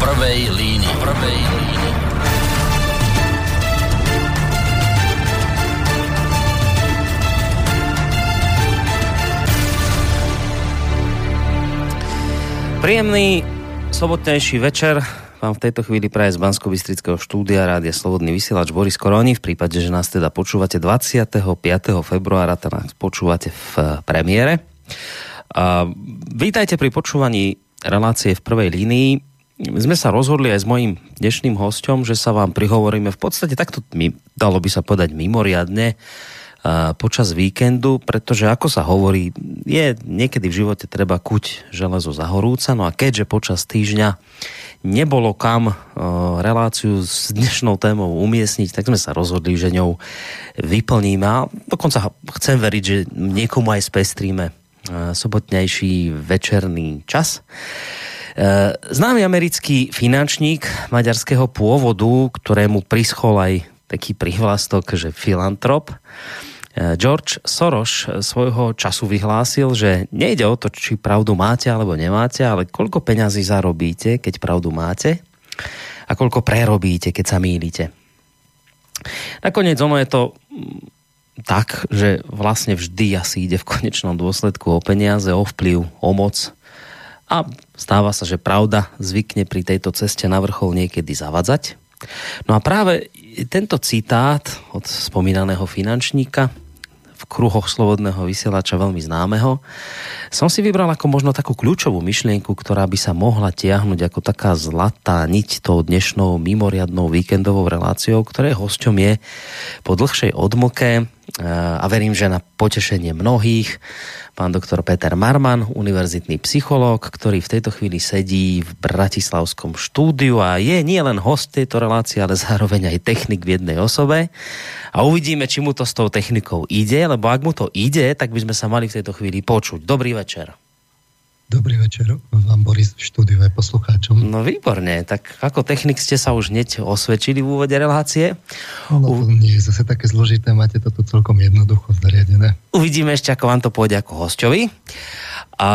prvej línii. Prvej línii. Príjemný sobotnejší večer vám v tejto chvíli praje z bansko štúdia Rádia Slobodný vysielač Boris Koroni. V prípade, že nás teda počúvate 25. februára, teda nás počúvate v premiére. A vítajte pri počúvaní relácie v prvej línii. Sme sa rozhodli aj s mojím dnešným hostom, že sa vám prihovoríme v podstate takto, dalo by sa povedať mimoriadne, počas víkendu, pretože ako sa hovorí, je niekedy v živote treba kuť železo zahorúca, no a keďže počas týždňa nebolo kam reláciu s dnešnou témou umiestniť, tak sme sa rozhodli, že ňou vyplníme a dokonca chcem veriť, že niekomu aj spestríme sobotnejší večerný čas. E, známy americký finančník maďarského pôvodu, ktorému prischol aj taký prihlastok, že filantrop, Eh, George Soros svojho času vyhlásil, že nejde o to, či pravdu máte alebo nemáte, ale koľko peňazí zarobíte, keď pravdu máte a koľko prerobíte, keď sa mýlite. Nakoniec ono je to mm, tak, že vlastne vždy asi ide v konečnom dôsledku o peniaze, o vplyv, o moc a stáva sa, že pravda zvykne pri tejto ceste na vrchol niekedy zavadzať. No a práve tento citát od spomínaného finančníka v kruhoch slobodného vysielača veľmi známeho, som si vybral ako možno takú kľúčovú myšlienku, ktorá by sa mohla tiahnuť ako taká zlatá niť tou dnešnou mimoriadnou víkendovou reláciou, ktoré hosťom je po dlhšej odmoke a verím, že na potešenie mnohých pán doktor Peter Marman, univerzitný psychológ, ktorý v tejto chvíli sedí v Bratislavskom štúdiu a je nielen host tejto relácie, ale zároveň aj technik v jednej osobe. A uvidíme, či mu to s tou technikou ide, lebo ak mu to ide, tak by sme sa mali v tejto chvíli počuť. Dobrý večer. Dobrý večer vám, Boris, v štúdiu aj poslucháčom. No výborne, tak ako technik ste sa už hneď osvedčili v úvode relácie. No to nie je zase také zložité, máte to tu celkom jednoducho zariadené. Uvidíme ešte, ako vám to pôjde ako hostovi. A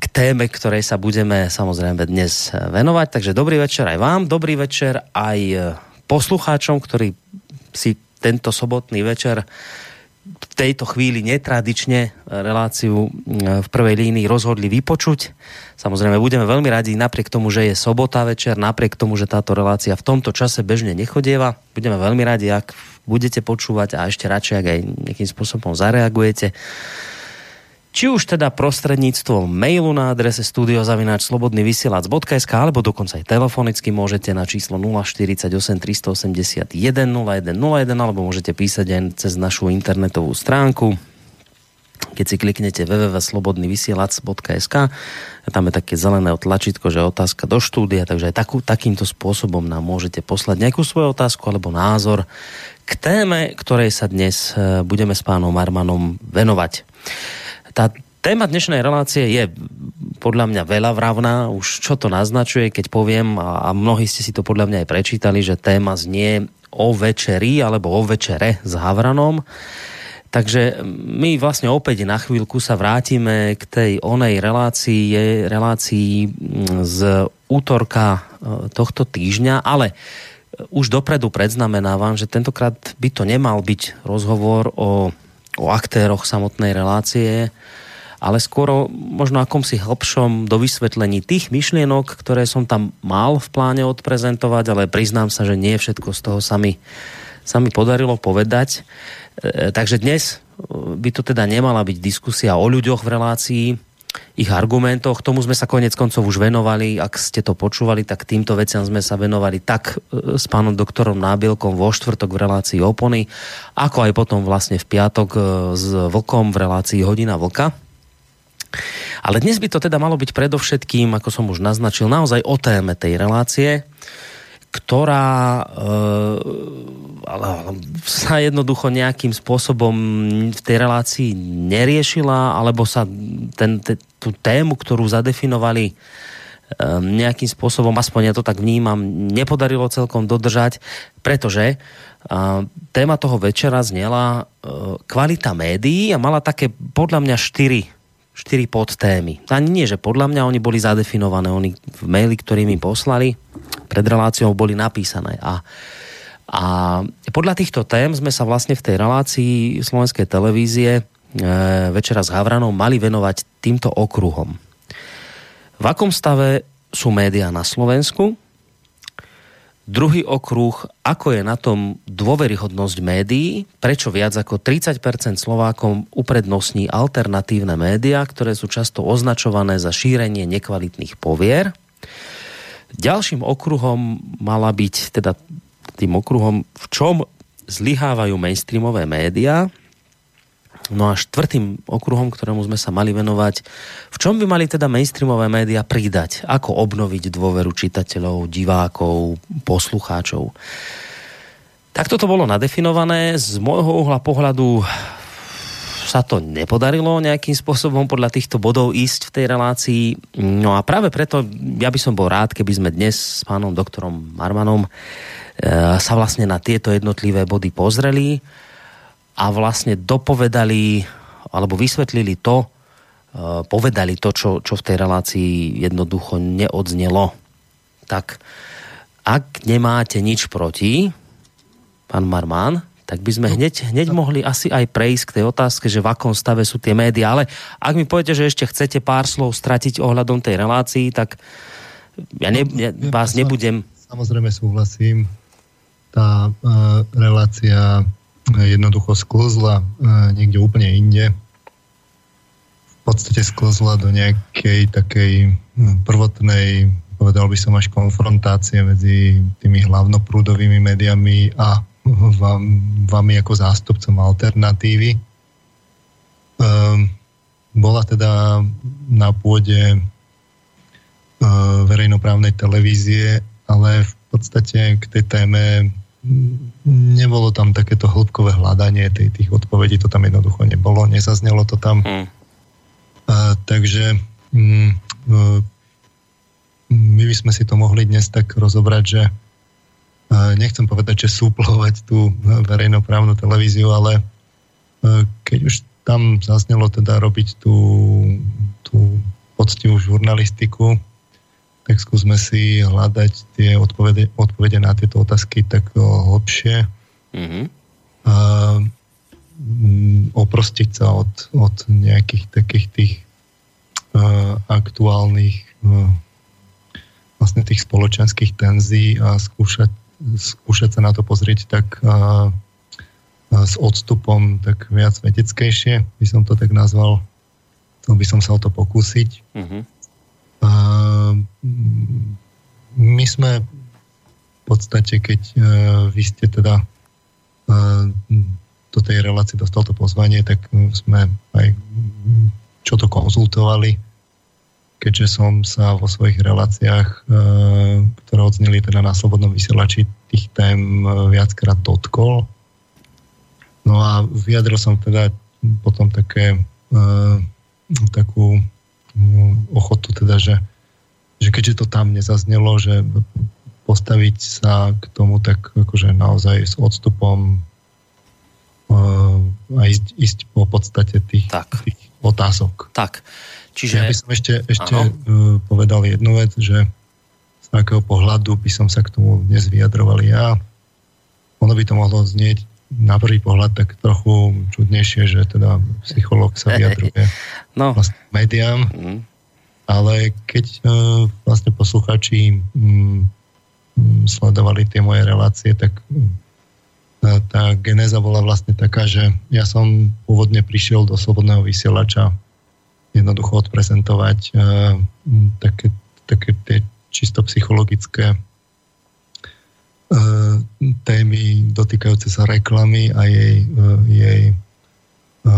k téme, ktorej sa budeme samozrejme dnes venovať. Takže dobrý večer aj vám, dobrý večer aj poslucháčom, ktorí si tento sobotný večer tejto chvíli netradične reláciu v prvej línii rozhodli vypočuť. Samozrejme, budeme veľmi radi, napriek tomu, že je sobota večer, napriek tomu, že táto relácia v tomto čase bežne nechodieva. Budeme veľmi radi, ak budete počúvať a ešte radšej, ak aj nejakým spôsobom zareagujete či už teda prostredníctvom mailu na adrese studiozavináčslobodnyvysielac.sk alebo dokonca aj telefonicky môžete na číslo 048 381 0101 alebo môžete písať aj cez našu internetovú stránku keď si kliknete www.slobodnyvysielac.sk tam je také zelené tlačítko, že otázka do štúdia, takže aj takú, takýmto spôsobom nám môžete poslať nejakú svoju otázku alebo názor k téme, ktorej sa dnes eh, budeme s pánom Marmanom venovať. Tá téma dnešnej relácie je podľa mňa veľa vravná, už čo to naznačuje, keď poviem, a, a mnohí ste si to podľa mňa aj prečítali, že téma znie o večeri alebo o večere s Havranom. Takže my vlastne opäť na chvíľku sa vrátime k tej onej relácii, relácii mm, z útorka e, tohto týždňa, ale už dopredu predznamenávam, že tentokrát by to nemal byť rozhovor o o aktéroch samotnej relácie, ale skôr možno akomsi hĺbšom do vysvetlení tých myšlienok, ktoré som tam mal v pláne odprezentovať, ale priznám sa, že nie všetko z toho sa mi, sa mi podarilo povedať. E, takže dnes by to teda nemala byť diskusia o ľuďoch v relácii, ich argumentoch. Tomu sme sa konec koncov už venovali. Ak ste to počúvali, tak týmto veciam sme sa venovali tak e, s pánom doktorom Nábielkom vo štvrtok v relácii Opony, ako aj potom vlastne v piatok e, s Vlkom v relácii Hodina Vlka. Ale dnes by to teda malo byť predovšetkým, ako som už naznačil, naozaj o téme tej relácie ktorá e, ale, sa jednoducho nejakým spôsobom v tej relácii neriešila, alebo sa ten, te, tú tému, ktorú zadefinovali e, nejakým spôsobom, aspoň ja to tak vnímam, nepodarilo celkom dodržať, pretože e, téma toho večera znela kvalita médií a mala také podľa mňa štyri štyri podtémy. Ani nie, že podľa mňa oni boli zadefinované, oni v maili, ktorý mi poslali, pred reláciou boli napísané. A, a podľa týchto tém sme sa vlastne v tej relácii slovenskej televízie e, večera s Havranou mali venovať týmto okruhom. V akom stave sú médiá na Slovensku? Druhý okruh, ako je na tom dôveryhodnosť médií, prečo viac ako 30% Slovákom uprednostní alternatívne médiá, ktoré sú často označované za šírenie nekvalitných povier. Ďalším okruhom mala byť, teda tým okruhom, v čom zlyhávajú mainstreamové médiá, No a štvrtým okruhom, ktorému sme sa mali venovať, v čom by mali teda mainstreamové médiá pridať? Ako obnoviť dôveru čitateľov, divákov, poslucháčov? Tak toto bolo nadefinované. Z môjho uhla pohľadu sa to nepodarilo nejakým spôsobom podľa týchto bodov ísť v tej relácii. No a práve preto ja by som bol rád, keby sme dnes s pánom doktorom Marmanom e, sa vlastne na tieto jednotlivé body pozreli a vlastne dopovedali alebo vysvetlili to, e, povedali to, čo, čo v tej relácii jednoducho neodznelo. Tak ak nemáte nič proti, pán Marmán, tak by sme hneď, hneď mohli asi aj prejsť k tej otázke, že v akom stave sú tie médiá. Ale ak mi poviete, že ešte chcete pár slov stratiť ohľadom tej relácii, tak ja, ne, ja vás nebudem... Samozrejme súhlasím. Tá uh, relácia jednoducho sklzla e, niekde úplne inde. V podstate sklzla do nejakej takej prvotnej, povedal by som až konfrontácie medzi tými hlavnoprúdovými médiami a vám, vami ako zástupcom alternatívy. Um, bola teda na pôde verejnoprávnej televízie, ale v podstate k tej téme nebolo tam takéto hĺbkové hľadanie tej, tých odpovedí, to tam jednoducho nebolo, nezaznelo to tam. Mm. A, takže mm, e, my by sme si to mohli dnes tak rozobrať, že a, nechcem povedať, že súplovať tú verejnoprávnu televíziu, ale e, keď už tam zaznelo teda robiť tú, tú poctivú žurnalistiku, tak skúsme si hľadať tie odpovede, odpovede na tieto otázky tak hlbšie. Mm-hmm. A, mm, oprostiť sa od, od nejakých takých tých uh, aktuálnych uh, vlastne tých spoločenských tenzí a skúšať, skúšať sa na to pozrieť tak uh, s odstupom tak viac vedeckejšie, by som to tak nazval. Chcel by som sa o to pokúsiť. Mm-hmm. My sme v podstate, keď e, vy ste teda e, do tej relácie dostal to pozvanie, tak sme aj čo to konzultovali, keďže som sa vo svojich reláciách, ktoré odzneli teda na Slobodnom vysielači, tých tém viackrát dotkol. No a vyjadril som teda potom také takú ochotu teda, že, že keďže to tam nezaznelo, že postaviť sa k tomu tak akože naozaj s odstupom uh, a ísť, ísť po podstate tých, tak. tých otázok. Tak. Čiže... Ja by som ešte, ešte uh, povedal jednu vec, že z akého pohľadu by som sa k tomu dnes vyjadroval ja. Ono by to mohlo znieť na prvý pohľad tak trochu čudnejšie, že teda psychológ sa vyjadruje no. vlastne médiám, mm. Ale keď uh, vlastne posluchači sledovali tie moje relácie, tak tá, tá genéza bola vlastne taká, že ja som pôvodne prišiel do Slobodného vysielača jednoducho odprezentovať uh, také, také tie čisto psychologické E, témy dotýkajúce sa reklamy a jej, e, jej e,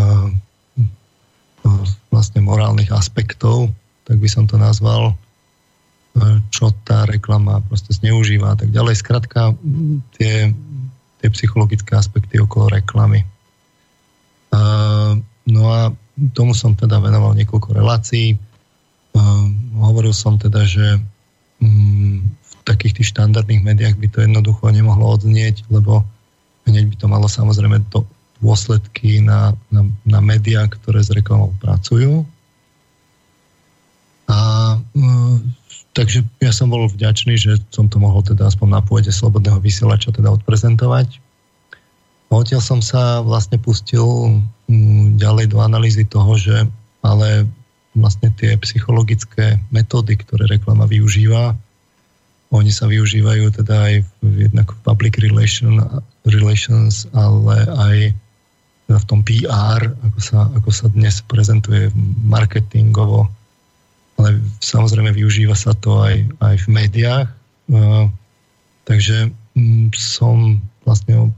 vlastne morálnych aspektov, tak by som to nazval, čo tá reklama proste zneužíva a tak ďalej. Skrátka, tie, tie psychologické aspekty okolo reklamy. No a tomu som teda venoval niekoľko relácií. Hovoril som teda, že mm, takých tých štandardných médiách by to jednoducho nemohlo odznieť, lebo hneď by to malo samozrejme to dôsledky na, na, na médiá, ktoré s reklamou pracujú. A takže ja som bol vďačný, že som to mohol teda aspoň na pôde slobodného vysielača teda odprezentovať. Odtiaľ som sa vlastne pustil ďalej do analýzy toho, že ale vlastne tie psychologické metódy, ktoré reklama využíva, oni sa využívajú teda aj v, jednak v public relation, relations, ale aj v tom PR, ako sa, ako sa dnes prezentuje marketingovo, ale samozrejme využíva sa to aj, aj v médiách. Takže mm, som vlastne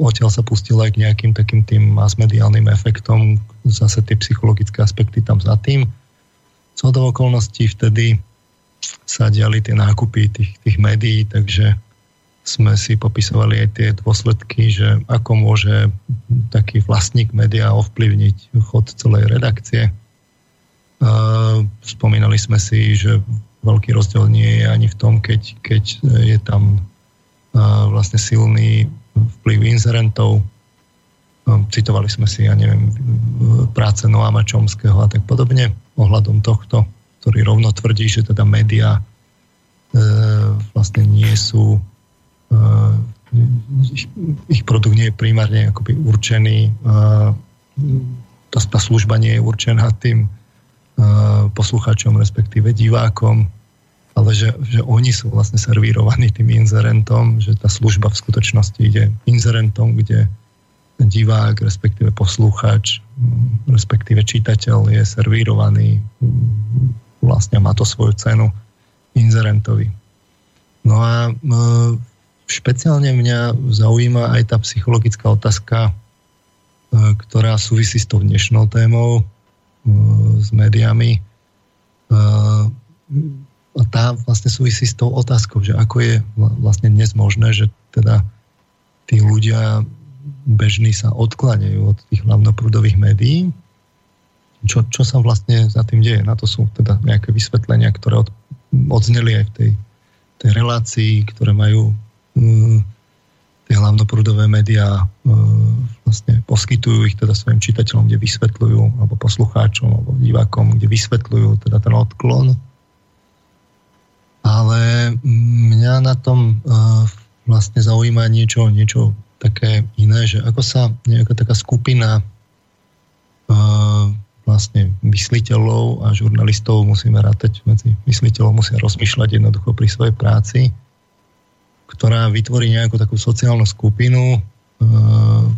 odtiaľ sa pustil aj k nejakým takým tým mass-mediálnym efektom, zase tie psychologické aspekty tam za tým. Co do okolností vtedy sa diali tie nákupy tých, tých médií, takže sme si popisovali aj tie dôsledky, že ako môže taký vlastník média ovplyvniť chod celej redakcie Spomínali sme si, že veľký rozdiel nie je ani v tom, keď, keď je tam vlastne silný vplyv inzerentov. Citovali sme si, ja neviem, práce Noama Čomského a tak podobne ohľadom tohto, ktorý rovno tvrdí, že teda médiá e, vlastne nie sú e, ich, produkt nie je primárne akoby určený tá, tá služba nie je určená tým poslucháčom, respektíve divákom, ale že, že oni sú vlastne servírovaní tým inzerentom, že tá služba v skutočnosti ide inzerentom, kde divák, respektíve poslucháč, respektíve čitateľ je servírovaný, vlastne má to svoju cenu inzerentovi. No a špeciálne mňa zaujíma aj tá psychologická otázka, ktorá súvisí s tou dnešnou témou, s médiami. A tá vlastne súvisí s tou otázkou, že ako je vlastne dnes možné, že teda tí ľudia bežní sa odkláňajú od tých hlavnoprúdových médií. Čo, čo sa vlastne za tým deje? Na to sú teda nejaké vysvetlenia, ktoré od, odzneli aj v tej, tej relácii, ktoré majú um, tie hlavnoprúdové médiá e, vlastne poskytujú ich teda svojim čitateľom, kde vysvetľujú, alebo poslucháčom, alebo divákom, kde vysvetľujú teda ten odklon. Ale mňa na tom e, vlastne zaujíma niečo, niečo také iné, že ako sa nejaká taká skupina e, vlastne mysliteľov a žurnalistov musíme rátať medzi mysliteľov, musia rozmýšľať jednoducho pri svojej práci, ktorá vytvorí nejakú takú sociálnu skupinu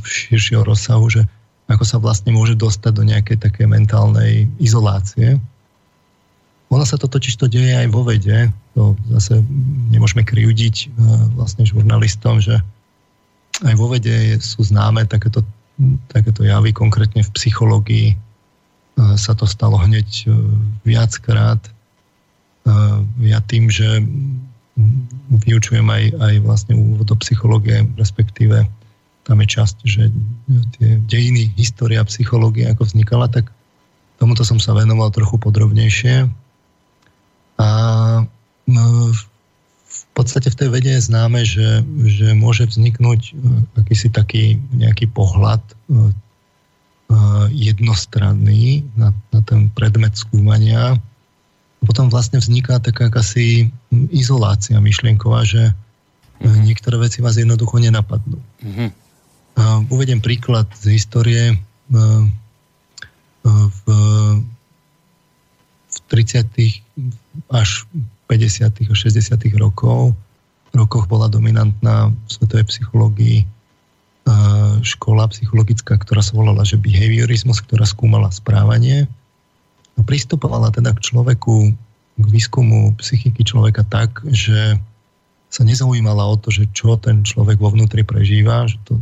širšieho rozsahu, že ako sa vlastne môže dostať do nejakej také mentálnej izolácie. Ono sa to totiž to deje aj vo vede. To zase nemôžeme kriudiť vlastne žurnalistom, že aj vo vede sú známe takéto, takéto javy, konkrétne v psychológii sa to stalo hneď viackrát. Ja tým, že vyučujem aj, aj vlastne úvod do psychológie, respektíve tam je časť, že tie dejiny, história psychológie, ako vznikala, tak tomuto som sa venoval trochu podrobnejšie. A v podstate v tej vede je známe, že, že môže vzniknúť e, akýsi taký nejaký pohľad e, e, jednostranný na, na ten predmet skúmania, potom vlastne vzniká taká akási izolácia myšlienková, že mm-hmm. niektoré veci vás jednoducho nenapadnú. Mm-hmm. A uvediem príklad z histórie. V, v 30. až 50. a 60. rokov rokoch bola dominantná v svetovej psychológii škola psychologická, ktorá sa volala, že behaviorizmus, ktorá skúmala správanie pristupovala teda k človeku, k výskumu psychiky človeka tak, že sa nezaujímala o to, že čo ten človek vo vnútri prežíva, že to,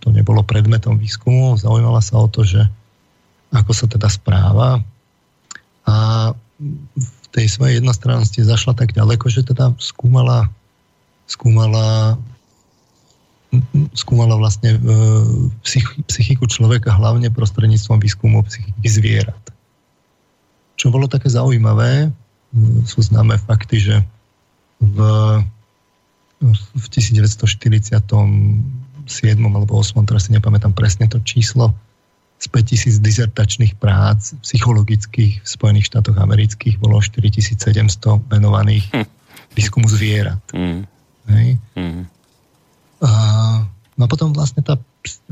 to, nebolo predmetom výskumu, zaujímala sa o to, že ako sa teda správa a v tej svojej jednostrannosti zašla tak ďaleko, že teda skúmala skúmala skúmala vlastne e, psych, psychiku človeka hlavne prostredníctvom výskumu psychiky zvierat. Čo bolo také zaujímavé, mm, sú známe fakty, že v, v 1947 alebo 8, teraz si nepamätám presne to číslo, z 5000 dizertačných prác psychologických v Spojených štátoch amerických bolo 4700 venovaných hm. výskumu zvierat. Mm. Hej? Mm. A, no a potom vlastne tá,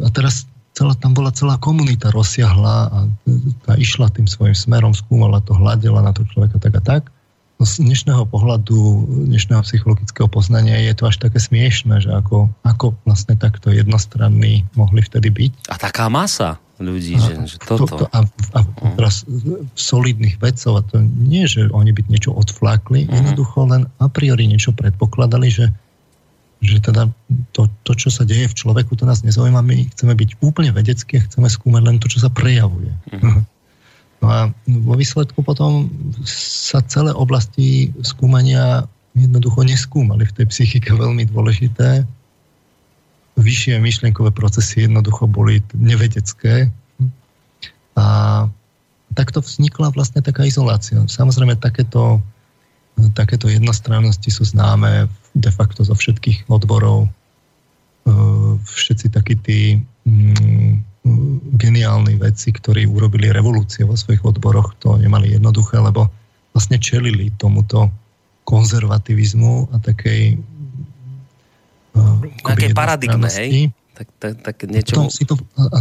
a teraz celá, tam bola celá komunita rozsiahla a tá išla tým svojim smerom, skúmala to, hľadela na to človeka tak a tak. Z dnešného pohľadu, dnešného psychologického poznania je to až také smiešné, že ako, ako vlastne takto jednostranní mohli vtedy byť. A taká masa ľudí, a, že, že toto. To, to, a, a uh-huh. teraz solidných vedcov, a to nie, že oni by niečo odflákli, uh-huh. jednoducho len a priori niečo predpokladali, že, že teda to, to, čo sa deje v človeku, to nás nezaujíma, my chceme byť úplne vedeckí a chceme skúmať len to, čo sa prejavuje. Uh-huh. No a vo výsledku potom sa celé oblasti skúmania jednoducho neskúmali v tej psychike veľmi dôležité. Vyššie myšlienkové procesy jednoducho boli nevedecké. A takto vznikla vlastne taká izolácia. Samozrejme, takéto, takéto jednostrannosti sú známe de facto zo všetkých odborov. Všetci takí tí mm, geniálni vedci, ktorí urobili revolúcie vo svojich odboroch, to nemali jednoduché, lebo vlastne čelili tomuto konzervativizmu a takej Nejaké paradigme, hej? Tak, tak, tak niečo... Si to, a, a,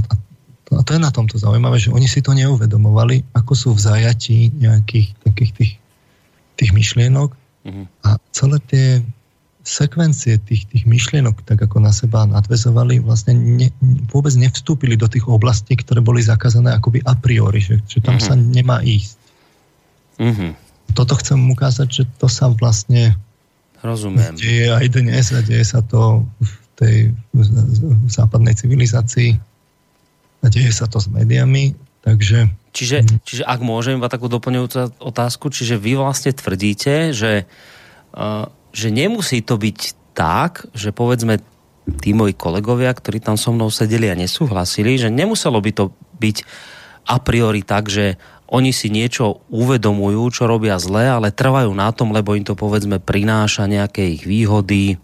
a to je na tomto zaujímavé, že oni si to neuvedomovali, ako sú v zajatí nejakých takých tých, tých myšlienok uh-huh. a celé tie sekvencie tých, tých myšlienok, tak ako na seba nadvezovali, vlastne ne, vôbec nevstúpili do tých oblastí, ktoré boli zakázané akoby a priori, že, že tam mm-hmm. sa nemá ísť. Mm-hmm. Toto chcem ukázať, že to sa vlastne Rozumiem. deje aj dnes a deje sa to v tej v západnej civilizácii a deje sa to s médiami, takže... Čiže, čiže ak môžem iba takú doplňujúcu otázku, čiže vy vlastne tvrdíte, že uh, že nemusí to byť tak, že povedzme tí moji kolegovia, ktorí tam so mnou sedeli a nesúhlasili, že nemuselo by to byť a priori tak, že oni si niečo uvedomujú, čo robia zle, ale trvajú na tom, lebo im to povedzme prináša nejaké ich výhody.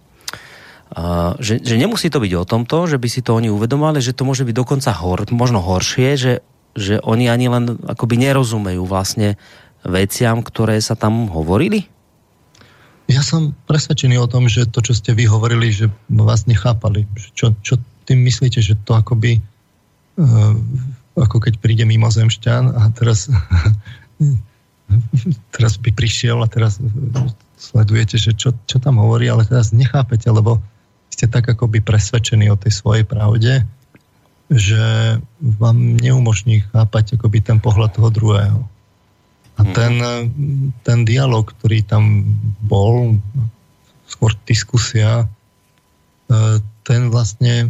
Uh, že, že nemusí to byť o tomto, že by si to oni uvedomali, že to môže byť dokonca hor, možno horšie, že, že oni ani len akoby nerozumejú vlastne veciam, ktoré sa tam hovorili? Ja som presvedčený o tom, že to, čo ste vy hovorili, že vás nechápali. Čo, čo tým myslíte, že to akoby uh, ako keď príde mimozemšťan a teraz teraz by prišiel a teraz sledujete, že čo, čo tam hovorí, ale teraz nechápete, lebo ste tak akoby presvedčení o tej svojej pravde, že vám neumožní chápať akoby ten pohľad toho druhého. A mhm. ten, ten dialog, ktorý tam bol, skôr diskusia, e, ten vlastne e,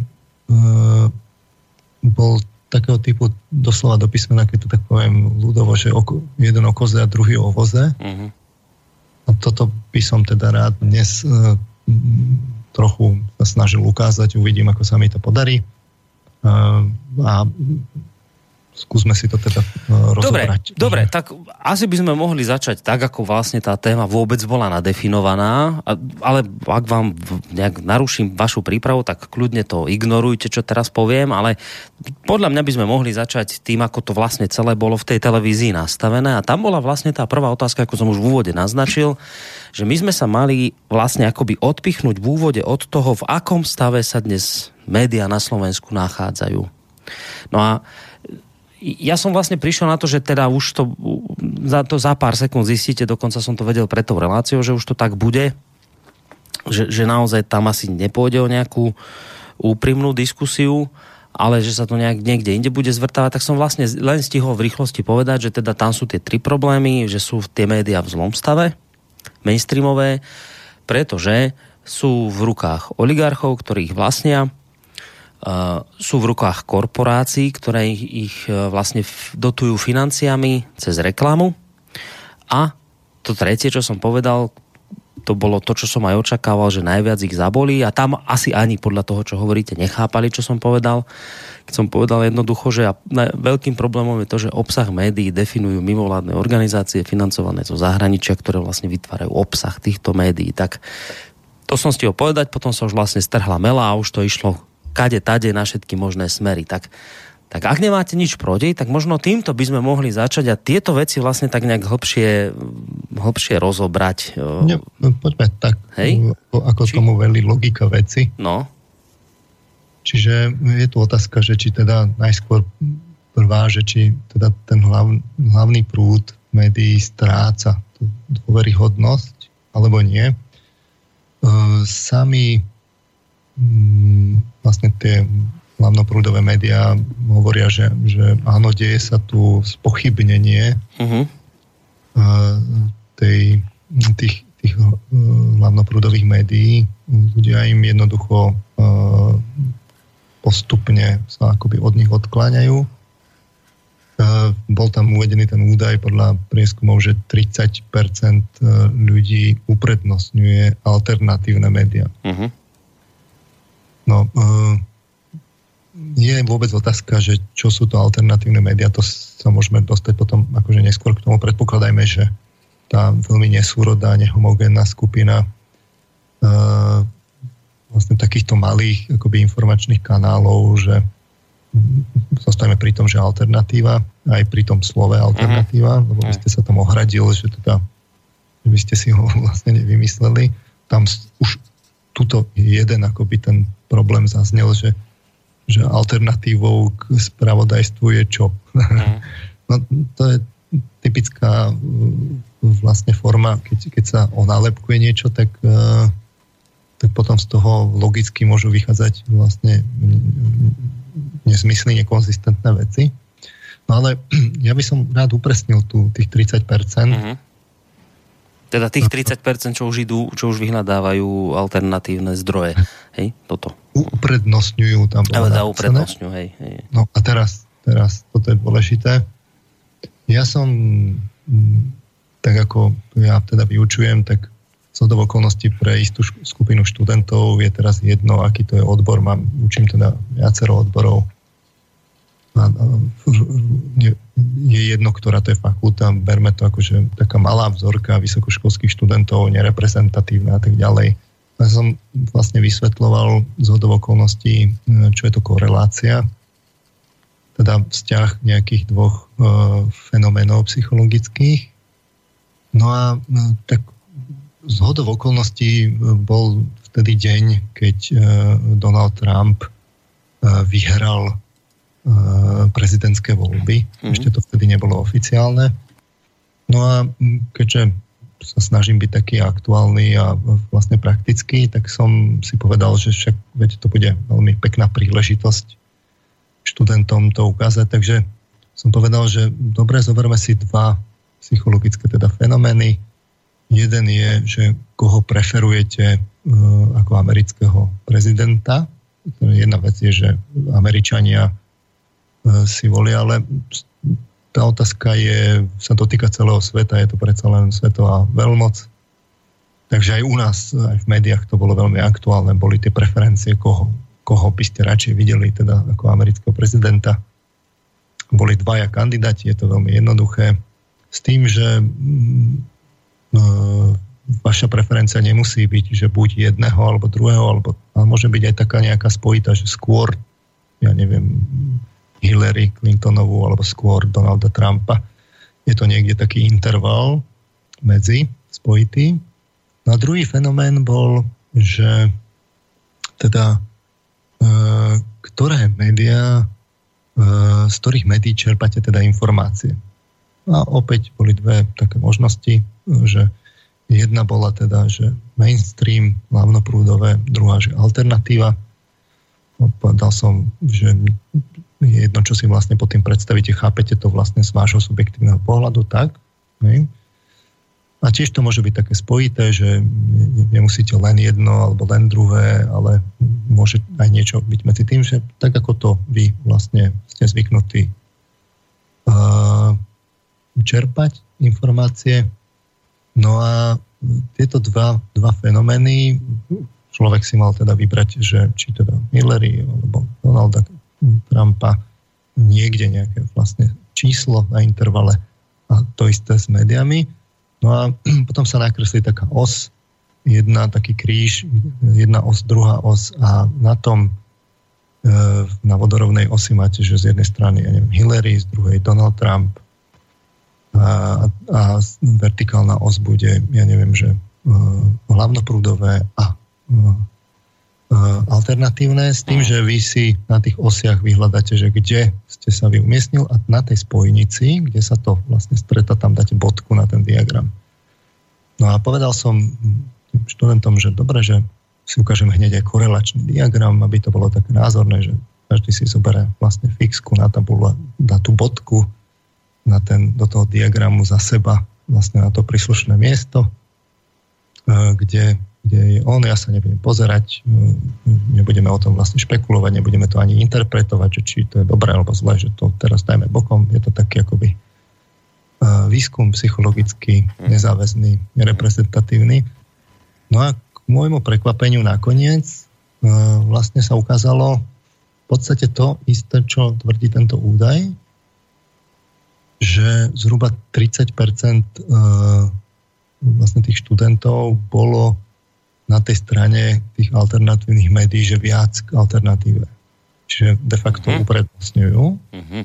bol takého typu doslova do písmena, keď to tak poviem ľudovo, že oko, jeden o koze a druhý o voze. Uh-huh. A toto by som teda rád dnes uh, trochu sa snažil ukázať, uvidím, ako sa mi to podarí. Uh, a skúsme si to teda uh, rozobrať. Dobre, dobre, tak asi by sme mohli začať tak, ako vlastne tá téma vôbec bola nadefinovaná, ale ak vám nejak naruším vašu prípravu, tak kľudne to ignorujte, čo teraz poviem, ale podľa mňa by sme mohli začať tým, ako to vlastne celé bolo v tej televízii nastavené a tam bola vlastne tá prvá otázka, ako som už v úvode naznačil, že my sme sa mali vlastne akoby odpichnúť v úvode od toho, v akom stave sa dnes médiá na Slovensku nachádzajú. No a ja som vlastne prišiel na to, že teda už to za, to za pár sekúnd zistíte, dokonca som to vedel pred tou reláciou, že už to tak bude, že, že naozaj tam asi nepôjde o nejakú úprimnú diskusiu, ale že sa to nejak niekde inde bude zvrtávať, tak som vlastne len stihol v rýchlosti povedať, že teda tam sú tie tri problémy, že sú tie médiá v zlom stave, mainstreamové, pretože sú v rukách oligarchov, ktorí ich vlastnia, sú v rukách korporácií, ktoré ich, e, vlastne dotujú financiami cez reklamu. A to tretie, čo som povedal, to bolo to, čo som aj očakával, že najviac ich zabolí a tam asi ani podľa toho, čo hovoríte, nechápali, čo som povedal. Keď som povedal jednoducho, že veľkým problémom je to, že obsah médií definujú mimovládne organizácie financované zo zahraničia, ktoré vlastne vytvárajú obsah týchto médií. Tak to som stihol povedať, potom sa už vlastne strhla mela a už to išlo kade tade na všetky možné smery. Tak Tak ak nemáte nič proti, tak možno týmto by sme mohli začať a tieto veci vlastne tak nejak hlbšie, hlbšie rozobrať. Ne, no, poďme tak, Hej? ako či... tomu veľmi logika veci. No. Čiže je tu otázka, že či teda najskôr prvá, že či teda ten hlav, hlavný prúd médií stráca tú dôveryhodnosť, alebo nie. E, sami vlastne tie hlavnoprúdové médiá hovoria, že, že áno, deje sa tu spochybnenie uh-huh. tej, tých, tých e, hlavnoprúdových médií. Ľudia im jednoducho e, postupne sa akoby od nich odkláňajú. E, bol tam uvedený ten údaj podľa prieskumov, že 30% ľudí uprednostňuje alternatívne médiá. Uh-huh. No, nie je vôbec otázka, že čo sú to alternatívne médiá, to sa môžeme dostať potom akože neskôr k tomu. Predpokladajme, že tá veľmi nesúrodá, nehomogénna skupina uh, vlastne takýchto malých akoby informačných kanálov, že zostaneme pri tom, že alternatíva, aj pri tom slove alternatíva, mm-hmm. lebo by ste sa tam ohradil, že teda že by ste si ho vlastne nevymysleli. Tam už tuto jeden akoby ten problém zaznel, že že alternatívou k spravodajstvu je čo? Mm. no, to je typická vlastne forma, keď, keď sa onálepkuje niečo, tak, e, tak potom z toho logicky môžu vychádzať vlastne nezmysly, nekonzistentné veci. No ale ja by som rád upresnil tu tých 30%, mm-hmm teda tých 30%, čo už idú, čo už vyhľadávajú alternatívne zdroje. Hej, toto. Uprednostňujú tam. Ale dá uprednostňujú, hej, hej. No a teraz, teraz, toto je dôležité. Ja som, mm, tak ako ja teda vyučujem, tak co do okolností pre istú skupinu študentov je teraz jedno, aký to je odbor. Mám, učím teda viacero odborov je, je jedno, ktorá to je fakulta, berme to ako, že taká malá vzorka vysokoškolských študentov, nereprezentatívna a tak ďalej. Ja som vlastne vysvetloval z okolností, čo je to korelácia, teda vzťah nejakých dvoch e, fenoménov psychologických. No a e, tak z hodov okolností e, bol vtedy deň, keď e, Donald Trump e, vyhral prezidentské voľby. Mm-hmm. Ešte to vtedy nebolo oficiálne. No a keďže sa snažím byť taký aktuálny a vlastne praktický, tak som si povedal, že však veď to bude veľmi pekná príležitosť študentom to ukázať. Takže som povedal, že dobre, zoberme si dva psychologické teda fenomény. Jeden je, že koho preferujete uh, ako amerického prezidenta. Jedna vec je, že Američania E, si volia, ale tá otázka je, sa dotýka celého sveta, je to predsa len svetová veľmoc. Takže aj u nás, aj v médiách to bolo veľmi aktuálne, boli tie preferencie, koho, koho by ste radšej videli, teda ako amerického prezidenta. Boli dvaja kandidáti, je to veľmi jednoduché. S tým, že e, vaša preferencia nemusí byť, že buď jedného alebo druhého, alebo ale môže byť aj taká nejaká spojita, že skôr, ja neviem, Hillary Clintonovú alebo skôr Donalda Trumpa. Je to niekde taký interval medzi spojitý. No a druhý fenomén bol, že teda e, ktoré médiá, e, z ktorých médií čerpáte teda informácie. A opäť boli dve také možnosti, že jedna bola teda, že mainstream, hlavnoprúdové, druhá, že alternatíva. Povedal som, že je jedno, čo si vlastne pod tým predstavíte, chápete to vlastne z vášho subjektívneho pohľadu, tak? Ne? A tiež to môže byť také spojité, že nemusíte len jedno alebo len druhé, ale môže aj niečo byť medzi tým, že tak ako to vy vlastne ste zvyknutí uh, čerpať informácie. No a tieto dva, dva fenomény človek si mal teda vybrať, že či teda Hillary alebo Donalda Trumpa niekde nejaké vlastne číslo na intervale a to isté s médiami. No a potom sa nakreslí taká os, jedna taký kríž, jedna os, druhá os a na tom na vodorovnej osi máte, že z jednej strany, ja neviem, Hillary, z druhej Donald Trump a, a vertikálna os bude, ja neviem, že hlavnoprúdové a alternatívne s tým, že vy si na tých osiach vyhľadáte, že kde ste sa vy umiestnil a na tej spojnici, kde sa to vlastne streta, tam dáte bodku na ten diagram. No a povedal som študentom, že dobre, že si ukážem hneď aj korelačný diagram, aby to bolo také názorné, že každý si zoberie vlastne fixku na tabulu, dá tú bodku na ten, do toho diagramu za seba, vlastne na to príslušné miesto, e, kde, kde je on, ja sa nebudem pozerať, e, nebudeme o tom vlastne špekulovať, nebudeme to ani interpretovať, že či to je dobré alebo zlé, že to teraz dajme bokom, je to taký akoby výskum psychologický, nezáväzný, nereprezentatívny. No a môjmu prekvapeniu nakoniec e, vlastne sa ukázalo v podstate to isté, čo tvrdí tento údaj, že zhruba 30% e, vlastne tých študentov bolo na tej strane tých alternatívnych médií, že viac k alternatíve. Čiže de facto uh-huh. uprednostňujú. Uh-huh.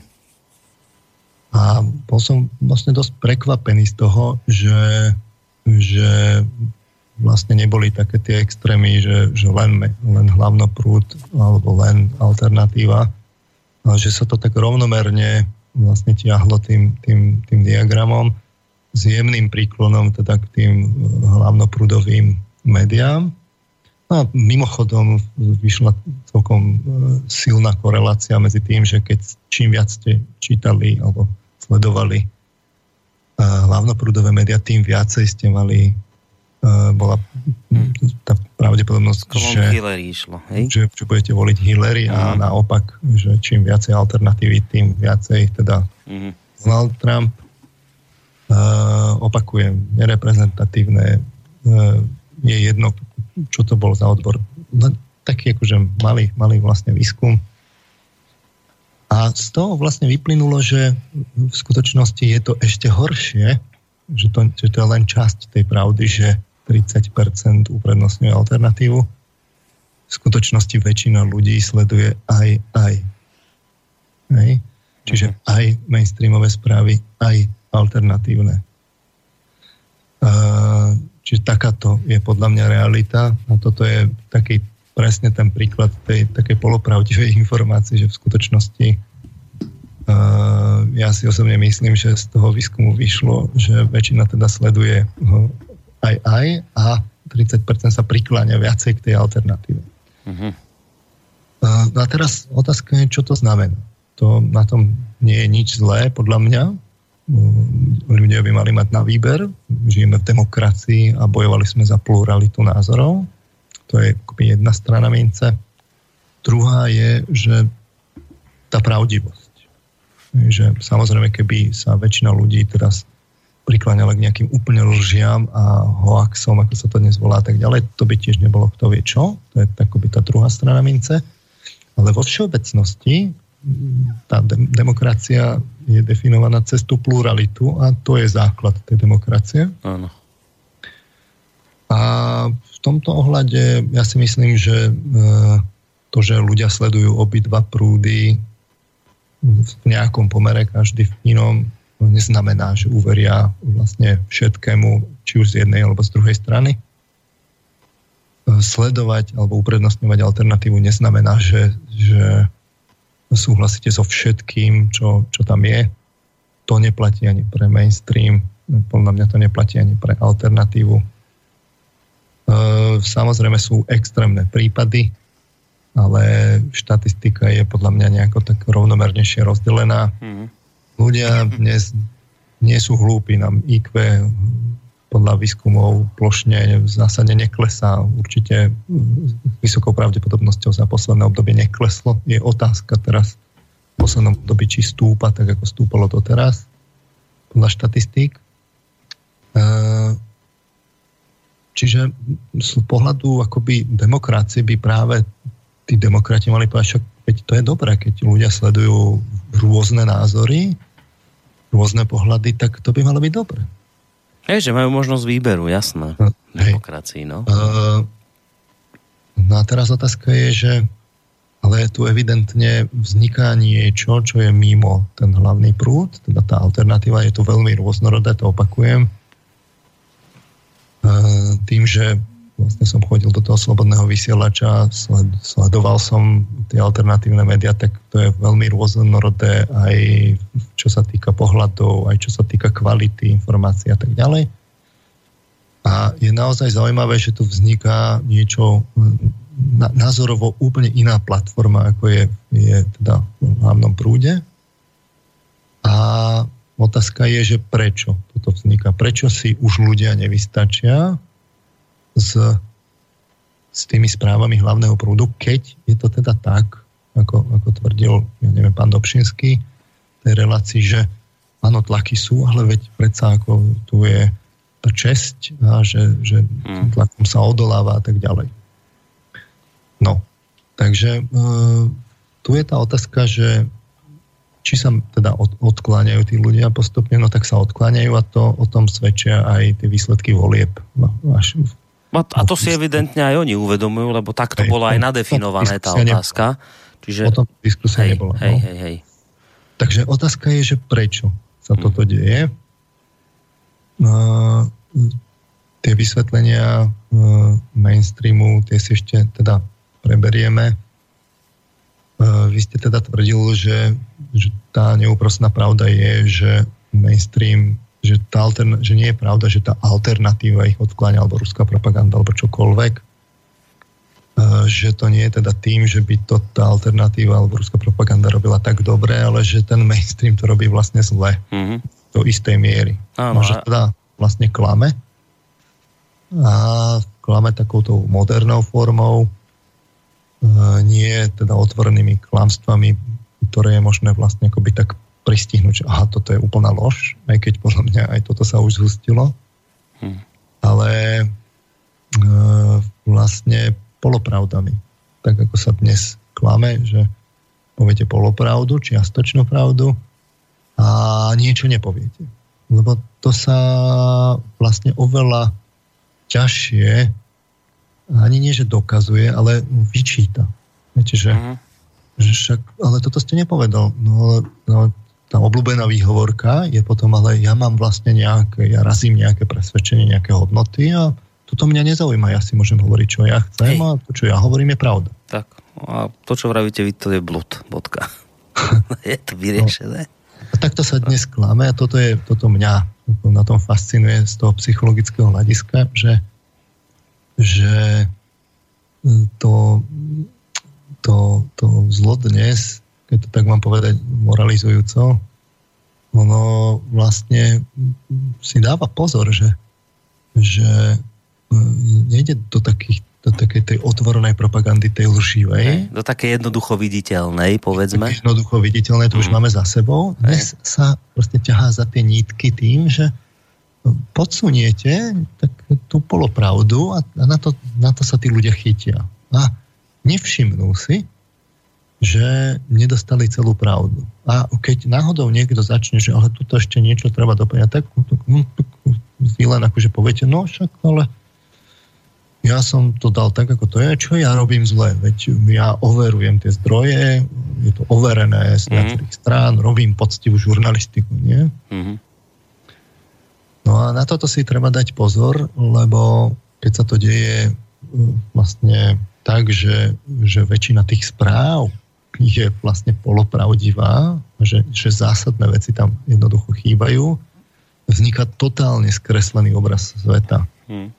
A bol som vlastne dosť prekvapený z toho, že, že vlastne neboli také tie extrémy, že, že len, len hlavnoprúd alebo len alternatíva, ale že sa to tak rovnomerne vlastne tiahlo tým, tým, tým diagramom s jemným príklonom teda k tým eh, hlavnoprúdovým médiám. No a mimochodom vyšla celkom eh, silná korelácia medzi tým, že keď čím viac ste čítali alebo sledovali eh, hlavnoprúdové médiá, tým viacej ste mali uh, bola tá pravdepodobnosť, že, išlo, hej? Že, že budete voliť Hillary a mm. naopak, že čím viacej alternatívy, tým viacej teda mm. Donald Trump. Uh, opakujem, nereprezentatívne uh, je jedno, čo to bol za odbor. Len taký akože malý, malý vlastne výskum. A z toho vlastne vyplynulo, že v skutočnosti je to ešte horšie, že to, že to je len časť tej pravdy, že 30% uprednostňuje alternatívu. V skutočnosti väčšina ľudí sleduje aj aj. Hej? Čiže mhm. aj mainstreamové správy, aj alternatívne. Čiže takáto je podľa mňa realita a toto je taký presne ten príklad tej takej polopravdivej informácie, že v skutočnosti ja si osobne myslím, že z toho výskumu vyšlo, že väčšina teda sleduje aj aj a 30% sa prikláňa viacej k tej alternatíve. Uh-huh. A teraz otázka je, čo to znamená. To na tom nie je nič zlé, podľa mňa. Ľudia by mali mať na výber. Žijeme v demokracii a bojovali sme za pluralitu názorov. To je jedna strana mince. Druhá je, že tá pravdivosť. Že samozrejme, keby sa väčšina ľudí teraz prikláňala k nejakým úplne lžiam a hoaxom, ako sa to dnes volá tak ďalej. To by tiež nebolo kto vie čo. To je takoby tá druhá strana mince. Ale vo všeobecnosti tá de- demokracia je definovaná cez tú pluralitu a to je základ tej demokracie. Áno. A v tomto ohľade ja si myslím, že e, to, že ľudia sledujú obidva prúdy v nejakom pomere, každý v inom, neznamená, že uveria vlastne všetkému, či už z jednej alebo z druhej strany. Sledovať alebo uprednostňovať alternatívu neznamená, že, že súhlasíte so všetkým, čo, čo tam je. To neplatí ani pre mainstream, podľa mňa to neplatí ani pre alternatívu. E, samozrejme sú extrémne prípady, ale štatistika je podľa mňa nejako tak rovnomernejšie rozdelená. Mm-hmm ľudia dnes nie sú hlúpi, nám IQ podľa výskumov plošne v zásade neklesá. Určite vysokou pravdepodobnosťou za posledné obdobie nekleslo. Je otázka teraz v poslednom období, či stúpa, tak ako stúpalo to teraz, podľa štatistík. E, čiže z pohľadu akoby demokracie by práve tí demokrati mali povedať, že to je dobré, keď ľudia sledujú rôzne názory, rôzne pohľady, tak to by malo byť dobré. Hej, že majú možnosť výberu, jasné. No, demokracii, no. Uh, no a teraz otázka je, že ale tu evidentne vzniká niečo, čo je mimo ten hlavný prúd, teda tá alternatíva je tu veľmi rôznorodé, to opakujem. Tým, že vlastne som chodil do toho slobodného vysielača, sledoval som tie alternatívne médiá, tak to je veľmi rôznorodé aj čo sa týka pohľadov, aj čo sa týka kvality informácií a tak ďalej. A je naozaj zaujímavé, že tu vzniká niečo názorovo úplne iná platforma, ako je, je teda v hlavnom prúde. A otázka je, že prečo toto vzniká. Prečo si už ľudia nevystačia s, s tými správami hlavného prúdu, keď je to teda tak, ako, ako tvrdil, ja neviem, pán Dobšinský, tej relácii, že áno, tlaky sú, ale veď predsa ako tu je tá česť a že, že hmm. tlakom sa odoláva a tak ďalej. No, takže e, tu je tá otázka, že či sa teda od, odkláňajú tí ľudia postupne, no tak sa odkláňajú a to o tom svedčia aj tie výsledky volieb. No, až a to si evidentne aj oni uvedomujú, lebo takto bola aj nadefinované tá otázka. Čiže... O tom diskusia hej, nebola. Hej, no. hej, hej. Takže otázka je, že prečo sa hmm. toto deje. Uh, tie vysvetlenia uh, mainstreamu, tie si ešte teda preberieme. Uh, vy ste teda tvrdil, že, že tá neúprostná pravda je, že mainstream že, tá altern, že nie je pravda, že tá alternatíva ich odkláňa, alebo ruská propaganda, alebo čokoľvek. E, že to nie je teda tým, že by to tá alternatíva alebo ruská propaganda robila tak dobre, ale že ten mainstream to robí vlastne zle. Mm-hmm. Do istej miery. Áno, že teda vlastne klame. A klame takouto modernou formou, e, nie teda otvorenými klamstvami, ktoré je možné vlastne akoby tak pristihnúť, že aha, toto je úplná lož, aj keď podľa mňa aj toto sa už zhustilo. Hmm. Ale e, vlastne polopravdami. Tak ako sa dnes klame, že poviete polopravdu, čiastočnú pravdu a niečo nepoviete. Lebo to sa vlastne oveľa ťažšie ani nie, že dokazuje, ale vyčíta. Viete, že, uh-huh. že však, ale toto ste nepovedal. No ale, no, tá obľúbená výhovorka je potom, ale ja mám vlastne nejaké, ja razím nejaké presvedčenie, nejaké hodnoty a toto mňa nezaujíma, ja si môžem hovoriť, čo ja chcem Hej. a to, čo ja hovorím, je pravda. Tak, a to, čo vravíte vy, to je blud, bodka. je to vyriešené. No, a takto sa dnes klame a toto, je, toto mňa na tom fascinuje z toho psychologického hľadiska, že, že to, to, to zlo dnes keď to tak mám povedať moralizujúco, ono vlastne si dáva pozor, že, že e, nejde do takých do takej tej otvorenej propagandy, tej lživej. Do také jednoducho viditeľnej, povedzme. Jednoducho viditeľnej, to mm. už máme za sebou. Dnes Hej. sa proste ťahá za tie nítky tým, že podsuniete tak tú polopravdu a, a na, to, na to sa tí ľudia chytia. A nevšimnú si, že nedostali celú pravdu. A keď náhodou niekto začne, že ale tuto ešte niečo treba doplňať, tak no, vy len akože poviete, no však ale ja som to dal tak, ako to je, čo ja robím zle, veď ja overujem tie zdroje, je to overené z mhm. viacerých mm-hmm. strán, robím poctivú žurnalistiku, nie? Mm-hmm. No a na toto si treba dať pozor, lebo keď sa to deje vlastne tak, že, že väčšina tých správ, je vlastne polopravdivá, že, že zásadné veci tam jednoducho chýbajú, vzniká totálne skreslený obraz sveta. Hmm.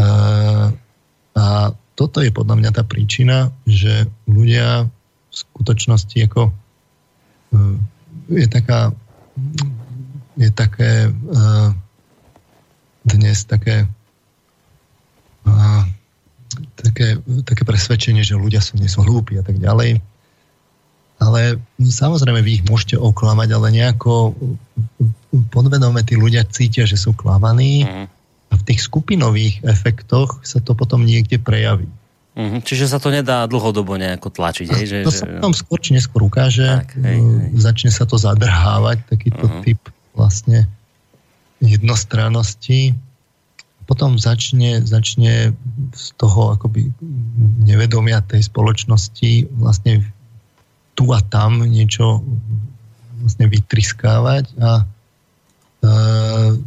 A, a toto je podľa mňa tá príčina, že ľudia v skutočnosti ako e, je taká je také uh, dnes také uh, také, také presvedčenie, že ľudia sú, nie sú hlúpi a tak ďalej. Ale samozrejme vy ich môžete oklamať, ale nejako podvedome tí ľudia cítia, že sú klamaní mm. a v tých skupinových efektoch sa to potom niekde prejaví. Mm, čiže sa to nedá dlhodobo nejako tlačiť. Hej, že, to sa potom skôr či neskôr ukáže, tak, hej, hej. začne sa to zadrhávať, takýto uh-huh. typ vlastne jednostrannosti potom začne, začne z toho akoby nevedomia tej spoločnosti vlastne tu a tam niečo vlastne vytriskávať a e,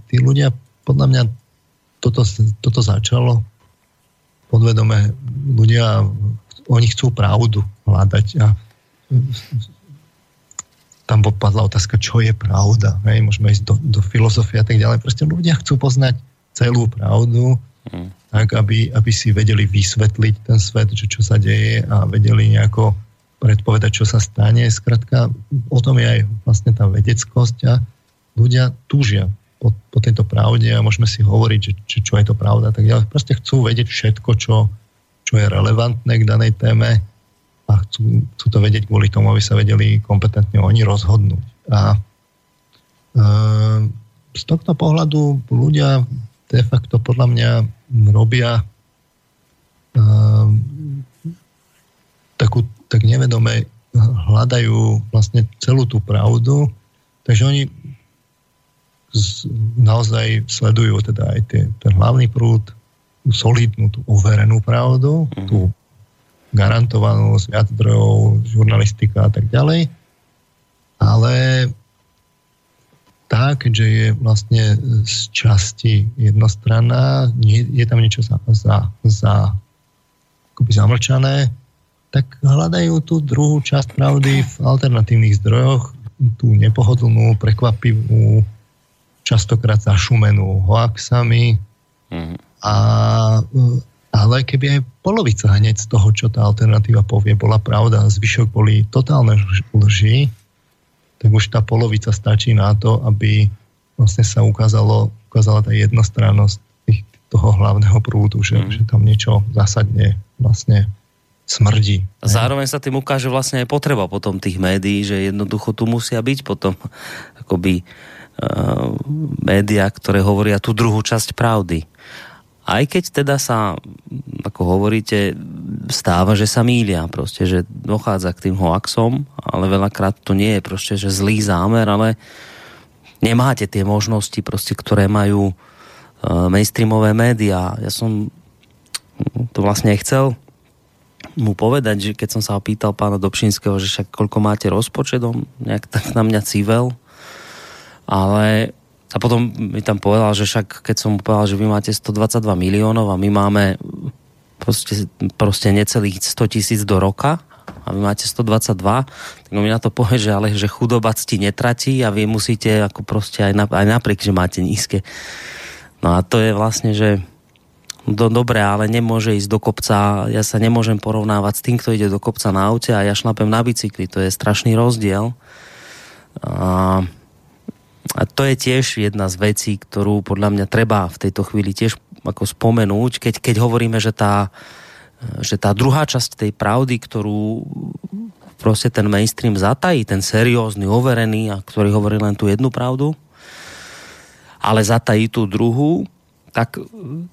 tí ľudia, podľa mňa toto, toto začalo podvedome ľudia, oni chcú pravdu hľadať a tam padla otázka, čo je pravda. Hej? Môžeme ísť do, do filozofie a tak ďalej. Proste ľudia chcú poznať celú pravdu, mm. tak aby, aby si vedeli vysvetliť ten svet, že čo sa deje a vedeli nejako predpovedať, čo sa stane. Skrátka, o tom je aj vlastne tá vedeckosť a ľudia túžia po, po tejto pravde a môžeme si hovoriť, že, že čo je to pravda tak ďalej. Proste chcú vedieť všetko, čo, čo je relevantné k danej téme a chcú, chcú to vedieť kvôli tomu, aby sa vedeli kompetentne oni rozhodnúť. A e, z tohto pohľadu ľudia de facto podľa mňa robia e, takú, tak nevedome hľadajú vlastne celú tú pravdu, takže oni z, naozaj sledujú teda aj tie, ten hlavný prúd, tú solidnú, tú overenú pravdu, mm. tú garantovanú z viac zdrojov, žurnalistika a tak ďalej. Ale tá, keďže je vlastne z časti jednostranná, nie, je tam niečo za, za, za akoby zamlčané, tak hľadajú tú druhú časť pravdy v alternatívnych zdrojoch, tú nepohodlnú, prekvapivú, častokrát zašumenú hoaxami. Mm. A ale keby aj polovica hneď z toho, čo tá alternatíva povie, bola pravda zvyšok boli totálne lži, tak už tá polovica stačí na to, aby vlastne sa ukázalo, ukázala tá jednostrannosť toho hlavného prúdu, že, mm. že tam niečo zásadne vlastne smrdí. A zároveň sa tým ukáže vlastne aj potreba potom tých médií, že jednoducho tu musia byť potom akoby uh, médiá, ktoré hovoria tú druhú časť pravdy. Aj keď teda sa, ako hovoríte, stáva, že sa mília, proste, že dochádza k tým hoaxom, ale veľakrát to nie je proste, že zlý zámer, ale nemáte tie možnosti, proste, ktoré majú uh, mainstreamové médiá. Ja som to vlastne chcel mu povedať, že keď som sa opýtal pána Dobšinského, že však koľko máte rozpočet, on nejak tak na mňa civel, ale a potom mi tam povedal, že však keď som mu povedal, že vy máte 122 miliónov a my máme proste, proste necelých 100 tisíc do roka a vy máte 122, tak mi na to povie, že ale že chudoba cti netratí a vy musíte ako proste aj, na, aj napriek, že máte nízke. No a to je vlastne, že do, dobre, ale nemôže ísť do kopca, ja sa nemôžem porovnávať s tým, kto ide do kopca na aute a ja šlapem na bicykli, to je strašný rozdiel. A a to je tiež jedna z vecí, ktorú podľa mňa treba v tejto chvíli tiež ako spomenúť, keď, keď hovoríme, že tá, že tá druhá časť tej pravdy, ktorú proste ten mainstream zatají, ten seriózny, overený a ktorý hovorí len tú jednu pravdu, ale zatají tú druhú, tak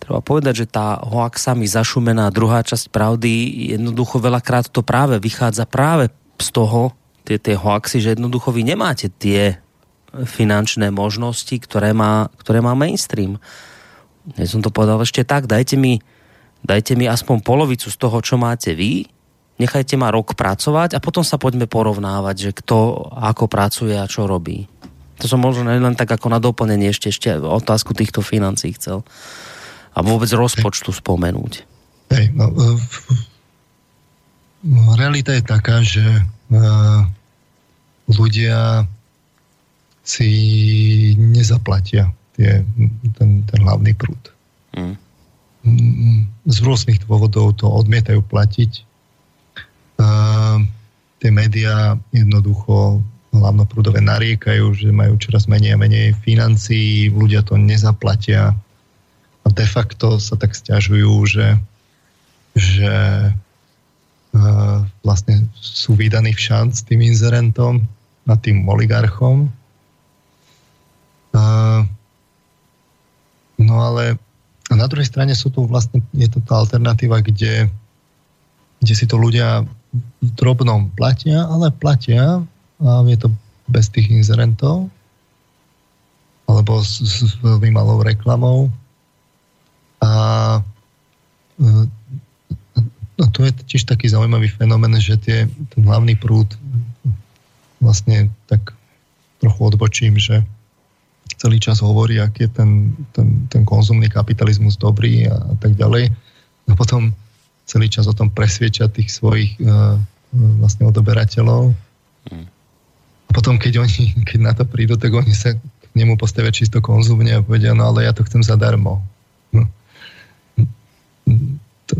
treba povedať, že tá hoaxami zašumená druhá časť pravdy jednoducho veľakrát to práve vychádza práve z toho, tie, tie hoaxy, že jednoducho vy nemáte tie finančné možnosti, ktoré má, ktoré má mainstream. Ja som to povedal ešte tak, dajte mi, dajte mi aspoň polovicu z toho, čo máte vy, nechajte ma rok pracovať a potom sa poďme porovnávať, že kto ako pracuje a čo robí. To som možno len tak ako na doplnenie ešte, ešte otázku týchto financí chcel. A vôbec rozpočtu spomenúť. Hej, no, no, realita je taká, že uh, ľudia si nezaplatia tie, ten, ten hlavný prúd. Mm. Z rôznych dôvodov to odmietajú platiť. Uh, tie médiá jednoducho hlavnoprúdové nariekajú, že majú čoraz menej a menej financií, ľudia to nezaplatia a de facto sa tak stiažujú, že, že uh, vlastne sú vydaní v šanc tým inzerentom a tým oligarchom no ale na druhej strane sú tu vlastne, je to tá alternatíva, kde, kde si to ľudia v drobnom platia, ale platia a je to bez tých inzerentov alebo s, s veľmi malou reklamou. A no to je tiež taký zaujímavý fenomén, že tie, ten hlavný prúd vlastne tak trochu odbočím, že celý čas hovorí, aký je ten, ten, ten konzumný kapitalizmus dobrý a, a tak ďalej. A potom celý čas o tom presvieča tých svojich uh, vlastne odoberateľov. Mm. A potom, keď oni keď na to prídu, tak oni sa k nemu postavia čisto konzumne a povedia, no ale ja to chcem zadarmo. No. To,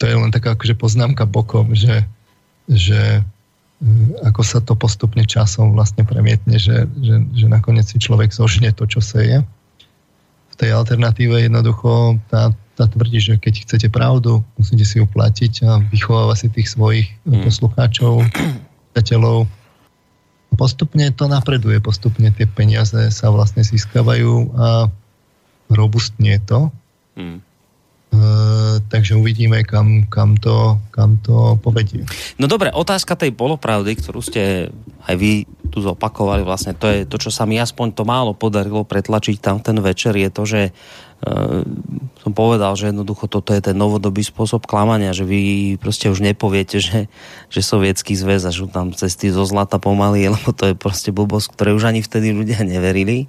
to je len taká akože poznámka bokom, že, že ako sa to postupne časom vlastne premietne, že, že, že nakoniec si človek zožne to, čo sa je. V tej alternatíve jednoducho tá, tá tvrdí, že keď chcete pravdu, musíte si ju platiť a vychováva si tých svojich mm. poslucháčov, priateľov. Postupne to napreduje, postupne tie peniaze sa vlastne získavajú a robustnie to. Mm. Uh, takže uvidíme, kam, kam, to, kam to povedie. No dobre, otázka tej polopravdy, ktorú ste aj vy tu zopakovali, vlastne to je to, čo sa mi aspoň to málo podarilo pretlačiť tam ten večer, je to, že uh, som povedal, že jednoducho toto je ten novodobý spôsob klamania, že vy proste už nepoviete, že, že sovietský zväz a že tam cesty zo zlata pomaly, lebo to je proste blbosť, ktoré už ani vtedy ľudia neverili,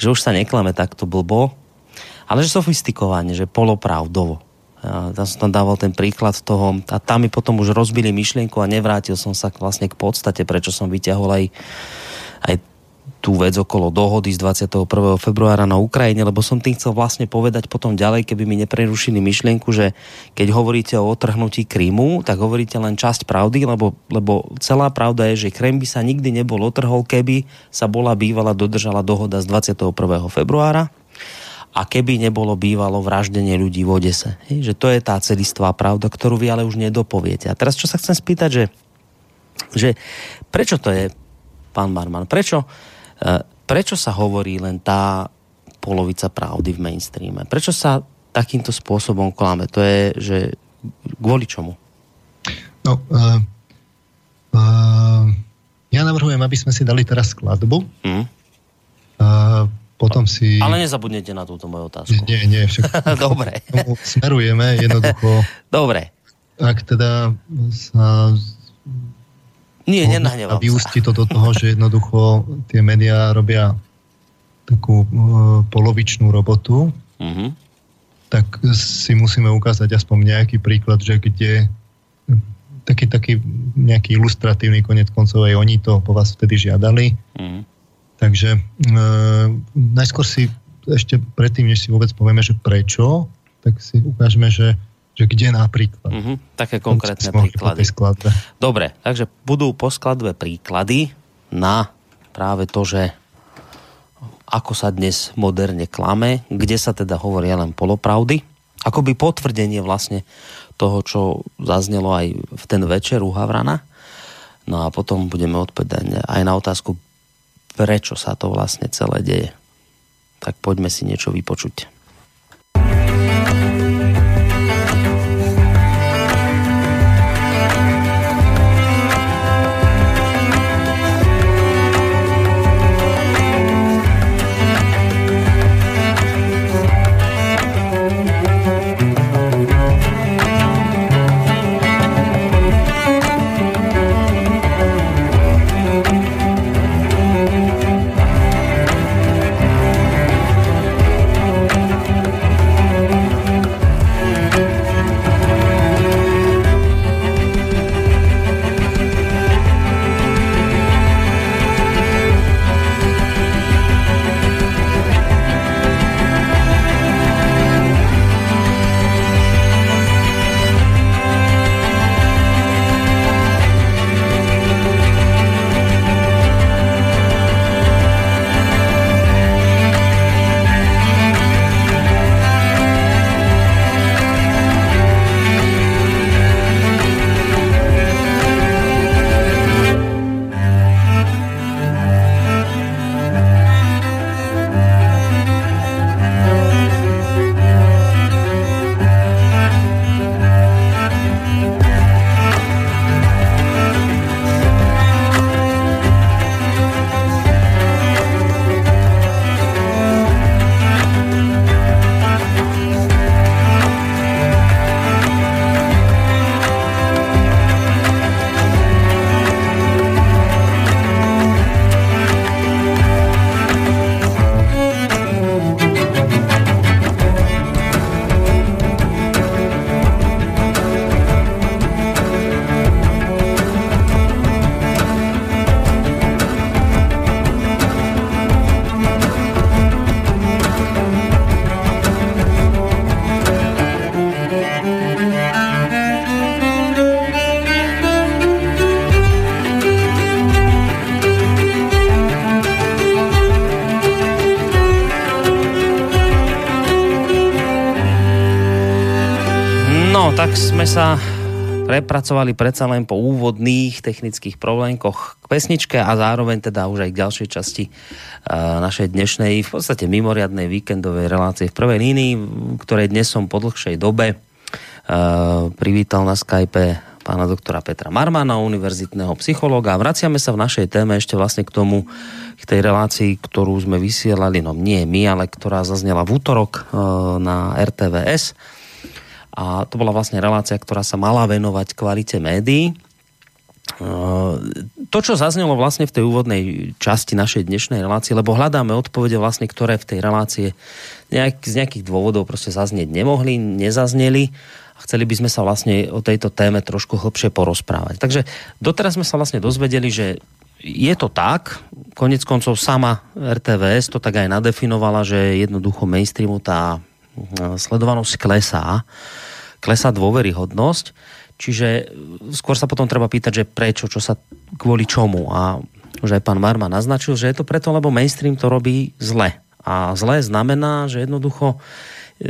že už sa neklame takto blbo, ale že sofistikovane, že polopravdovo. Ja, tam som tam dával ten príklad toho a tam mi potom už rozbili myšlienku a nevrátil som sa vlastne k podstate, prečo som vyťahol aj, aj tú vec okolo dohody z 21. februára na Ukrajine, lebo som tým chcel vlastne povedať potom ďalej, keby mi neprerušili myšlienku, že keď hovoríte o otrhnutí Krímu, tak hovoríte len časť pravdy, lebo, lebo celá pravda je, že Krym by sa nikdy nebol otrhol, keby sa bola bývala dodržala dohoda z 21. februára a keby nebolo bývalo vraždenie ľudí v Odese. Hej, že to je tá celistvá pravda, ktorú vy ale už nedopoviete. A teraz čo sa chcem spýtať, že, že prečo to je, pán Marman, prečo, e, prečo sa hovorí len tá polovica pravdy v mainstreame? Prečo sa takýmto spôsobom klame? To je, že kvôli čomu? No, uh, uh, ja navrhujem, aby sme si dali teraz skladbu. Mm. Uh, potom si... Ale nezabudnete na túto moju otázku. Nie, nie, však... Dobre. Smerujeme jednoducho. Dobre. Ak teda sa... Nie, nenahnevam A vyústi to do toho, že jednoducho tie médiá robia takú uh, polovičnú robotu, uh-huh. tak si musíme ukázať aspoň nejaký príklad, že kde taký, taký nejaký ilustratívny konec koncov aj oni to po vás vtedy žiadali. Uh-huh Takže e, najskôr si ešte predtým, než si vôbec povieme, že prečo, tak si ukážeme, že, že kde napríklad. Uh-huh, také konkrétne príklady. Dobre, takže budú po skladbe príklady na práve to, že ako sa dnes moderne klame, kde sa teda hovoria len polopravdy, akoby potvrdenie vlastne toho, čo zaznelo aj v ten večer u Havrana. No a potom budeme odpovedať aj na otázku, prečo sa to vlastne celé deje. Tak poďme si niečo vypočuť. Sme sa prepracovali predsa len po úvodných technických problémkoch k pesničke a zároveň teda už aj k ďalšej časti uh, našej dnešnej, v podstate mimoriadnej víkendovej relácie v prvej línii, ktorej dnes som po dlhšej dobe uh, privítal na Skype pána doktora Petra Marmana, univerzitného psychológa. Vraciame sa v našej téme ešte vlastne k tomu, k tej relácii, ktorú sme vysielali, no nie my, ale ktorá zaznela v útorok uh, na RTVS a to bola vlastne relácia, ktorá sa mala venovať kvalite médií. To, čo zaznelo vlastne v tej úvodnej časti našej dnešnej relácie, lebo hľadáme odpovede vlastne, ktoré v tej relácie nejak, z nejakých dôvodov proste zaznieť nemohli, nezazneli a chceli by sme sa vlastne o tejto téme trošku hlbšie porozprávať. Takže doteraz sme sa vlastne dozvedeli, že je to tak, konec koncov sama RTVS to tak aj nadefinovala, že jednoducho mainstreamu tá sledovanosť klesá klesá dôveryhodnosť. Čiže skôr sa potom treba pýtať, že prečo, čo sa, kvôli čomu. A už aj pán Marma naznačil, že je to preto, lebo mainstream to robí zle. A zle znamená, že jednoducho e,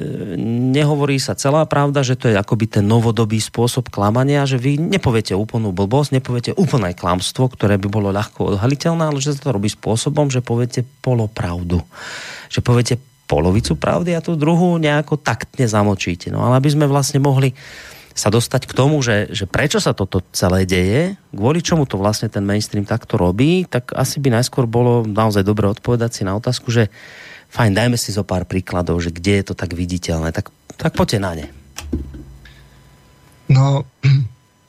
nehovorí sa celá pravda, že to je akoby ten novodobý spôsob klamania, že vy nepoviete úplnú blbosť, nepoviete úplné klamstvo, ktoré by bolo ľahko odhaliteľné, ale že sa to robí spôsobom, že poviete polopravdu. Že poviete polovicu pravdy a tú druhú nejako taktne zamočíte. No ale aby sme vlastne mohli sa dostať k tomu, že, že prečo sa toto celé deje, kvôli čomu to vlastne ten mainstream takto robí, tak asi by najskôr bolo naozaj dobre odpovedať si na otázku, že fajn, dajme si zo pár príkladov, že kde je to tak viditeľné, tak, tak poďte na ne. No,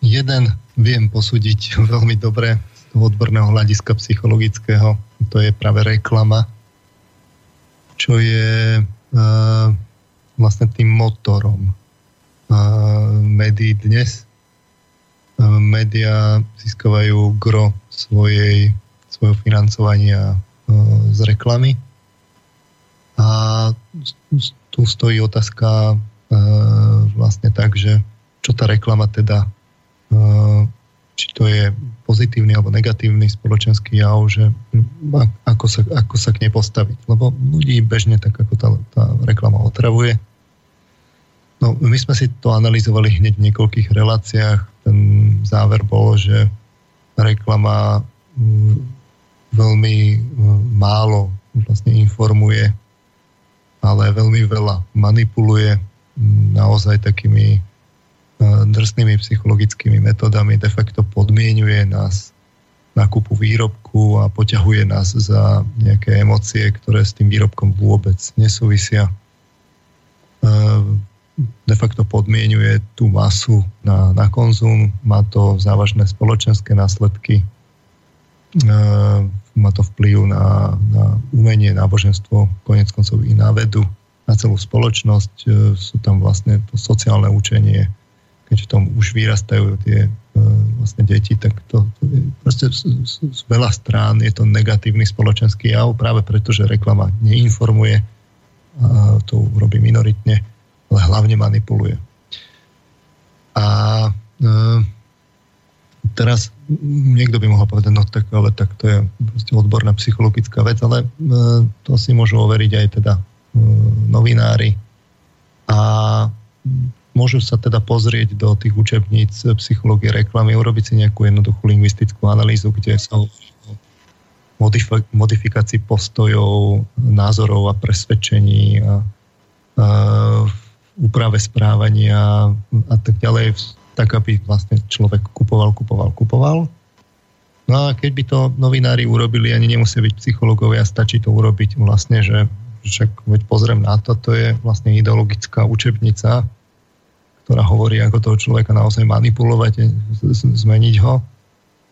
jeden viem posúdiť veľmi dobre z odborného hľadiska psychologického, to je práve reklama čo je uh, vlastne tým motorom uh, médií dnes. Uh, média získavajú gro svojej, svojho financovania uh, z reklamy. A tu stojí otázka uh, vlastne tak, že čo tá reklama teda či to je pozitívny alebo negatívny spoločenský jav, že ako sa, ako sa k nej postaviť. Lebo ľudí bežne tak ako tá, tá reklama otravuje. No, my sme si to analyzovali hneď v niekoľkých reláciách. Ten záver bol, že reklama mm, veľmi mm, málo vlastne informuje, ale veľmi veľa manipuluje mm, naozaj takými drsnými psychologickými metodami de facto podmienuje nás nákupu výrobku a poťahuje nás za nejaké emócie, ktoré s tým výrobkom vôbec nesúvisia. De facto podmienuje tú masu na, na konzum, má to závažné spoločenské následky, má to vplyv na, na umenie, náboženstvo, konec koncov i na vedu, na celú spoločnosť. Sú tam vlastne to sociálne učenie, keď v tom už vyrastajú tie e, vlastne deti, tak to, to je proste z, z, z veľa strán je to negatívny spoločenský jav, práve preto, že reklama neinformuje, a to robí minoritne, ale hlavne manipuluje. A e, teraz niekto by mohol povedať, no tak, ale tak to je proste odborná psychologická vec, ale e, to si môžu overiť aj teda e, novinári. A môžu sa teda pozrieť do tých učebníc psychológie reklamy, urobiť si nejakú jednoduchú lingvistickú analýzu, kde sa o modifikácii postojov, názorov a presvedčení a, a úprave správania a tak ďalej, tak aby vlastne človek kupoval, kupoval, kupoval. No a keď by to novinári urobili, ani nemusia byť psychológovia, stačí to urobiť vlastne, že však veď pozriem na to, to je vlastne ideologická učebnica, ktorá hovorí, ako toho človeka naozaj manipulovať, zmeniť ho,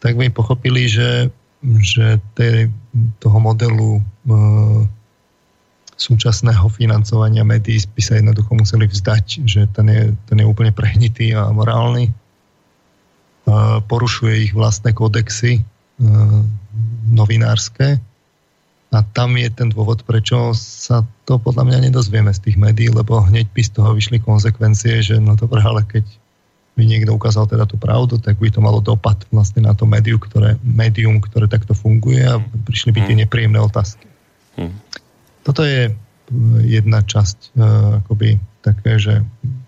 tak by pochopili, že, že tej, toho modelu e, súčasného financovania médií by sa jednoducho museli vzdať, že ten je, ten je úplne prehnitý a morálny. E, porušuje ich vlastné kodexy e, novinárske a tam je ten dôvod, prečo sa to podľa mňa nedozvieme z tých médií, lebo hneď by z toho vyšli konsekvencie, že no dobré, ale keď by niekto ukázal teda tú pravdu, tak by to malo dopad vlastne na to médium, ktoré, médium, ktoré takto funguje a prišli by tie mhm. nepríjemné otázky. Hmm. Toto je jedna časť uh, akoby také, že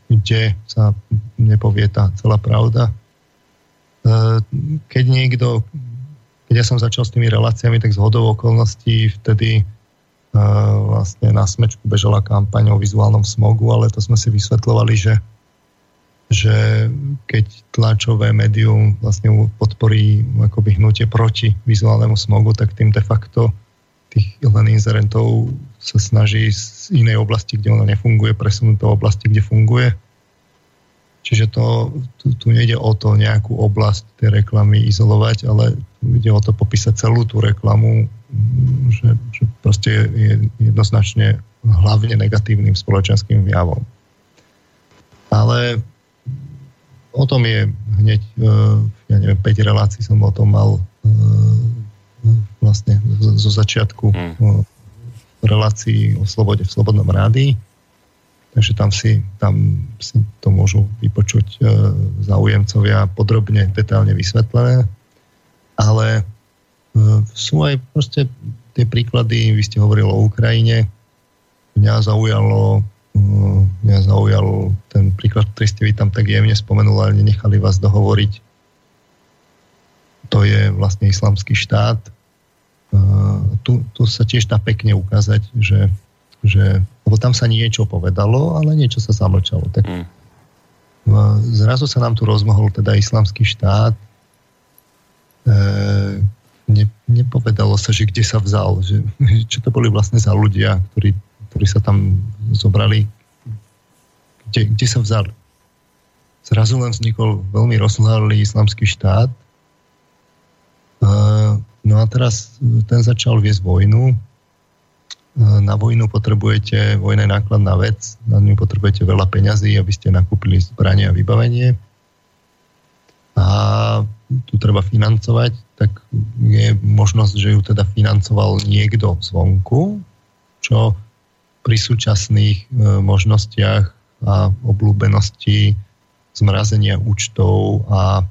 kde sa nepovie tá celá pravda. E, keď niekto, keď ja som začal s tými reláciami, tak z hodou okolností vtedy e, vlastne na smečku bežala kampaň o vizuálnom smogu, ale to sme si vysvetlovali, že že keď tlačové médium vlastne podporí akoby hnutie proti vizuálnemu smogu, tak tým de facto tých len inzerentov sa snaží z inej oblasti, kde ona nefunguje, presunúť do oblasti, kde funguje. Čiže to, tu, tu nejde o to nejakú oblasť tej reklamy izolovať, ale ide o to popísať celú tú reklamu, že, že proste je jednoznačne hlavne negatívnym spoločenským javom. Ale o tom je hneď, e, ja neviem, 5 relácií som o tom mal e, vlastne zo začiatku mm. relácií o slobode v Slobodnom rádi. Takže tam si, tam si to môžu vypočuť e, záujemcovia podrobne, detálne vysvetlené. Ale sú aj proste tie príklady, vy ste hovorili o Ukrajine, mňa zaujalo mňa zaujal ten príklad, ktorý ste vy tam tak jemne spomenul, ale nenechali vás dohovoriť. To je vlastne islamský štát. Tu, tu sa tiež dá pekne ukázať, že, že lebo tam sa niečo povedalo, ale niečo sa zamlčalo. Tak mm. zrazu sa nám tu rozmohol teda islamský štát. E, ne, nepovedalo sa, že kde sa vzal, že, čo to boli vlastne za ľudia, ktorí ktorí sa tam zobrali, kde, kde sa vzali. Zrazu len vznikol veľmi rozhľadlý islamský štát. No a teraz ten začal viesť vojnu. Na vojnu potrebujete, vojna je nákladná vec, na ňu potrebujete veľa peňazí, aby ste nakúpili zbranie a vybavenie. A tu treba financovať, tak je možnosť, že ju teda financoval niekto zvonku, čo pri súčasných e, možnostiach a obľúbenosti zmrazenia účtov a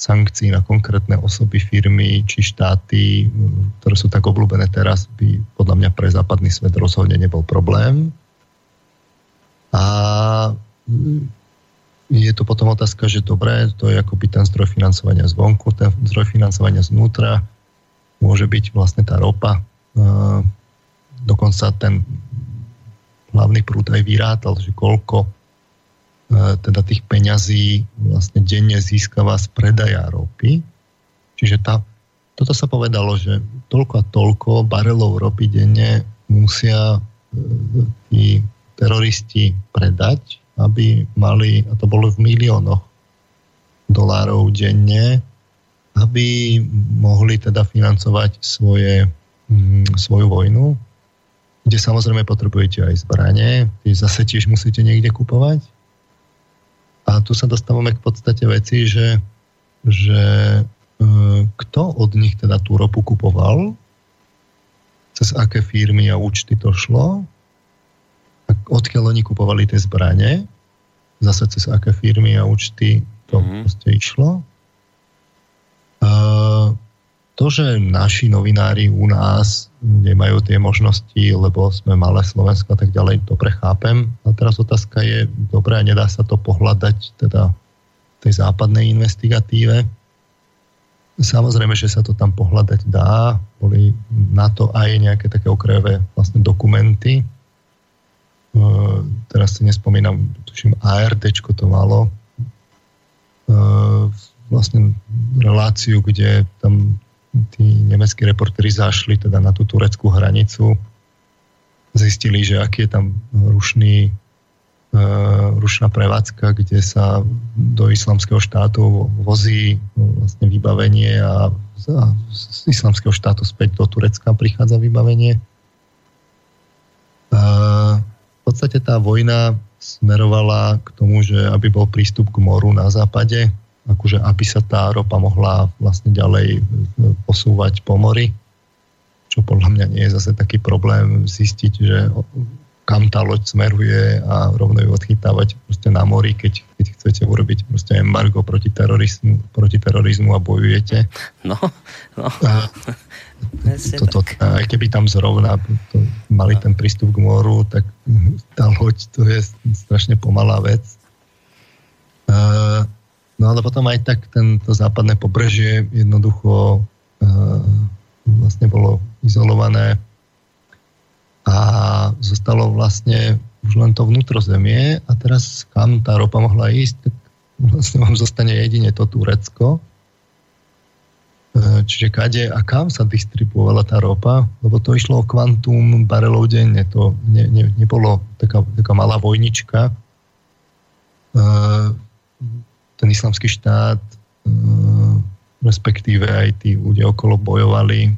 sankcií na konkrétne osoby, firmy či štáty, ktoré sú tak obľúbené teraz, by podľa mňa pre západný svet rozhodne nebol problém. A je to potom otázka, že dobré, to je akoby ten zdroj financovania zvonku, ten zdroj financovania znútra môže byť vlastne tá ropa. E, dokonca ten hlavný prúd aj vyrátal, že koľko teda tých peňazí vlastne denne získava z predaja ropy. Čiže tá, toto sa povedalo, že toľko a toľko barelov ropy denne musia e, tí teroristi predať, aby mali, a to bolo v miliónoch dolárov denne, aby mohli teda financovať svoje, mm, svoju vojnu kde samozrejme potrebujete aj zbranie, tie zase tiež musíte niekde kupovať. A tu sa dostávame k podstate veci, že, že e, kto od nich teda tú ropu kupoval, cez aké firmy a účty to šlo, odkiaľ oni kupovali tie zbranie, zase cez aké firmy a účty to mm-hmm. proste išlo. Uh, to, že naši novinári u nás nemajú tie možnosti, lebo sme malé Slovensko a tak ďalej, to prechápem. A teraz otázka je, dobré, nedá sa to pohľadať teda tej západnej investigatíve. Samozrejme, že sa to tam pohľadať dá. Boli na to aj nejaké také okrajové vlastne dokumenty. E, teraz si nespomínam, tuším ARD to malo e, vlastne reláciu, kde tam tí nemeckí reportéri zašli teda na tú tureckú hranicu, zistili, že aký je tam rušný, uh, rušná prevádzka, kde sa do islamského štátu vozí vlastne vybavenie a, a z islamského štátu späť do Turecka prichádza vybavenie. Uh, v podstate tá vojna smerovala k tomu, že aby bol prístup k moru na západe, akože aby sa tá ropa mohla vlastne ďalej e, posúvať po mori, čo podľa mňa nie je zase taký problém zistiť, že kam tá loď smeruje a rovno ju odchytávať proste na mori, keď, keď chcete urobiť proste embargo proti terorizmu, proti terorizmu a bojujete. No, no. A, to, to, aj keby tam zrovna to, mali ten prístup k moru, tak tá loď to je strašne pomalá vec. A, No ale potom aj tak tento západné pobrežie jednoducho e, vlastne bolo izolované a zostalo vlastne už len to vnútrozemie a teraz kam tá ropa mohla ísť, tak vlastne vám zostane jedine to Turecko. E, čiže kade a kam sa distribuovala tá ropa, lebo to išlo o kvantum barelov denne, to ne, ne, nebolo taká, taká malá vojnička. E, ten islamský štát, e, respektíve aj tí ľudia okolo bojovali,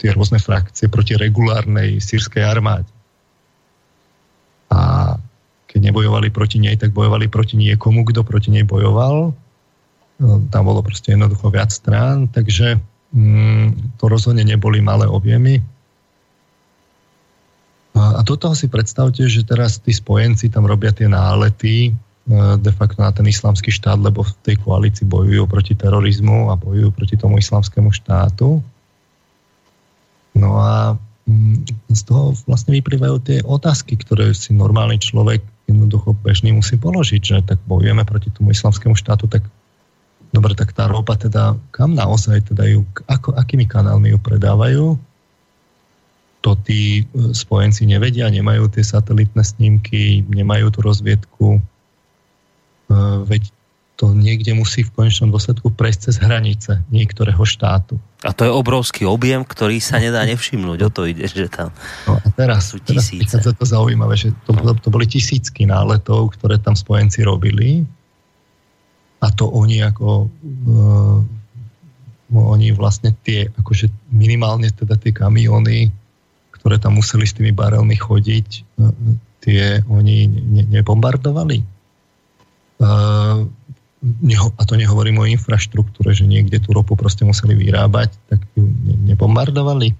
tie rôzne frakcie proti regulárnej sírskej armáde. A keď nebojovali proti nej, tak bojovali proti niekomu, kto proti nej bojoval. No, tam bolo proste jednoducho viac strán, takže mm, to rozhodne neboli malé objemy. A, do toho si predstavte, že teraz tí spojenci tam robia tie nálety de facto na ten islamský štát, lebo v tej koalícii bojujú proti terorizmu a bojujú proti tomu islamskému štátu. No a mm, z toho vlastne vyplývajú tie otázky, ktoré si normálny človek jednoducho bežný musí položiť, že tak bojujeme proti tomu islamskému štátu, tak dobre, tak tá ropa teda, kam naozaj teda ju, ako, akými kanálmi ju predávajú, to tí e, spojenci nevedia, nemajú tie satelitné snímky, nemajú tú rozviedku, veď to niekde musí v konečnom dôsledku prejsť cez hranice niektorého štátu. A to je obrovský objem, ktorý sa nedá nevšimnúť. O to ide, že tam no a teraz, sú tisíce. Teraz to zaujímavé, že to, to, boli tisícky náletov, ktoré tam spojenci robili a to oni ako uh, oni vlastne tie, akože minimálne teda tie kamiony, ktoré tam museli s tými barelmi chodiť, uh, tie oni ne, nebombardovali a to nehovorím o infraštruktúre, že niekde tú ropu proste museli vyrábať, tak ju nebombardovali.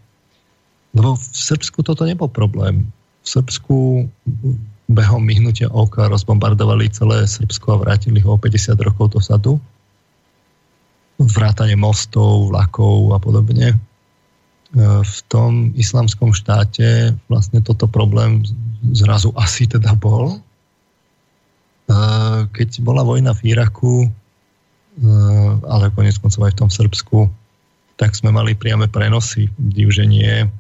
Lebo v Srbsku toto nebol problém. V Srbsku behom myhnutia oka rozbombardovali celé Srbsko a vrátili ho o 50 rokov dozadu. Vrátanie mostov, vlakov a podobne. E, v tom islamskom štáte vlastne toto problém zrazu asi teda bol keď bola vojna v Iraku, ale konec koncov aj v tom Srbsku, tak sme mali priame prenosy, divženie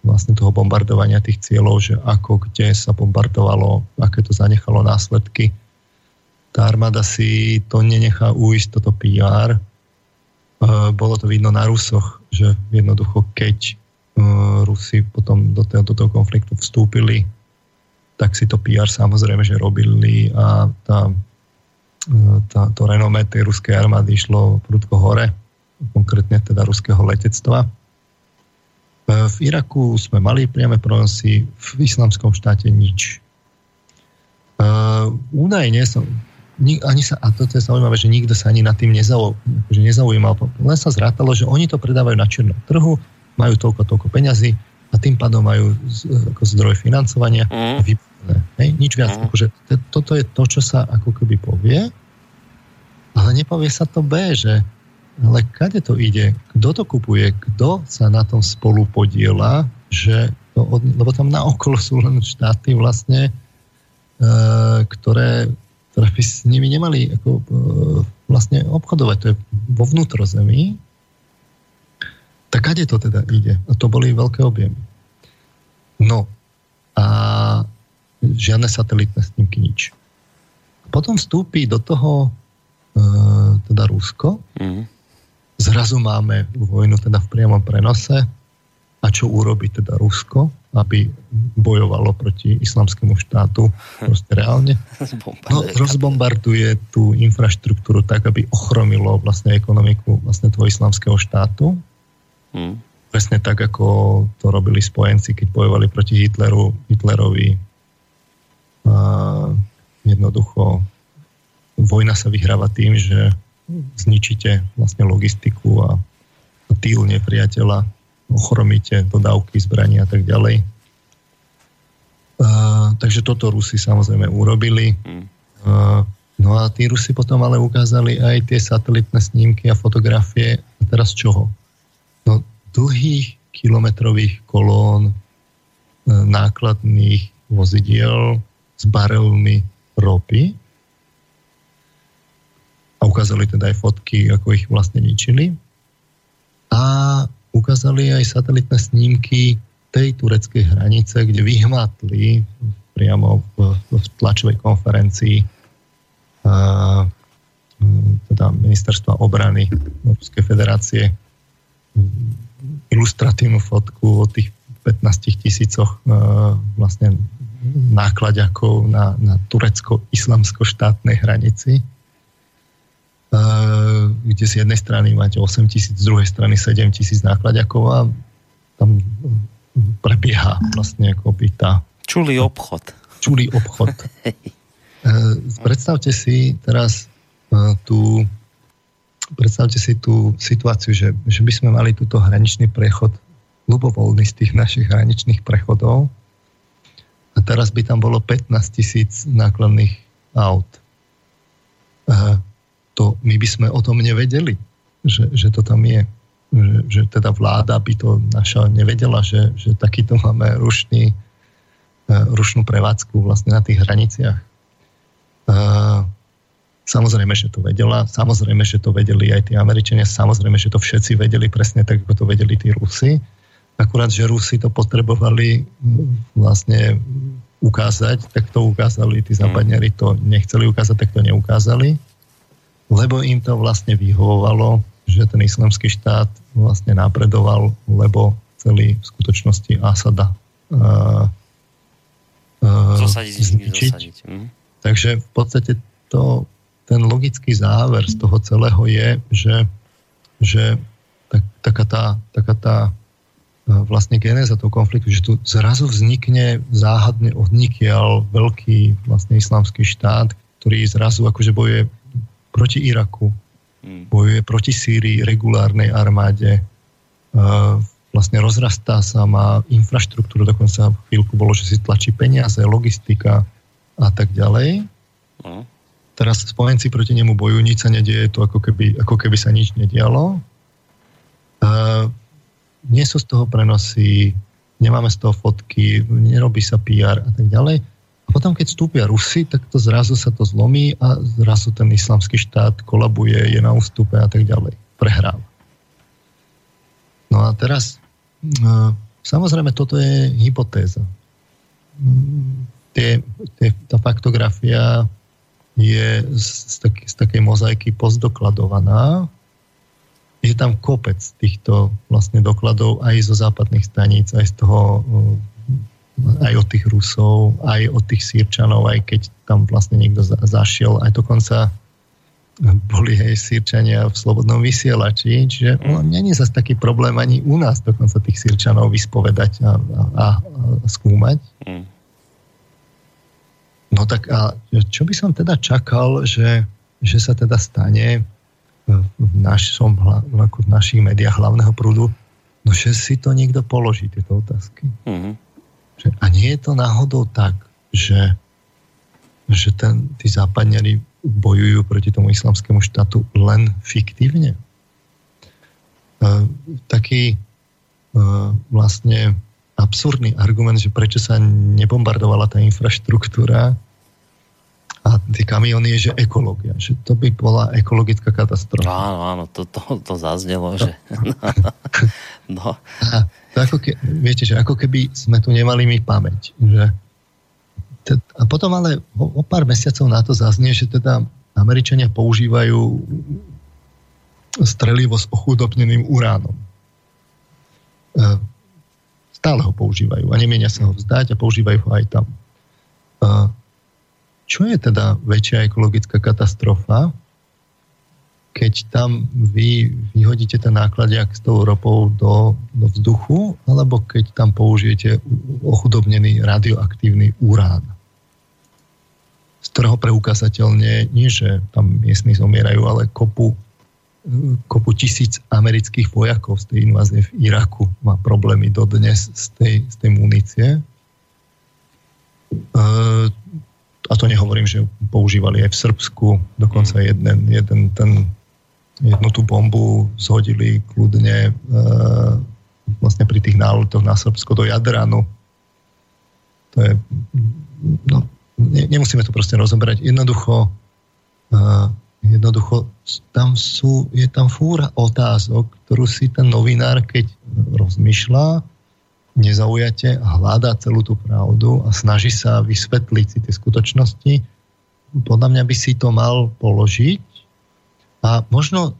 vlastne toho bombardovania tých cieľov, že ako, kde sa bombardovalo, aké to zanechalo následky. Tá armáda si to nenechá ujsť, toto PR. Bolo to vidno na Rusoch, že jednoducho keď Rusi potom do toho, do toho konfliktu vstúpili, tak si to PR samozrejme, že robili a tá, tá, to renomé tej ruskej armády išlo prudko hore, konkrétne teda ruského letectva. V Iraku sme mali priame prenosy, v islamskom štáte nič. Údajne som, ani sa, a to je zaujímavé, že nikto sa ani nad tým nezau, že nezaujímal. Len sa zrátalo, že oni to predávajú na černom trhu, majú toľko, toľko peňazí a tým pádom majú ako zdroj financovania mm. A Hej, nič viac. Mm. Akože, toto je to, čo sa ako keby povie, ale nepovie sa to B, že ale kade to ide? Kto to kupuje? Kto sa na tom spolu podiela? Že to od, lebo tam naokolo sú len štáty vlastne, e, ktoré, ktoré by s nimi nemali ako, e, vlastne obchodovať. To je vo vnútrozemí. Tak kade to teda ide? A to boli veľké objemy. No a žiadne satelitné snímky, nič. Potom vstúpi do toho e, teda Rusko. Mm. Zrazu máme vojnu teda v priamom prenose. A čo urobí teda Rusko, aby bojovalo proti islamskému štátu proste reálne? No, rozbombarduje tú infraštruktúru tak, aby ochromilo vlastne ekonomiku vlastne toho islamského štátu. Mm. Presne tak, ako to robili spojenci, keď bojovali proti Hitleru, Hitlerovi jednoducho vojna sa vyhráva tým, že zničíte vlastne logistiku a, a týl nepriateľa, ochromíte dodávky zbraní a tak ďalej. Uh, takže toto Rusi samozrejme urobili. Uh, no a tí Rusi potom ale ukázali aj tie satelitné snímky a fotografie. A teraz čoho? No dlhých kilometrových kolón uh, nákladných vozidiel s barelmi ropy, ukázali teda aj fotky, ako ich vlastne ničili. A ukázali aj satelitné snímky tej tureckej hranice, kde vyhmatli priamo v, v tlačovej konferencii a, teda ministerstva obrany Ruskej federácie ilustratívnu fotku o tých 15 tisícoch vlastne náklaďakov na, na turecko-islamsko-štátnej hranici, kde z jednej strany máte 8 tisíc, z druhej strany 7 tisíc náklaďakov a tam prebieha vlastne akoby tá... Čulý obchod. Čulý obchod. Predstavte si teraz tú predstavte si tú situáciu, že, že by sme mali túto hraničný prechod ľubovoľný z tých našich hraničných prechodov a teraz by tam bolo 15 tisíc nákladných aut. A to my by sme o tom nevedeli, že, že to tam je. Že, že teda vláda by to naša nevedela, že, že takýto máme rušný, e, rušnú prevádzku vlastne na tých hraniciach. A samozrejme, že to vedela, samozrejme, že to vedeli aj tí Američania, samozrejme, že to všetci vedeli presne tak, ako to vedeli tí Rusi. Akurát, že Rusi to potrebovali vlastne ukázať, tak to ukázali, tí mm. západňari to nechceli ukázať, tak to neukázali, lebo im to vlastne vyhovovalo, že ten islamský štát vlastne napredoval, lebo celý v skutočnosti Asada uh, uh, zničiť. Zosadiť. Mm. Takže v podstate to, ten logický záver z toho celého je, že, že tak, taká tá, taká tá vlastne genéza toho konfliktu, že tu zrazu vznikne záhadne odnikial veľký vlastne islamský štát, ktorý zrazu akože bojuje proti Iraku, hmm. bojuje proti Sýrii, regulárnej armáde, vlastne rozrastá sa, má infraštruktúru, dokonca chvíľku bolo, že si tlačí peniaze, logistika a tak ďalej. Hmm. Teraz spojenci proti nemu bojujú, nič sa nedieje, to ako keby, ako keby sa nič nedialo nie sú z toho prenosy, nemáme z toho fotky, nerobí sa PR a tak ďalej. A potom, keď vstúpia Rusy, tak to zrazu sa to zlomí a zrazu ten islamský štát kolabuje, je na ústupe a tak ďalej. Prehráva. No a teraz, no, samozrejme, toto je hypotéza. Tie, tie, tá faktografia je z, z, tak, z takej mozaiky postdokladovaná, je tam kopec týchto vlastne dokladov aj zo západných staníc, aj z toho eh, aj od tých Rusov, aj od tých Sýrčanov, aj keď tam vlastne niekto za, zašiel, aj dokonca boli aj Sýrčania v slobodnom vysielači, čiže no, není zase taký problém ani u nás dokonca tých Sýrčanov vyspovedať a, a, a, a skúmať. Mm. No tak a čo by som teda čakal, že, že sa teda stane, v, našom, ako v našich médiách hlavného prúdu, no že si to niekto položí, tieto otázky. Mm-hmm. Že, a nie je to náhodou tak, že, že ten, tí západňari bojujú proti tomu islamskému štátu len fiktívne. Uh, taký uh, vlastne absurdný argument, že prečo sa nebombardovala tá infraštruktúra, a tie kamiony je, že ekológia, že to by bola ekologická katastrofa. Áno, áno, to, to, to zaznelo, že... no. A, to ako ke, viete, že ako keby sme tu nemali my pamäť, že a potom ale o, o pár mesiacov na to zaznie, že teda Američania používajú strelivo s ochudobneným uránom. E, stále ho používajú a nemienia sa ho vzdať a používajú ho aj tam. Čo je teda väčšia ekologická katastrofa, keď tam vy vyhodíte ten nákladiak s tou ropou do, do vzduchu, alebo keď tam použijete ochudobnený radioaktívny urán, z ktorého preukázateľne nie, že tam miestni zomierajú, ale kopu, kopu tisíc amerických vojakov z tej invázie v Iraku má problémy dodnes z tej, z tej munície. E, a to nehovorím, že používali aj v Srbsku, dokonca mm. jeden, jeden ten, jednu tú bombu zhodili kľudne e, vlastne pri tých náletoch na Srbsko do Jadranu. To je, no, ne, nemusíme to proste rozoberať. Jednoducho, e, Jednoducho, tam sú, je tam fúra otázok, ktorú si ten novinár, keď rozmýšľa, nezaujate a hľadá celú tú pravdu a snaží sa vysvetliť si tie skutočnosti, podľa mňa by si to mal položiť a možno,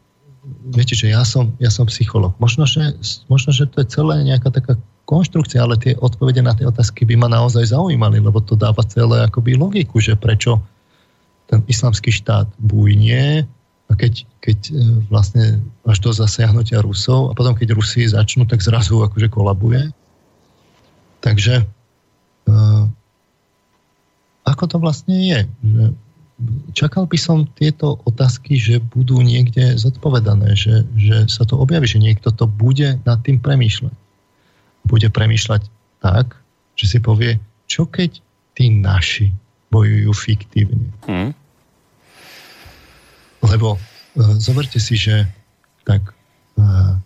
viete, že ja som, ja som psycholog, možno že, možno, že to je celé nejaká taká konštrukcia, ale tie odpovede na tie otázky by ma naozaj zaujímali, lebo to dáva celé akoby logiku, že prečo ten islamský štát bujnie a keď, keď e, vlastne až do zasiahnutia Rusov a potom keď Rusi začnú, tak zrazu akože kolabuje. Takže uh, ako to vlastne je? Že čakal by som tieto otázky, že budú niekde zodpovedané, že, že sa to objaví, že niekto to bude nad tým premýšľať. Bude premýšľať tak, že si povie, čo keď tí naši bojujú fiktívne. Hmm. Lebo uh, zoberte si, že tak uh,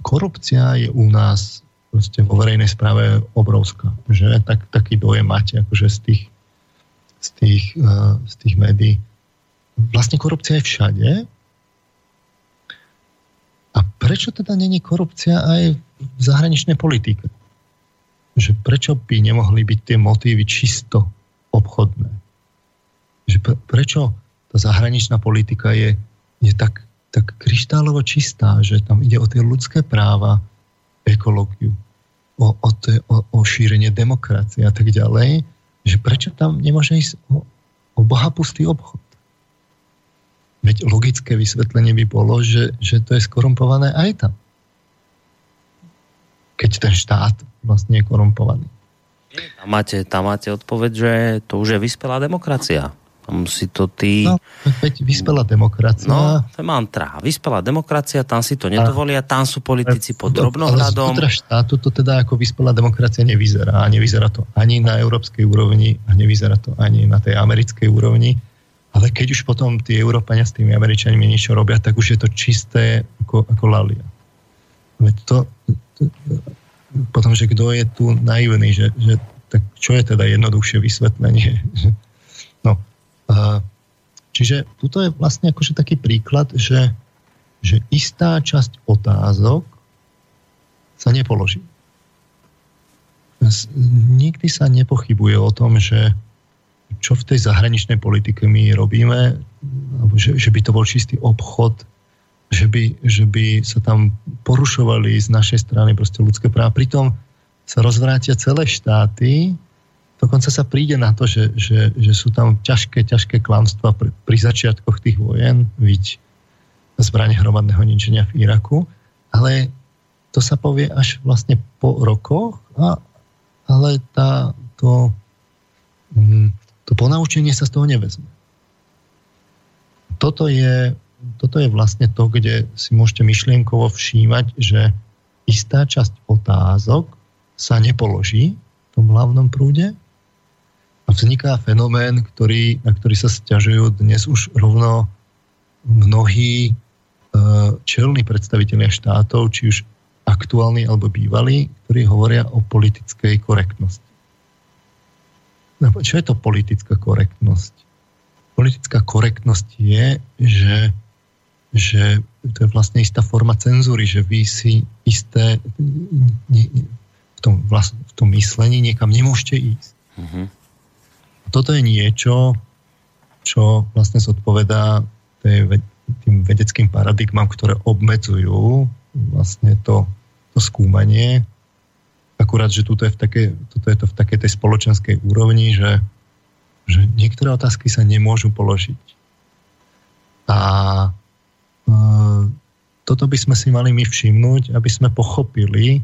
korupcia je u nás proste vo verejnej správe obrovská. Že? Tak, taký dojem máte akože z tých, z tých, uh, z tých médií. Vlastne korupcia je všade. A prečo teda není korupcia aj v zahraničnej politike? Že prečo by nemohli byť tie motívy čisto obchodné? Že prečo tá zahraničná politika je, je tak, tak kryštálovo čistá, že tam ide o tie ľudské práva, ekológiu, o, o, te, o, o šírenie demokracie a tak ďalej, že prečo tam nemôže ísť o, o bohapustý obchod. Veď logické vysvetlenie by bolo, že, že to je skorumpované aj tam. Keď ten štát vlastne je korumpovaný. Tam máte, tam máte odpoveď, že to už je vyspelá demokracia. Tam si to ty... No, veď vyspelá demokracia. No, to je mantra. Vyspelá demokracia, tam si to nedovolia, tam sú politici pod drobnohľadom. Ale štátu to teda ako vyspelá demokracia nevyzerá. A nevyzerá to ani na európskej úrovni a nevyzerá to ani na tej americkej úrovni. Ale keď už potom tí Európania s tými Američanmi niečo robia, tak už je to čisté ako, ako lalia. Veď to, to, potom, že kto je tu naivný, že, že tak čo je teda jednoduchšie vysvetlenie? No, Čiže tuto je vlastne akože taký príklad, že, že istá časť otázok sa nepoloží. Nikdy sa nepochybuje o tom, že čo v tej zahraničnej politike my robíme, alebo že, že by to bol čistý obchod, že by, že by sa tam porušovali z našej strany proste ľudské práva. Pritom sa rozvrátia celé štáty, Dokonca sa príde na to, že, že, že sú tam ťažké, ťažké klamstva pri, pri začiatkoch tých vojen, viď zbranie hromadného ničenia v Iraku, ale to sa povie až vlastne po rokoch, a, ale tá, to, mm, to ponaučenie sa z toho nevezme. Toto je, toto je vlastne to, kde si môžete myšlienkovo všímať, že istá časť otázok sa nepoloží v tom hlavnom prúde vzniká fenomén, ktorý, na ktorý sa stiažujú dnes už rovno mnohí e, čelní predstavitelia štátov, či už aktuálni alebo bývalí, ktorí hovoria o politickej korektnosti. No, čo je to politická korektnosť? Politická korektnosť je, že, že to je vlastne istá forma cenzúry, že vy si isté v, tom, v tom myslení niekam nemôžete ísť. Mm-hmm toto je niečo, čo vlastne zodpovedá tým vedeckým paradigmám, ktoré obmedzujú vlastne to, to skúmanie. Akurát, že tuto je, v také, tuto je to v takej tej spoločenskej úrovni, že, že niektoré otázky sa nemôžu položiť. A e, toto by sme si mali my všimnúť, aby sme pochopili,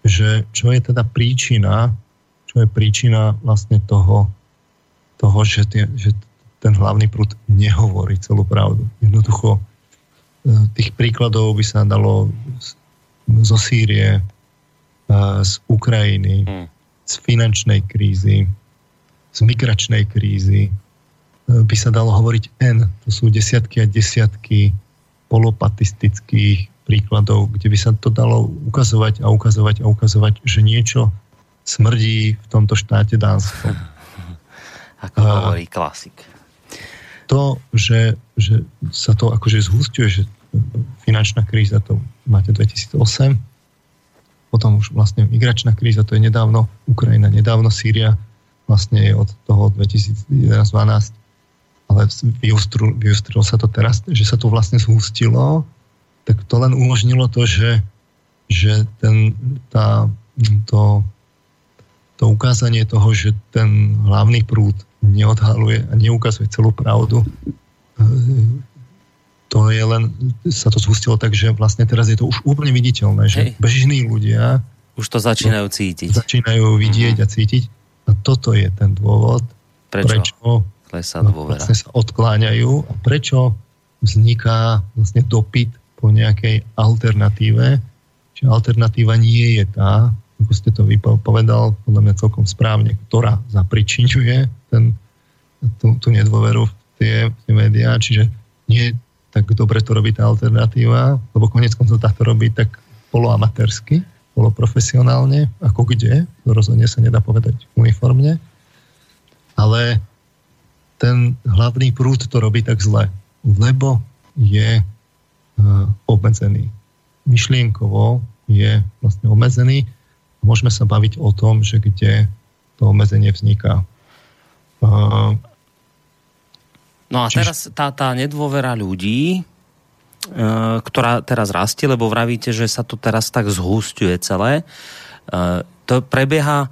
že čo je teda príčina, čo je príčina vlastne toho, toho, že, tie, že ten hlavný prúd nehovorí celú pravdu. Jednoducho e, tých príkladov by sa dalo zo Sýrie, e, z Ukrajiny, hmm. z finančnej krízy, z migračnej krízy, e, by sa dalo hovoriť N. To sú desiatky a desiatky polopatistických príkladov, kde by sa to dalo ukazovať a ukazovať a ukazovať, že niečo smrdí v tomto štáte Dánsko ako a, hovorí klasik. to, že, že sa to akože zhustuje, že finančná kríza to máte 2008, potom už vlastne migračná kríza, to je nedávno Ukrajina, nedávno Sýria, vlastne je od toho 2011-2012, ale vyustrilo, vyustrilo sa to teraz, že sa to vlastne zhustilo, tak to len umožnilo to, že, že ten, tá, to, to ukázanie toho, že ten hlavný prúd neodhaluje a neukazuje celú pravdu. To je len, sa to zhustilo tak, že vlastne teraz je to už úplne viditeľné, že Hej. bežní ľudia už to začínajú cítiť. Začínajú vidieť uh-huh. a cítiť. A toto je ten dôvod, prečo, prečo sa, vlastne sa odkláňajú a prečo vzniká vlastne dopyt po nejakej alternatíve. Čiže alternatíva nie je tá, ako ste to vypovedal, podľa mňa celkom správne, ktorá zapričinuje ten, tú, tú nedôveru v tie, tie médiá, čiže nie tak dobre to robí tá alternatíva, lebo konec koncov to robí tak poloamatérsky, poloprofesionálne, ako kde, to rozhodne sa nedá povedať uniformne, ale ten hlavný prúd to robí tak zle, lebo je uh, obmedzený. Myšlienkovo je vlastne obmedzený môžeme sa baviť o tom, že kde to obmedzenie vzniká. No a teraz tá, tá nedôvera ľudí, e, ktorá teraz rastie, lebo vravíte, že sa to teraz tak zhústuje celé, e, to prebieha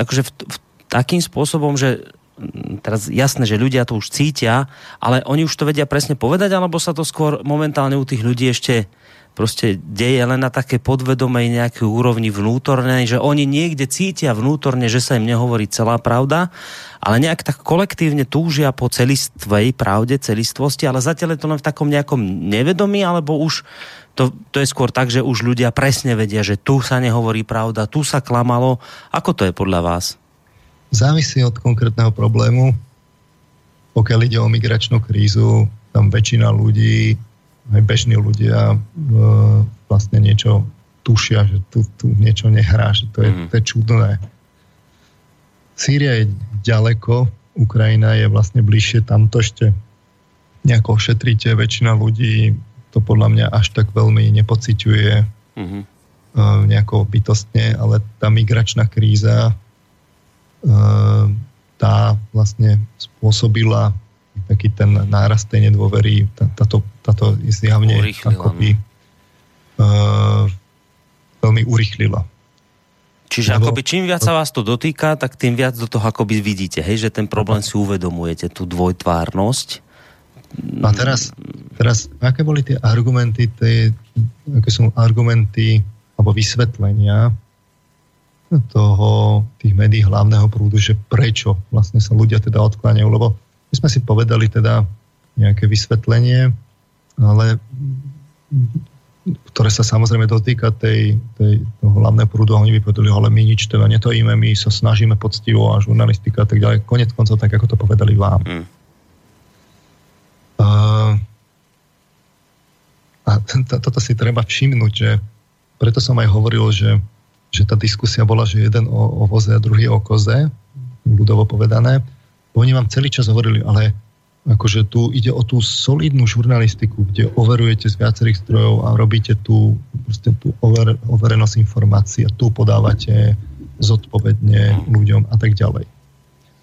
akože v, v, takým spôsobom, že teraz jasné, že ľudia to už cítia, ale oni už to vedia presne povedať, alebo sa to skôr momentálne u tých ľudí ešte proste deje len na také podvedomej nejakej úrovni vnútornej, že oni niekde cítia vnútorne, že sa im nehovorí celá pravda, ale nejak tak kolektívne túžia po celistvej pravde, celistvosti, ale zatiaľ je to len v takom nejakom nevedomí, alebo už to, to je skôr tak, že už ľudia presne vedia, že tu sa nehovorí pravda, tu sa klamalo. Ako to je podľa vás? Závisí od konkrétneho problému. Pokiaľ ide o migračnú krízu, tam väčšina ľudí aj bežní ľudia e, vlastne niečo tušia, že tu, tu niečo nehrá, že to je, mm. to je čudné. Sýria je ďaleko, Ukrajina je vlastne bližšie, tam to ešte nejako šetríte, väčšina ľudí to podľa mňa až tak veľmi nepociťuje mm-hmm. uh, nejako bytostne, ale tá migračná kríza uh, tá vlastne spôsobila taký ten nárast tej nedôvery, tá, táto, táto zjavne akoby uh, veľmi urychlila. Čiže Lebo, akoby čím viac sa vás to dotýka, tak tým viac do toho akoby vidíte, hej, že ten problém si uvedomujete, tú dvojtvárnosť. A teraz, teraz aké boli tie argumenty, tie, aké sú argumenty alebo vysvetlenia toho, tých médií hlavného prúdu, že prečo vlastne sa ľudia teda odkláňajú, lebo my sme si povedali teda nejaké vysvetlenie, ale ktoré sa samozrejme dotýka tej, tej toho hlavného prúdu a oni by povedali, ale my nič teda netojíme, my sa snažíme poctivo a žurnalistika a tak ďalej. Konec koncov tak, ako to povedali vám. Mm. A, a toto si treba všimnúť, že preto som aj hovoril, že, že tá diskusia bola, že jeden o, o voze a druhý o koze, ľudovo povedané, oni vám celý čas hovorili, ale akože tu ide o tú solidnú žurnalistiku, kde overujete z viacerých strojov a robíte tú, tú over, overenosť informácií a tu podávate zodpovedne ľuďom a tak ďalej.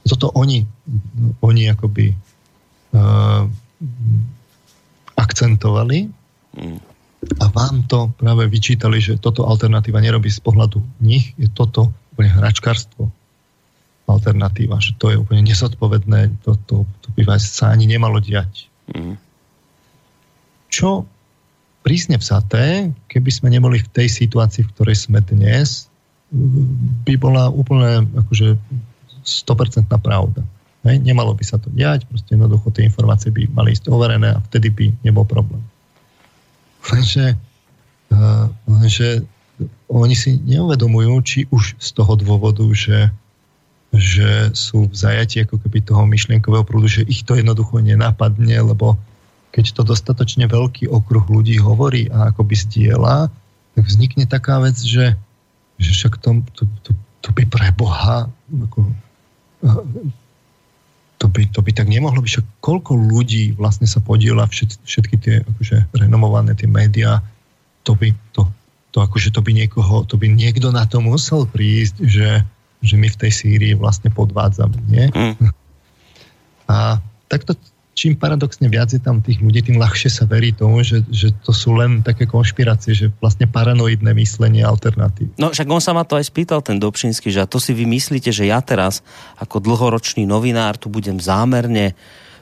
Toto oni, oni akoby uh, akcentovali a vám to práve vyčítali, že toto alternatíva nerobí z pohľadu nich, je toto úplne hračkárstvo alternatíva, že to je úplne nezodpovedné, to, to, to by sa ani nemalo diať. Mm. Čo prísne vzaté, keby sme neboli v tej situácii, v ktorej sme dnes, by bola úplne akože 100% pravda. Hej? Nemalo by sa to diať, proste jednoducho tie informácie by mali ísť overené a vtedy by nebol problém. Lenže, uh, lenže oni si neuvedomujú, či už z toho dôvodu, že že sú v zajati ako keby toho myšlienkového prúdu, že ich to jednoducho nenapadne, lebo keď to dostatočne veľký okruh ľudí hovorí a akoby zdieľa, tak vznikne taká vec, že, že však to, to, to, to by pre Boha ako, to to by, to by tak nemohlo byť, že koľko ľudí vlastne sa podiela, všet, všetky tie akože renomované tie médiá, to by, to, to akože to by niekoho, to by niekto na to musel prísť, že, že my v tej Sýrii vlastne podvádzame, nie? Mm. A takto čím paradoxne viac je tam tých ľudí, tým ľahšie sa verí tomu, že, že to sú len také konšpirácie, že vlastne paranoidné myslenie alternatív. No však on sa ma to aj spýtal, ten Dobšinský, že a to si vy myslíte, že ja teraz ako dlhoročný novinár tu budem zámerne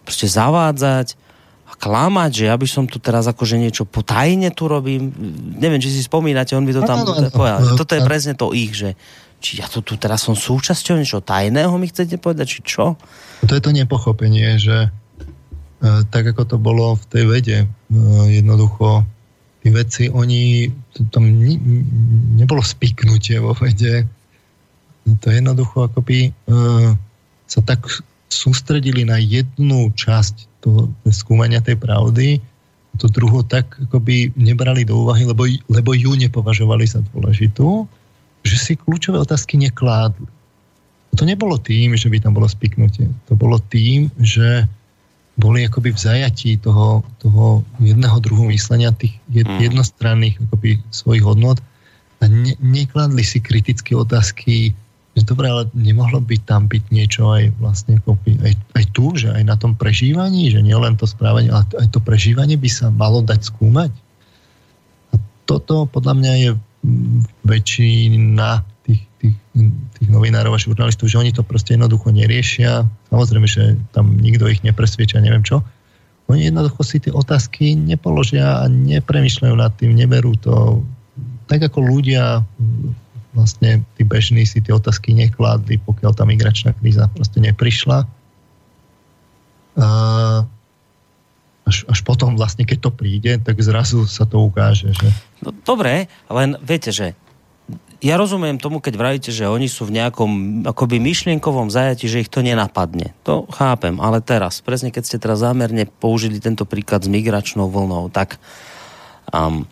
proste zavádzať a klamať, že ja by som tu teraz akože niečo potajne tu robím. Neviem, či si spomínate, on by to tam no, no, no, povedal. No, toto je presne to ich, že či ja tu, tu teraz som súčasťou niečo tajného, mi chcete povedať, či čo? To je to nepochopenie, že E, tak ako to bolo v tej vede. E, jednoducho, tí veci, oni, to, tam ne, nebolo spiknutie vo vede. To jednoducho akoby e, sa tak sústredili na jednu časť toho skúmania tej pravdy, to druho tak akoby nebrali do úvahy, lebo, lebo ju nepovažovali za dôležitú, že si kľúčové otázky nekládli. To nebolo tým, že by tam bolo spiknutie. To bolo tým, že boli akoby v zajatí toho, toho jedného druhu myslenia, tých mm. jednostranných akoby svojich hodnot a ne, nekladli si kritické otázky, že dobre, ale nemohlo by tam byť niečo aj vlastne akoby, aj, aj tu, že aj na tom prežívaní, že nielen to správanie, ale aj to prežívanie by sa malo dať skúmať. A toto podľa mňa je väčšina tých, tých, tých novinárov a žurnalistov, že oni to proste jednoducho neriešia. Samozrejme, že tam nikto ich nepresvieča, neviem čo. Oni jednoducho si tie otázky nepoložia a nepremýšľajú nad tým, neberú to. Tak ako ľudia, vlastne tí bežní si tie otázky nekládli, pokiaľ tá migračná kríza proste neprišla. A až, až potom vlastne, keď to príde, tak zrazu sa to ukáže. Že... No, dobre, len viete, že ja rozumiem tomu, keď vravíte, že oni sú v nejakom akoby myšlienkovom zajati, že ich to nenapadne. To chápem, ale teraz, presne keď ste teraz zámerne použili tento príklad s migračnou vlnou, tak um,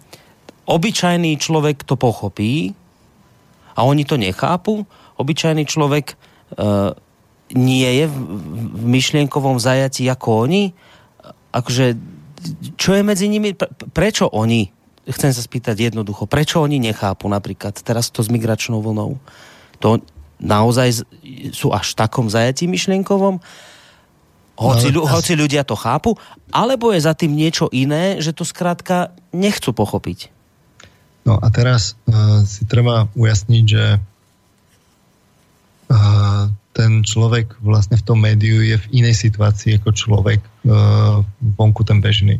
obyčajný človek to pochopí a oni to nechápu. Obyčajný človek uh, nie je v, v myšlienkovom zajati ako oni. Akože, čo je medzi nimi? Prečo oni chcem sa spýtať jednoducho, prečo oni nechápu napríklad teraz to s migračnou vlnou? To naozaj sú až v takom zajatí myšlienkovom? Hoci, no, hoci ľudia to chápu? Alebo je za tým niečo iné, že to skrátka nechcú pochopiť? No a teraz uh, si treba ujasniť, že uh, ten človek vlastne v tom médiu je v inej situácii ako človek uh, vonku ten bežný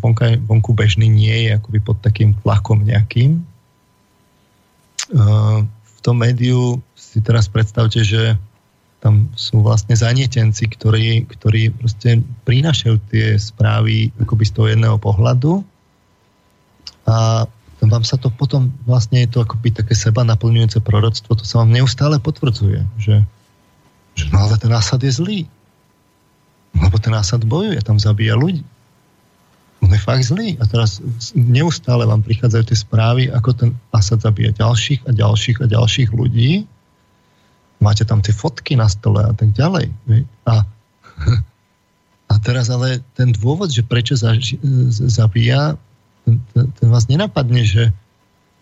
vonka, vonku bežný nie je akoby pod takým tlakom nejakým. V tom médiu si teraz predstavte, že tam sú vlastne zanietenci, ktorí, ktorí proste prinášajú tie správy akoby z toho jedného pohľadu a vám sa to potom vlastne je to akoby také seba naplňujúce proroctvo, to sa vám neustále potvrdzuje, že, že no ale ten Asad je zlý. Lebo ten Asad bojuje, tam zabíja ľudí on je fakt zlý. A teraz neustále vám prichádzajú tie správy, ako ten Asad zabíja ďalších a ďalších a ďalších ľudí. Máte tam tie fotky na stole a tak ďalej. A, a teraz ale ten dôvod, že prečo zabíja, ten, ten, ten vás nenapadne, že,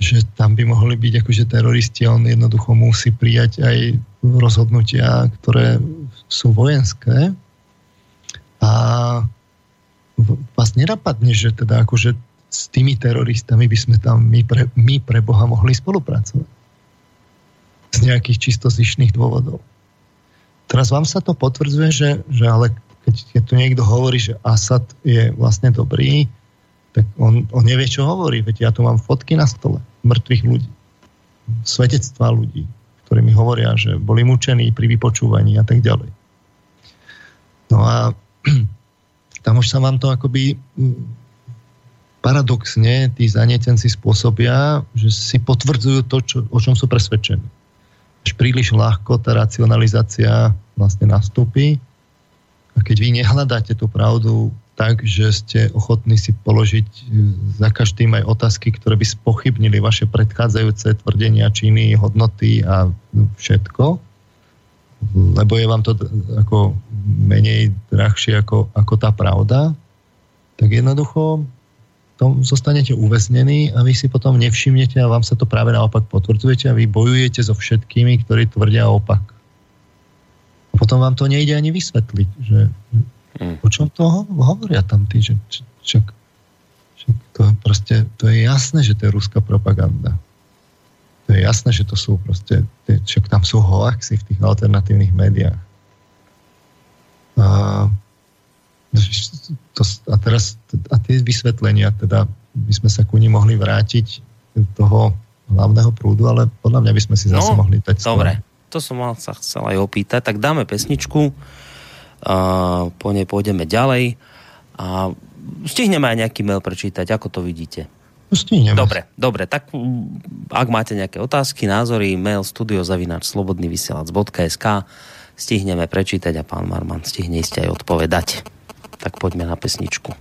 že tam by mohli byť akože teroristi a on jednoducho musí prijať aj rozhodnutia, ktoré sú vojenské. A vás nenapadne, že teda akože s tými teroristami by sme tam my pre, my pre Boha mohli spolupracovať. Z nejakých čisto zišných dôvodov. Teraz vám sa to potvrdzuje, že, že ale keď, keď tu niekto hovorí, že Asad je vlastne dobrý, tak on, on nevie, čo hovorí. Veď ja tu mám fotky na stole mŕtvych ľudí. Svetectvá ľudí, ktorí mi hovoria, že boli mučení pri vypočúvaní a tak ďalej. No a tam už sa vám to akoby mm, paradoxne tí zanietenci spôsobia, že si potvrdzujú to, čo, o čom sú presvedčení. Až príliš ľahko tá racionalizácia vlastne nastúpi a keď vy nehľadáte tú pravdu tak, že ste ochotní si položiť e, za každým aj otázky, ktoré by spochybnili vaše predchádzajúce tvrdenia, činy, hodnoty a všetko, lebo je vám to ako menej drahšie ako, ako tá pravda, tak jednoducho tom zostanete uväznení a vy si potom nevšimnete a vám sa to práve naopak potvrdzujete a vy bojujete so všetkými, ktorí tvrdia opak. A potom vám to nejde ani vysvetliť, že mm. o čom to hovoria tam tí, že čak, čak to, proste, to je jasné, že to je ruská propaganda. To je jasné, že to sú proste, čak tam sú hoaxy v tých alternatívnych médiách. A to, a teraz a tie vysvetlenia, teda by sme sa ku nim mohli vrátiť toho hlavného prúdu, ale podľa mňa by sme si zase no, mohli dať Dobre, to som mal sa chcel aj opýtať. Tak dáme pesničku, po nej pôjdeme ďalej a stihneme aj nejaký mail prečítať, ako to vidíte. Stihneme. Dobre, dobre, tak ak máte nejaké otázky, názory, mail studiozavináč.slobodnyvysielac.sk stihneme prečítať a pán Marman stihne iste aj odpovedať tak poďme na pesničku.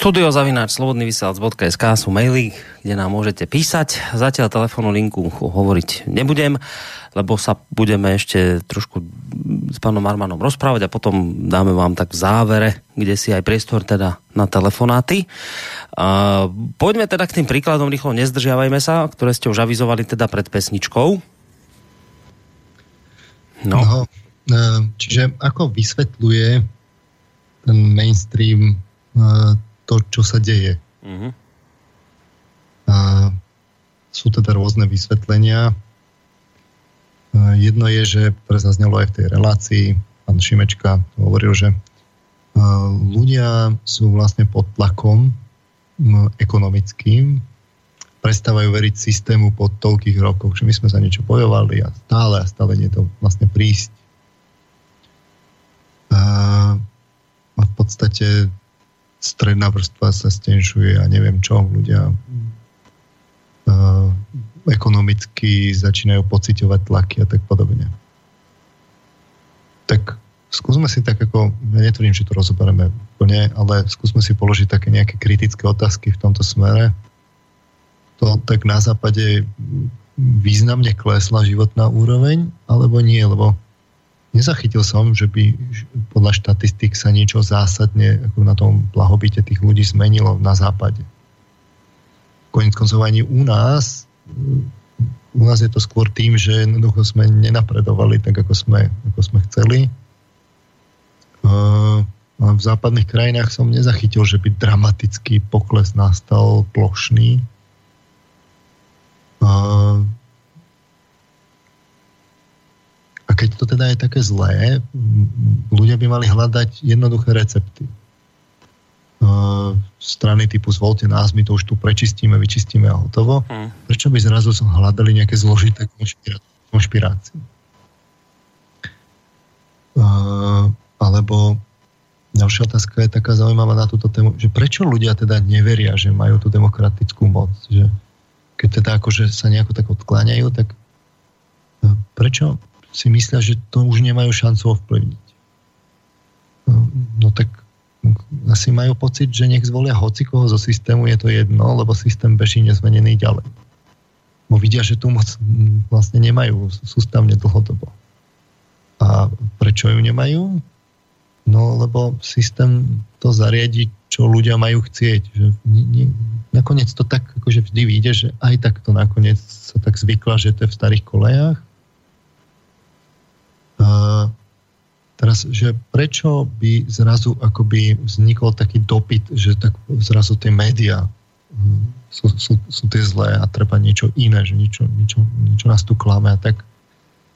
Studiozavináč slobodnyvysielac.sk sú maily, kde nám môžete písať. Zatiaľ telefónu linku hovoriť nebudem, lebo sa budeme ešte trošku s pánom Armanom rozprávať a potom dáme vám tak v závere, kde si aj priestor teda na telefonáty. A poďme teda k tým príkladom, rýchlo nezdržiavajme sa, ktoré ste už avizovali teda pred pesničkou. No. no čiže ako vysvetľuje ten mainstream to, čo sa deje. Uh-huh. A sú teda rôzne vysvetlenia. Jedno je, že prezaznelo aj v tej relácii, pán Šimečka hovoril, že ľudia sú vlastne pod tlakom ekonomickým, prestávajú veriť systému po toľkých rokoch, že my sme za niečo bojovali a stále a stále nie to vlastne prísť. A v podstate stredná vrstva sa stenšuje a neviem čo, ľudia ekonomicky začínajú pociťovať tlaky a tak podobne. Tak skúsme si tak ako, ja netvrdím, že to rozoberieme úplne, ale skúsme si položiť také nejaké kritické otázky v tomto smere. To tak na západe významne klesla životná úroveň, alebo nie, lebo nezachytil som, že by podľa štatistik sa niečo zásadne ako na tom blahobite tých ľudí zmenilo na západe. Koniec koncov ani u nás u nás je to skôr tým, že jednoducho sme nenapredovali tak, ako sme, ako sme chceli. A v západných krajinách som nezachytil, že by dramatický pokles nastal plošný. A, a keď to teda je také zlé, ľudia by mali hľadať jednoduché recepty strany typu zvolte nás, my to už tu prečistíme, vyčistíme a hotovo. Hmm. Prečo by zrazu hľadali nejaké zložité konšpirácie? Uh, alebo ďalšia otázka je taká zaujímavá na túto tému, že prečo ľudia teda neveria, že majú tú demokratickú moc? Že keď teda akože sa nejako tak odkláňajú, tak prečo si myslia, že to už nemajú šancu ovplyvniť? No tak asi majú pocit, že nech zvolia hocikoho zo systému, je to jedno, lebo systém beží nezmenený ďalej. Bo vidia, že tu moc vlastne nemajú sústavne dlhodobo. A prečo ju nemajú? No, lebo systém to zariadi, čo ľudia majú chcieť. Že nie, nie, nakoniec to tak akože vždy vyjde, že aj tak to nakoniec sa tak zvykla, že to je v starých kolejách. Teraz, že prečo by zrazu akoby vznikol taký dopyt, že tak zrazu tie médiá hm, sú, sú, sú tie zlé a treba niečo iné, že niečo, niečo, niečo nás tu klame a tak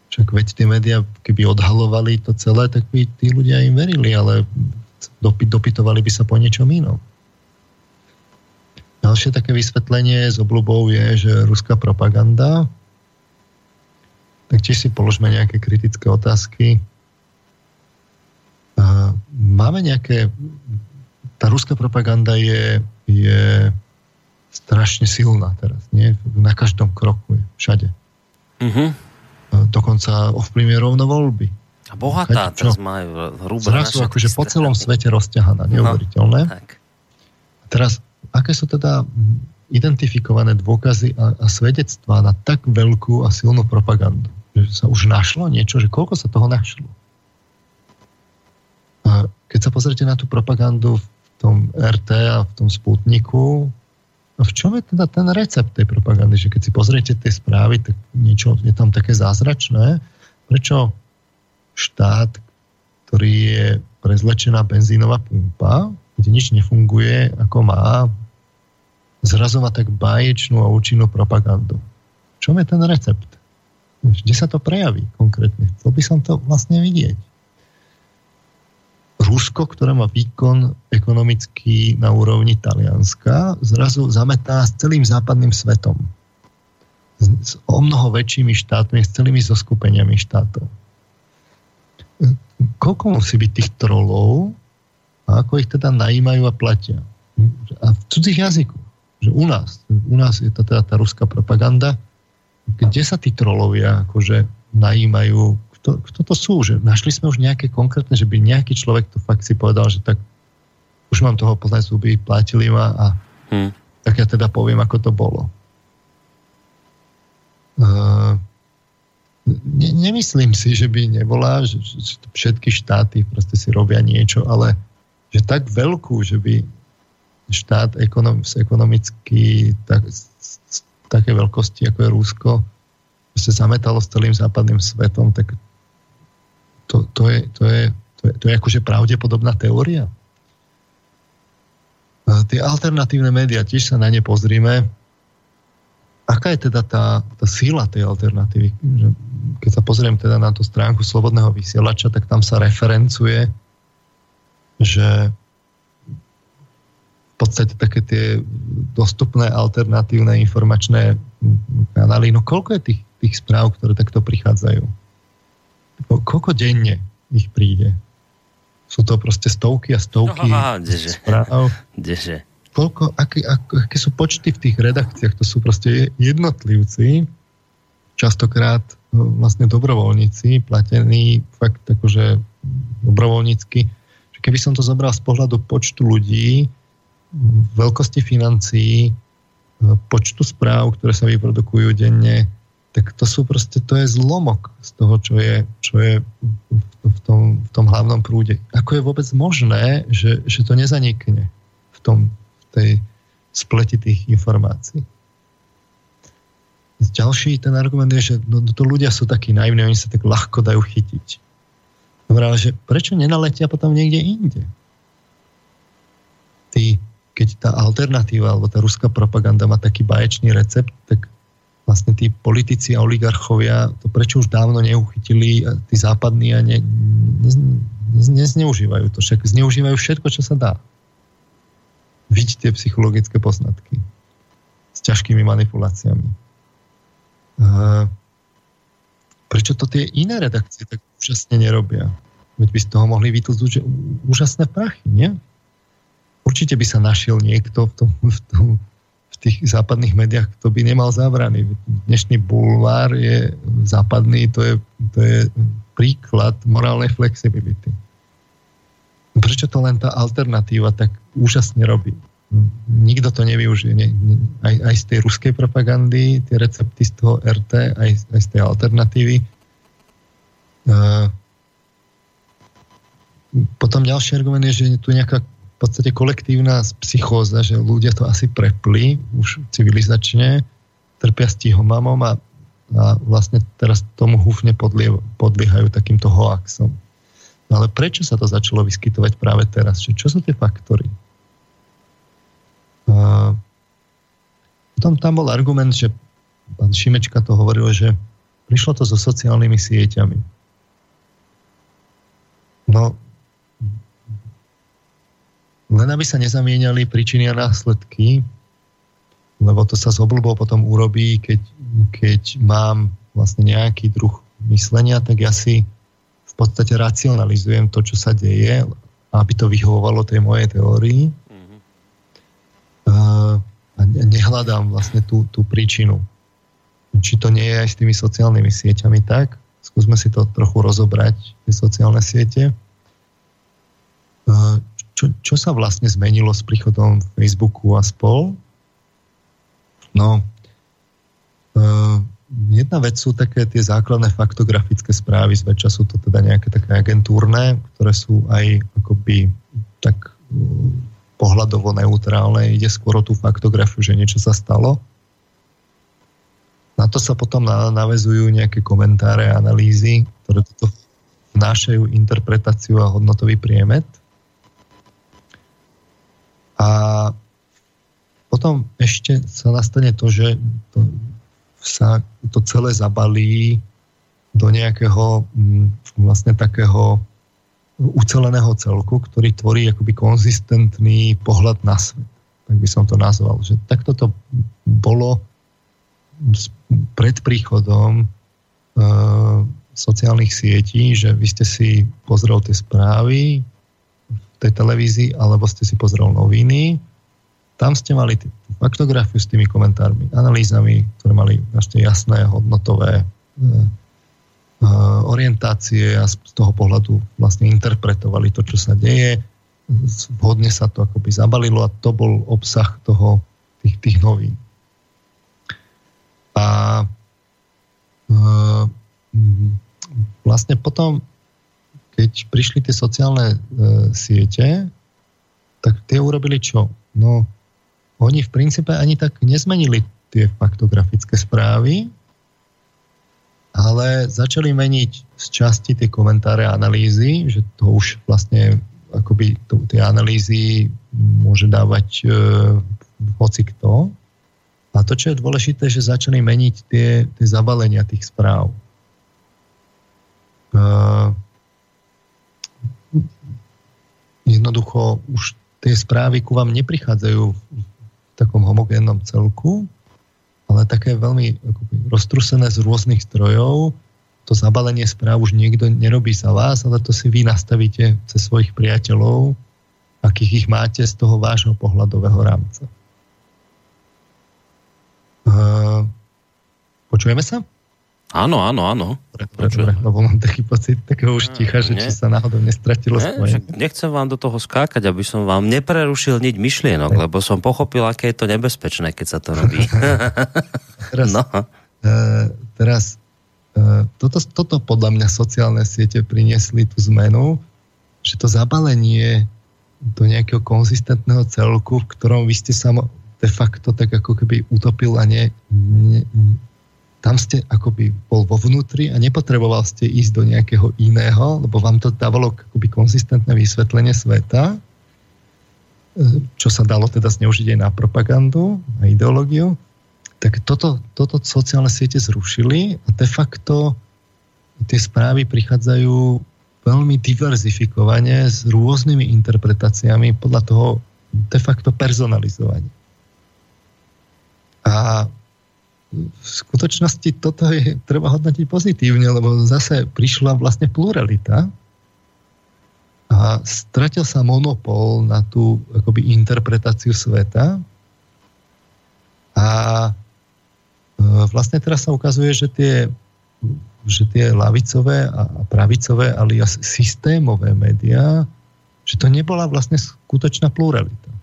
však veď tie médiá, keby odhalovali to celé, tak by tí ľudia im verili, ale dopyt, dopytovali by sa po niečom inom. Ďalšie také vysvetlenie s obľubou je, že ruská propaganda, tak tiež si položme nejaké kritické otázky máme nejaké... Tá ruská propaganda je, je strašne silná teraz. Nie? Na každom kroku je, všade. Uh-huh. Dokonca ovplyvňuje rovno voľby. A bohatá Keď, teraz majú hrubé Zrazu akože po celom svete rozťahaná, neuveriteľné. No, tak. A teraz, aké sú teda identifikované dôkazy a, a svedectvá na tak veľkú a silnú propagandu? Že sa už našlo niečo, že koľko sa toho našlo? A keď sa pozrite na tú propagandu v tom RT a v tom Sputniku, a v čom je teda ten recept tej propagandy? Že keď si pozriete tie správy, tak niečo je tam také zázračné. Prečo štát, ktorý je prezlečená benzínová pumpa, kde nič nefunguje ako má, zrazu má tak báječnú a účinnú propagandu. V čom je ten recept? Kde sa to prejaví konkrétne? Chcel by som to vlastne vidieť. Rusko, ktoré má výkon ekonomický na úrovni Talianska, zrazu zametá s celým západným svetom. S, s o mnoho väčšími štátmi, s celými zoskupeniami štátov. Koľko musí byť tých trolov a ako ich teda najímajú a platia? A v cudzích jazykoch. Že u nás, u nás je to teda tá ruská propaganda, kde sa tí trolovia akože najímajú kto, kto to sú? Že našli sme už nejaké konkrétne, že by nejaký človek to fakt si povedal, že tak už mám toho poznať zuby, platili ma a hmm. tak ja teda poviem, ako to bolo. Uh, ne, nemyslím si, že by nebola, že, že všetky štáty proste si robia niečo, ale že tak veľkú, že by štát ekonom, ekonomicky tak, z, z také veľkosti, ako je Rúsko, sa zametalo s celým západným svetom, tak to, to, je, to, je, to, je, to je akože pravdepodobná teória. tie alternatívne médiá, tiež sa na ne pozrime. Aká je teda tá, tá síla tej alternatívy? Keď sa pozriem teda na tú stránku Slobodného vysielača, tak tam sa referencuje, že v podstate také tie dostupné alternatívne informačné kanály, no koľko je tých, tých správ, ktoré takto prichádzajú? Koľko denne ich príde? Sú to proste stovky a stovky no, aha, kdeže. správ. Kdeže. Koľko, aké, aké, sú počty v tých redakciách? To sú proste jednotlivci, častokrát no, vlastne dobrovoľníci, platení fakt akože dobrovoľnícky. Keby som to zobral z pohľadu počtu ľudí, veľkosti financií, počtu správ, ktoré sa vyprodukujú denne, tak to sú proste, to je zlomok z toho, čo je, čo je v, tom, v tom hlavnom prúde. Ako je vôbec možné, že, že to nezanikne v, tom, v tej spleti tých informácií. Ďalší ten argument je, že no, to ľudia sú takí naivní, oni sa tak ľahko dajú chytiť. Dobre, ale že prečo nenaletia potom niekde inde? Tí, keď tá alternatíva alebo tá ruská propaganda má taký baječný recept, tak vlastne tí politici a oligarchovia to prečo už dávno neuchytili tí západní a ne, ne, ne, nezneužívajú to. Však zneužívajú všetko, čo sa dá. Vidíte psychologické poznatky s ťažkými manipuláciami. Uh, prečo to tie iné redakcie tak úžasne nerobia? Veď by z toho mohli vytlcť úžasné prachy, nie? Určite by sa našiel niekto v tom, v tom tých západných médiách to by nemal zábrany. Dnešný bulvár je západný, to je, to je príklad morálnej flexibility. Prečo to len tá alternatíva tak úžasne robí? Nikto to nevyužije. Nie, nie, aj, aj z tej ruskej propagandy, tie recepty z toho RT, aj, aj z tej alternatívy. Uh, potom ďalší argument je, že je tu nejaká podstate kolektívna psychóza, že ľudia to asi prepli už civilizačne, trpia stihomamom a, a vlastne teraz tomu húfne podliehajú takýmto hoaxom. No ale prečo sa to začalo vyskytovať práve teraz? Čo, čo sú tie faktory? A, potom tam bol argument, že pán Šimečka to hovoril, že prišlo to so sociálnymi sieťami. No, len aby sa nezamieniali príčiny a následky, lebo to sa z oblúbou potom urobí, keď, keď mám vlastne nejaký druh myslenia, tak ja si v podstate racionalizujem to, čo sa deje, aby to vyhovovalo tej mojej teórii. Mm-hmm. A nehľadám vlastne tú, tú príčinu. Či to nie je aj s tými sociálnymi sieťami tak, skúsme si to trochu rozobrať, tie sociálne siete čo, čo sa vlastne zmenilo s príchodom Facebooku a spol? No, uh, jedna vec sú také tie základné faktografické správy, zväčša sú to teda nejaké také agentúrne, ktoré sú aj akoby tak uh, pohľadovo neutrálne, ide skôr o tú faktografiu, že niečo sa stalo. Na to sa potom navezujú nejaké komentáre, analýzy, ktoré toto vnášajú interpretáciu a hodnotový priemet. A potom ešte sa nastane to, že to, sa to celé zabalí do nejakého mm, vlastne takého uceleného celku, ktorý tvorí akoby konzistentný pohľad na svet. Tak by som to nazval. Že takto to bolo pred príchodom e, sociálnych sietí, že vy ste si pozrel tie správy, tej televízii, alebo ste si pozrel noviny. Tam ste mali tú faktografiu s tými komentármi, analýzami, ktoré mali ešte jasné, hodnotové e, e, orientácie a z toho pohľadu vlastne interpretovali to, čo sa deje. Vhodne sa to akoby zabalilo a to bol obsah toho, tých, tých novín. A e, vlastne potom keď prišli tie sociálne e, siete, tak tie urobili čo? No, oni v princípe ani tak nezmenili tie faktografické správy, ale začali meniť z časti tie komentáre a analýzy, že to už vlastne akoby to, tie analýzy môže dávať e, hoci kto. A to, čo je dôležité, že začali meniť tie, tie zabalenia tých správ. E, jednoducho už tie správy ku vám neprichádzajú v takom homogénnom celku, ale také veľmi roztrusené z rôznych strojov. To zabalenie správ už niekto nerobí za vás, ale to si vy nastavíte cez svojich priateľov, akých ich máte z toho vášho pohľadového rámca. Uh, počujeme sa? Áno, áno, áno. Dobre, dobre, lebo mám taký pocit takého už ticha, že či sa náhodou nestratilo ne, spojenie. Nechcem vám do toho skákať, aby som vám neprerušil niť myšlienok, ne. lebo som pochopil, aké je to nebezpečné, keď sa to robí. teraz, no. uh, teraz uh, toto, toto podľa mňa sociálne siete priniesli tú zmenu, že to zabalenie do nejakého konzistentného celku, v ktorom vy ste sa de facto tak ako keby utopil a ne, ne, tam ste akoby bol vo vnútri a nepotreboval ste ísť do nejakého iného, lebo vám to dávalo akoby konzistentné vysvetlenie sveta, e, čo sa dalo teda zneužiť aj na propagandu a ideológiu, tak toto, toto sociálne siete zrušili a de facto tie správy prichádzajú veľmi diverzifikovane s rôznymi interpretáciami podľa toho de facto personalizovania. A v skutočnosti toto je treba hodnotiť pozitívne, lebo zase prišla vlastne pluralita a stratil sa monopol na tú akoby interpretáciu sveta. A e, vlastne teraz sa ukazuje, že tie, že tie lavicové a pravicové alias systémové médiá, že to nebola vlastne skutočná pluralita. E,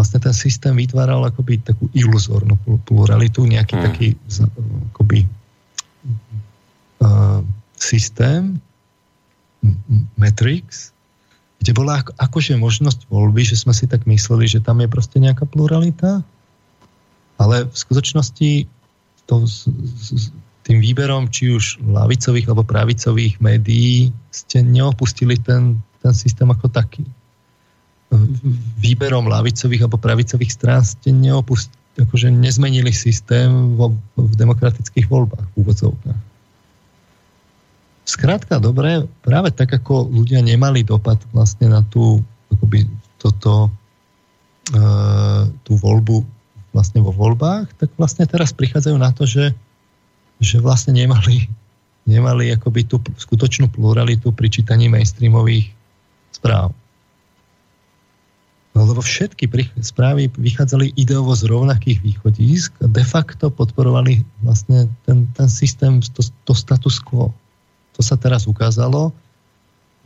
vlastne ten systém vytváral akoby takú iluzórnu pluralitu, nejaký hmm. taký akoby uh, systém Matrix, kde bola ako, akože možnosť voľby, že sme si tak mysleli, že tam je proste nejaká pluralita, ale v skutočnosti to, s, s, tým výberom či už lavicových alebo pravicových médií ste neopustili ten, ten systém ako taký výberom lavicových alebo pravicových strán ste neopust, akože nezmenili systém vo, v demokratických voľbách v úvodzovkách. Skrátka, dobre, práve tak, ako ľudia nemali dopad vlastne na tú, akoby toto, e, tú voľbu vlastne vo voľbách, tak vlastne teraz prichádzajú na to, že, že vlastne nemali, nemali akoby tú skutočnú pluralitu pri čítaní mainstreamových správ. No, lebo všetky správy vychádzali ideovo z rovnakých východísk a de facto podporovali vlastne ten, ten systém, to, to status quo. To sa teraz ukázalo,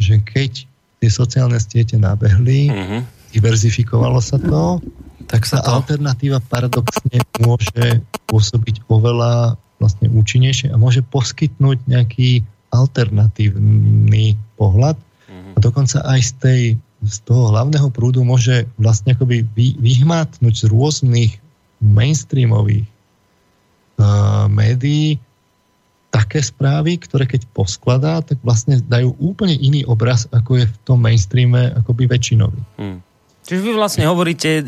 že keď tie sociálne siete nabehli, uh-huh. diverzifikovalo sa to, tak sa to... alternatíva paradoxne môže pôsobiť oveľa vlastne účinnejšie a môže poskytnúť nejaký alternatívny pohľad uh-huh. a dokonca aj z tej z toho hlavného prúdu môže vlastne akoby vy, vyhmatnúť z rôznych mainstreamových uh, médií také správy, ktoré keď poskladá, tak vlastne dajú úplne iný obraz, ako je v tom mainstreame akoby väčšinový. Hmm. Čiže vy vlastne hovoríte,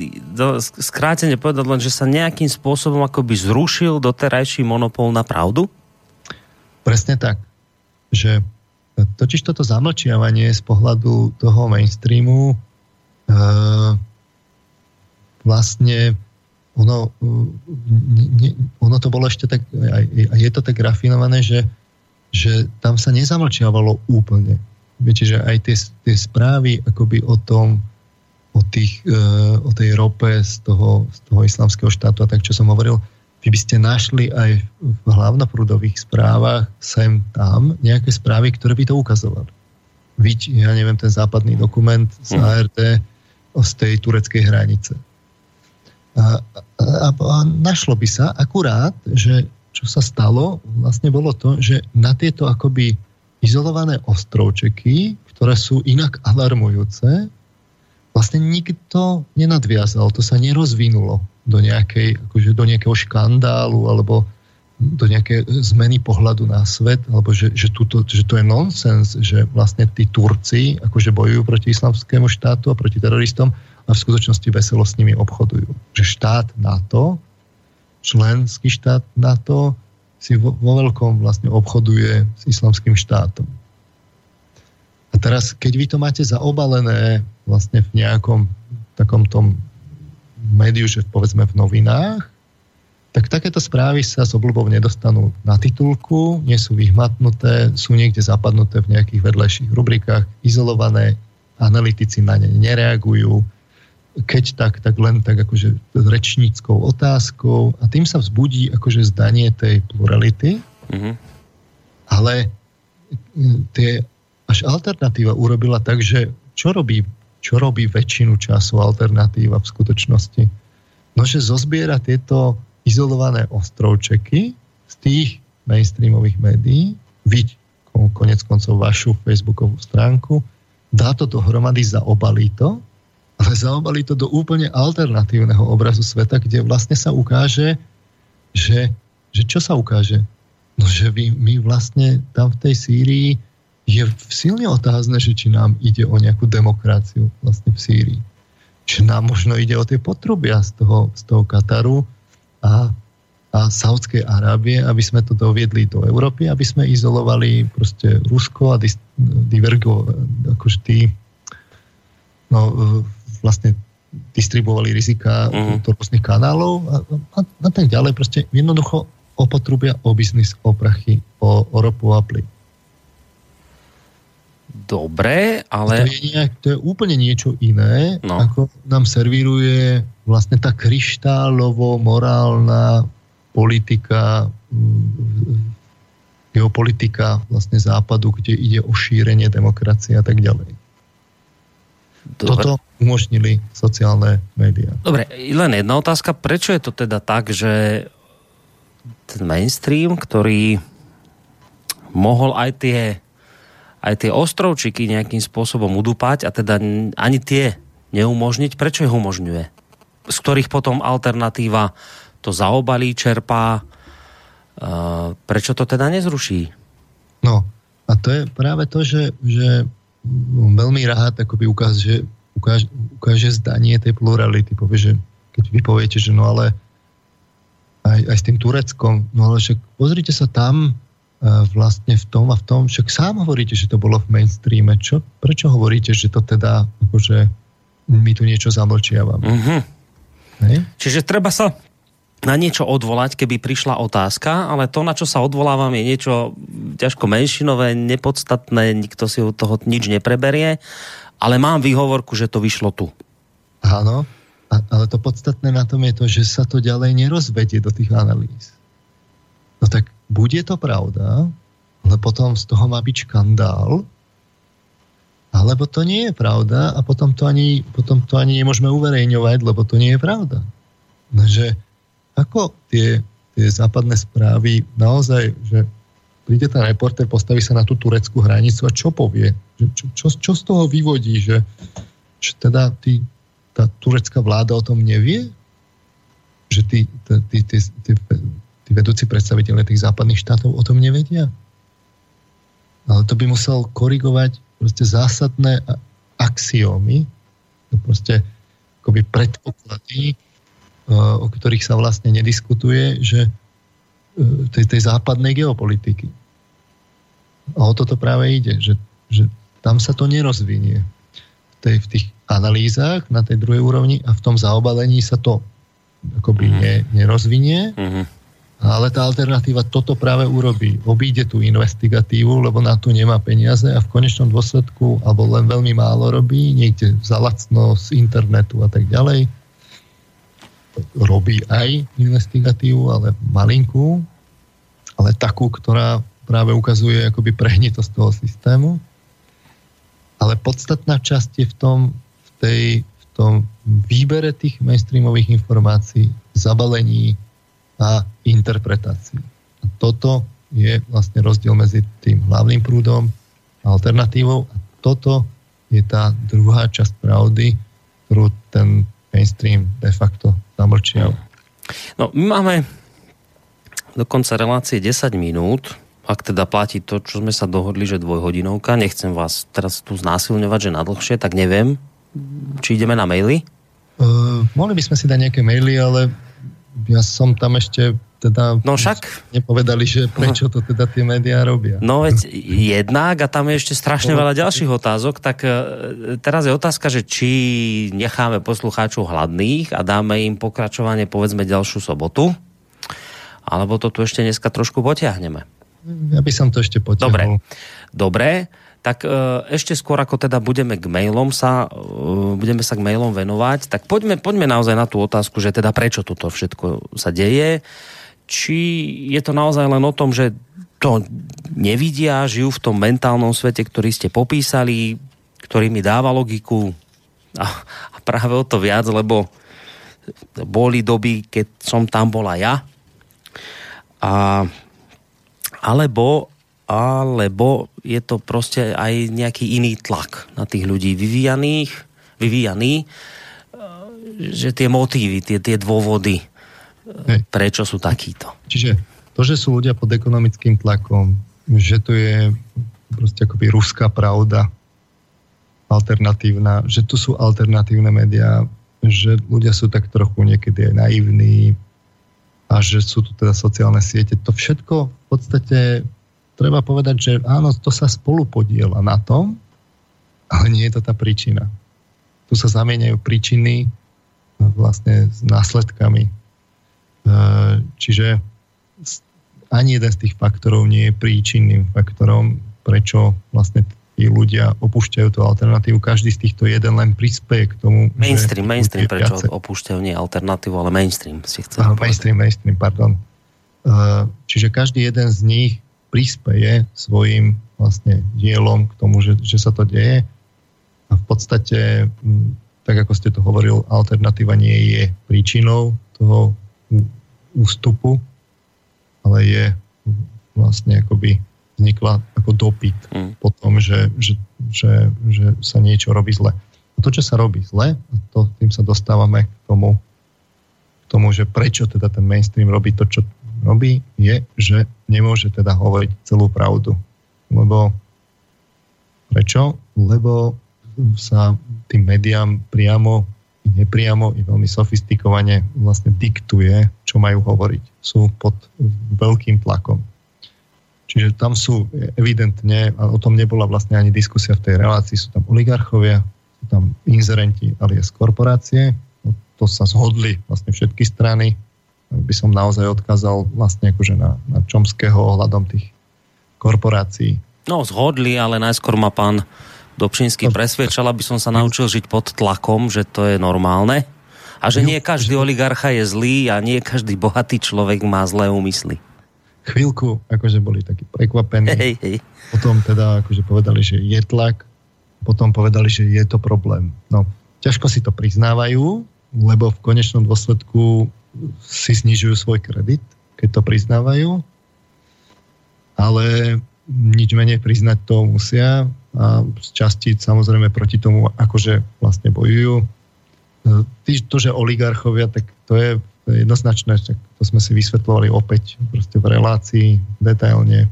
skrátene povedať len, že sa nejakým spôsobom akoby zrušil doterajší monopol na pravdu? Presne tak. Že Totiž toto zamlčiavanie z pohľadu toho mainstreamu e, vlastne ono, ne, ono to bolo ešte tak, a je to tak rafinované, že, že tam sa nezamlčiavalo úplne. Že aj tie, tie správy akoby o tom, o, tých, e, o tej rope z toho, z toho islamského štátu a tak, čo som hovoril, vy by ste našli aj v hlavnoprúdových správach sem tam nejaké správy, ktoré by to ukazovali. Víť, ja neviem, ten západný dokument z hm. ARD z tej tureckej hranice. A, a, a našlo by sa akurát, že čo sa stalo, vlastne bolo to, že na tieto akoby izolované ostrovčeky, ktoré sú inak alarmujúce, vlastne nikto nenadviazal, to sa nerozvinulo do, nejakej, akože do nejakého škandálu alebo do nejaké zmeny pohľadu na svet, alebo že, že, tuto, že to je nonsens, že vlastne tí Turci akože bojujú proti islamskému štátu a proti teroristom a v skutočnosti veselo s nimi obchodujú. Že štát NATO, členský štát NATO si vo, vo veľkom vlastne obchoduje s islamským štátom. A teraz, keď vy to máte zaobalené vlastne v nejakom takom tom médiu, že povedzme v novinách, tak takéto správy sa s obľubou nedostanú na titulku, nie sú vyhmatnuté, sú niekde zapadnuté v nejakých vedlejších rubrikách, izolované, analytici na ne nereagujú, keď tak, tak len tak akože rečníckou otázkou a tým sa vzbudí akože zdanie tej plurality, mm-hmm. ale tie, až alternatíva urobila tak, že čo robí, čo robí väčšinu času alternatíva v skutočnosti? No, že zozbiera tieto izolované ostrovčeky z tých mainstreamových médií, viď konec koncov vašu facebookovú stránku, dá to dohromady, zaobalí to, ale zaobalí to do úplne alternatívneho obrazu sveta, kde vlastne sa ukáže, že, že čo sa ukáže? No, že my, my vlastne tam v tej Sýrii je silne otázne, že či nám ide o nejakú demokraciu vlastne v Sýrii. Či nám možno ide o tie potrubia z toho, z toho Kataru, a, a Saudskej Arábie, aby sme to doviedli do Európy, aby sme izolovali proste Rusko a dis, divergo, akože tí no, vlastne distribuovali rizika uh-huh. do rôznych kanálov a, a, a tak ďalej. Proste jednoducho opotrubia o biznis, o prachy, o, o ropu a plyn. Dobre, ale... To je, nejak, to je úplne niečo iné, no. ako nám servíruje vlastne tá kryštálovo-morálna politika, mm, geopolitika vlastne západu, kde ide o šírenie demokracie a tak ďalej. Dobre. Toto umožnili sociálne médiá. Dobre, len jedna otázka. Prečo je to teda tak, že ten mainstream, ktorý mohol aj tie aj tie ostrovčiky nejakým spôsobom udupať a teda ani tie neumožniť, prečo ich umožňuje? Z ktorých potom alternatíva to zaobalí, čerpá, prečo to teda nezruší? No, a to je práve to, že, že veľmi rád akoby ukáže, ukáže, ukáže zdanie tej plurality. Povie, že keď vy poviete, že no ale aj, aj s tým Tureckom, no ale však pozrite sa tam, vlastne v tom a v tom, však sám hovoríte, že to bolo v mainstreame. Čo, prečo hovoríte, že to teda akože my tu niečo zamlčiavame? Mm-hmm. Hej? Čiže treba sa na niečo odvolať, keby prišla otázka, ale to, na čo sa odvolávam, je niečo ťažko menšinové, nepodstatné, nikto si od toho nič nepreberie, ale mám výhovorku, že to vyšlo tu. Áno, ale to podstatné na tom je to, že sa to ďalej nerozvedie do tých analýz. No tak buď je to pravda, ale potom z toho má byť škandál, alebo to nie je pravda a potom to ani, potom to ani nemôžeme uverejňovať, lebo to nie je pravda. Že ako tie, tie západné správy naozaj, že príde ten reporter, postaví sa na tú tureckú hranicu a čo povie? Čo, čo, čo z toho vyvodí? Že, že teda tí, tá turecká vláda o tom nevie? Že tí, tí tí vedúci predstaviteľe tých západných štátov o tom nevedia. Ale to by musel korigovať proste zásadné axiómy, to proste akoby predpoklady, e, o ktorých sa vlastne nediskutuje, že e, tej, tej západnej geopolitiky. A o toto práve ide, že, že tam sa to nerozvinie. V, tej, v tých analýzach na tej druhej úrovni a v tom zaobalení sa to akoby mm-hmm. ne, nerozvinie. Mm-hmm ale tá alternatíva toto práve urobí. Obíde tú investigatívu, lebo na to nemá peniaze a v konečnom dôsledku, alebo len veľmi málo robí, niekde za lacno z internetu a tak ďalej. Robí aj investigatívu, ale malinkú, ale takú, ktorá práve ukazuje akoby prehnitosť toho systému. Ale podstatná časť je v tom, v, tej, v tom výbere tých mainstreamových informácií, zabalení, a interpretácií. A toto je vlastne rozdiel medzi tým hlavným prúdom a alternatívou. A toto je tá druhá časť pravdy, ktorú ten mainstream de facto zamlčial. No, my máme do konca relácie 10 minút, ak teda platí to, čo sme sa dohodli, že dvojhodinovka, nechcem vás teraz tu znásilňovať, že na dlhšie, tak neviem, či ideme na maily? Uh, mohli by sme si dať nejaké maily, ale ja som tam ešte teda no však... nepovedali, že prečo to teda tie médiá robia. No veď jednak a tam je ešte strašne veľa ďalších otázok, tak e, teraz je otázka, že či necháme poslucháčov hladných a dáme im pokračovanie povedzme ďalšiu sobotu, alebo to tu ešte dneska trošku potiahneme. Ja by som to ešte potiahol. Dobre, dobre tak e, ešte skôr ako teda budeme k mailom sa, e, budeme sa k mailom venovať, tak poďme, poďme naozaj na tú otázku, že teda prečo toto všetko sa deje, či je to naozaj len o tom, že to nevidia, žijú v tom mentálnom svete, ktorý ste popísali, ktorý mi dáva logiku a, a práve o to viac, lebo boli doby, keď som tam bola ja. A, alebo alebo je to proste aj nejaký iný tlak na tých ľudí vyvíjaných, vyvíjaný, e, že tie motívy, tie, tie dôvody, e, Hej. prečo sú takíto. Čiže to, že sú ľudia pod ekonomickým tlakom, že to je proste akoby ruská pravda alternatívna, že tu sú alternatívne médiá, že ľudia sú tak trochu niekedy aj naivní a že sú tu teda sociálne siete. To všetko v podstate treba povedať, že áno, to sa spolu podiela na tom, ale nie je to tá príčina. Tu sa zamieňajú príčiny vlastne s následkami. E, čiže ani jeden z tých faktorov nie je príčinným faktorom, prečo vlastne tí ľudia opúšťajú tú alternatívu. Každý z týchto jeden len prispieje k tomu. Mainstream, že mainstream, prečo viacej. opúšťajú nie alternatívu, ale mainstream si chcel. mainstream, mainstream, pardon. E, čiže každý jeden z nich prispeje svojim vlastne dielom k tomu, že, že sa to deje. A v podstate, tak ako ste to hovoril, alternatíva nie je príčinou toho ústupu, ale je vlastne akoby vznikla ako dopyt mm. po tom, že, že, že, že sa niečo robí zle. A to, čo sa robí zle, to, tým sa dostávame k tomu, k tomu, že prečo teda ten mainstream robí to, čo robí, je, že nemôže teda hovoriť celú pravdu. Lebo prečo? Lebo sa tým médiám priamo nepriamo i veľmi sofistikovane vlastne diktuje, čo majú hovoriť. Sú pod veľkým tlakom. Čiže tam sú evidentne, a o tom nebola vlastne ani diskusia v tej relácii, sú tam oligarchovia, sú tam inzerenti alias korporácie, no, to sa zhodli vlastne všetky strany, by som naozaj odkázal vlastne akože na, na Čomského ohľadom tých korporácií. No, zhodli, ale najskôr ma pán Dobšinský no. presvedčal, aby som sa naučil žiť pod tlakom, že to je normálne a že nie každý oligarcha je zlý a nie každý bohatý človek má zlé úmysly. Chvíľku akože boli takí prekvapení. Hej, hej. Potom teda akože povedali, že je tlak, potom povedali, že je to problém. No, ťažko si to priznávajú, lebo v konečnom dôsledku si znižujú svoj kredit, keď to priznávajú, ale nič menej priznať to musia a z časti samozrejme proti tomu akože vlastne bojujú. To, že oligarchovia, tak to je, jednoznačné, tak to sme si vysvetlovali opäť proste v relácii detailne.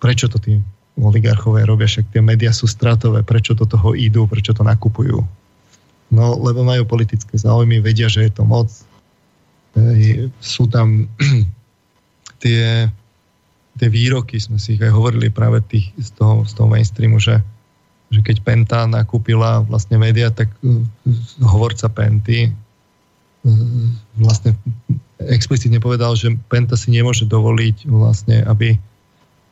Prečo to tí oligarchovia robia, však tie médiá sú stratové, prečo do toho idú, prečo to nakupujú. No, lebo majú politické záujmy, vedia, že je to moc, sú tam tie, tie výroky, sme si ich aj hovorili práve tých, z, toho, z toho mainstreamu, že, že keď Penta nakúpila vlastne média, tak uh, hovorca Penty uh, vlastne explicitne povedal, že Penta si nemôže dovoliť vlastne, aby,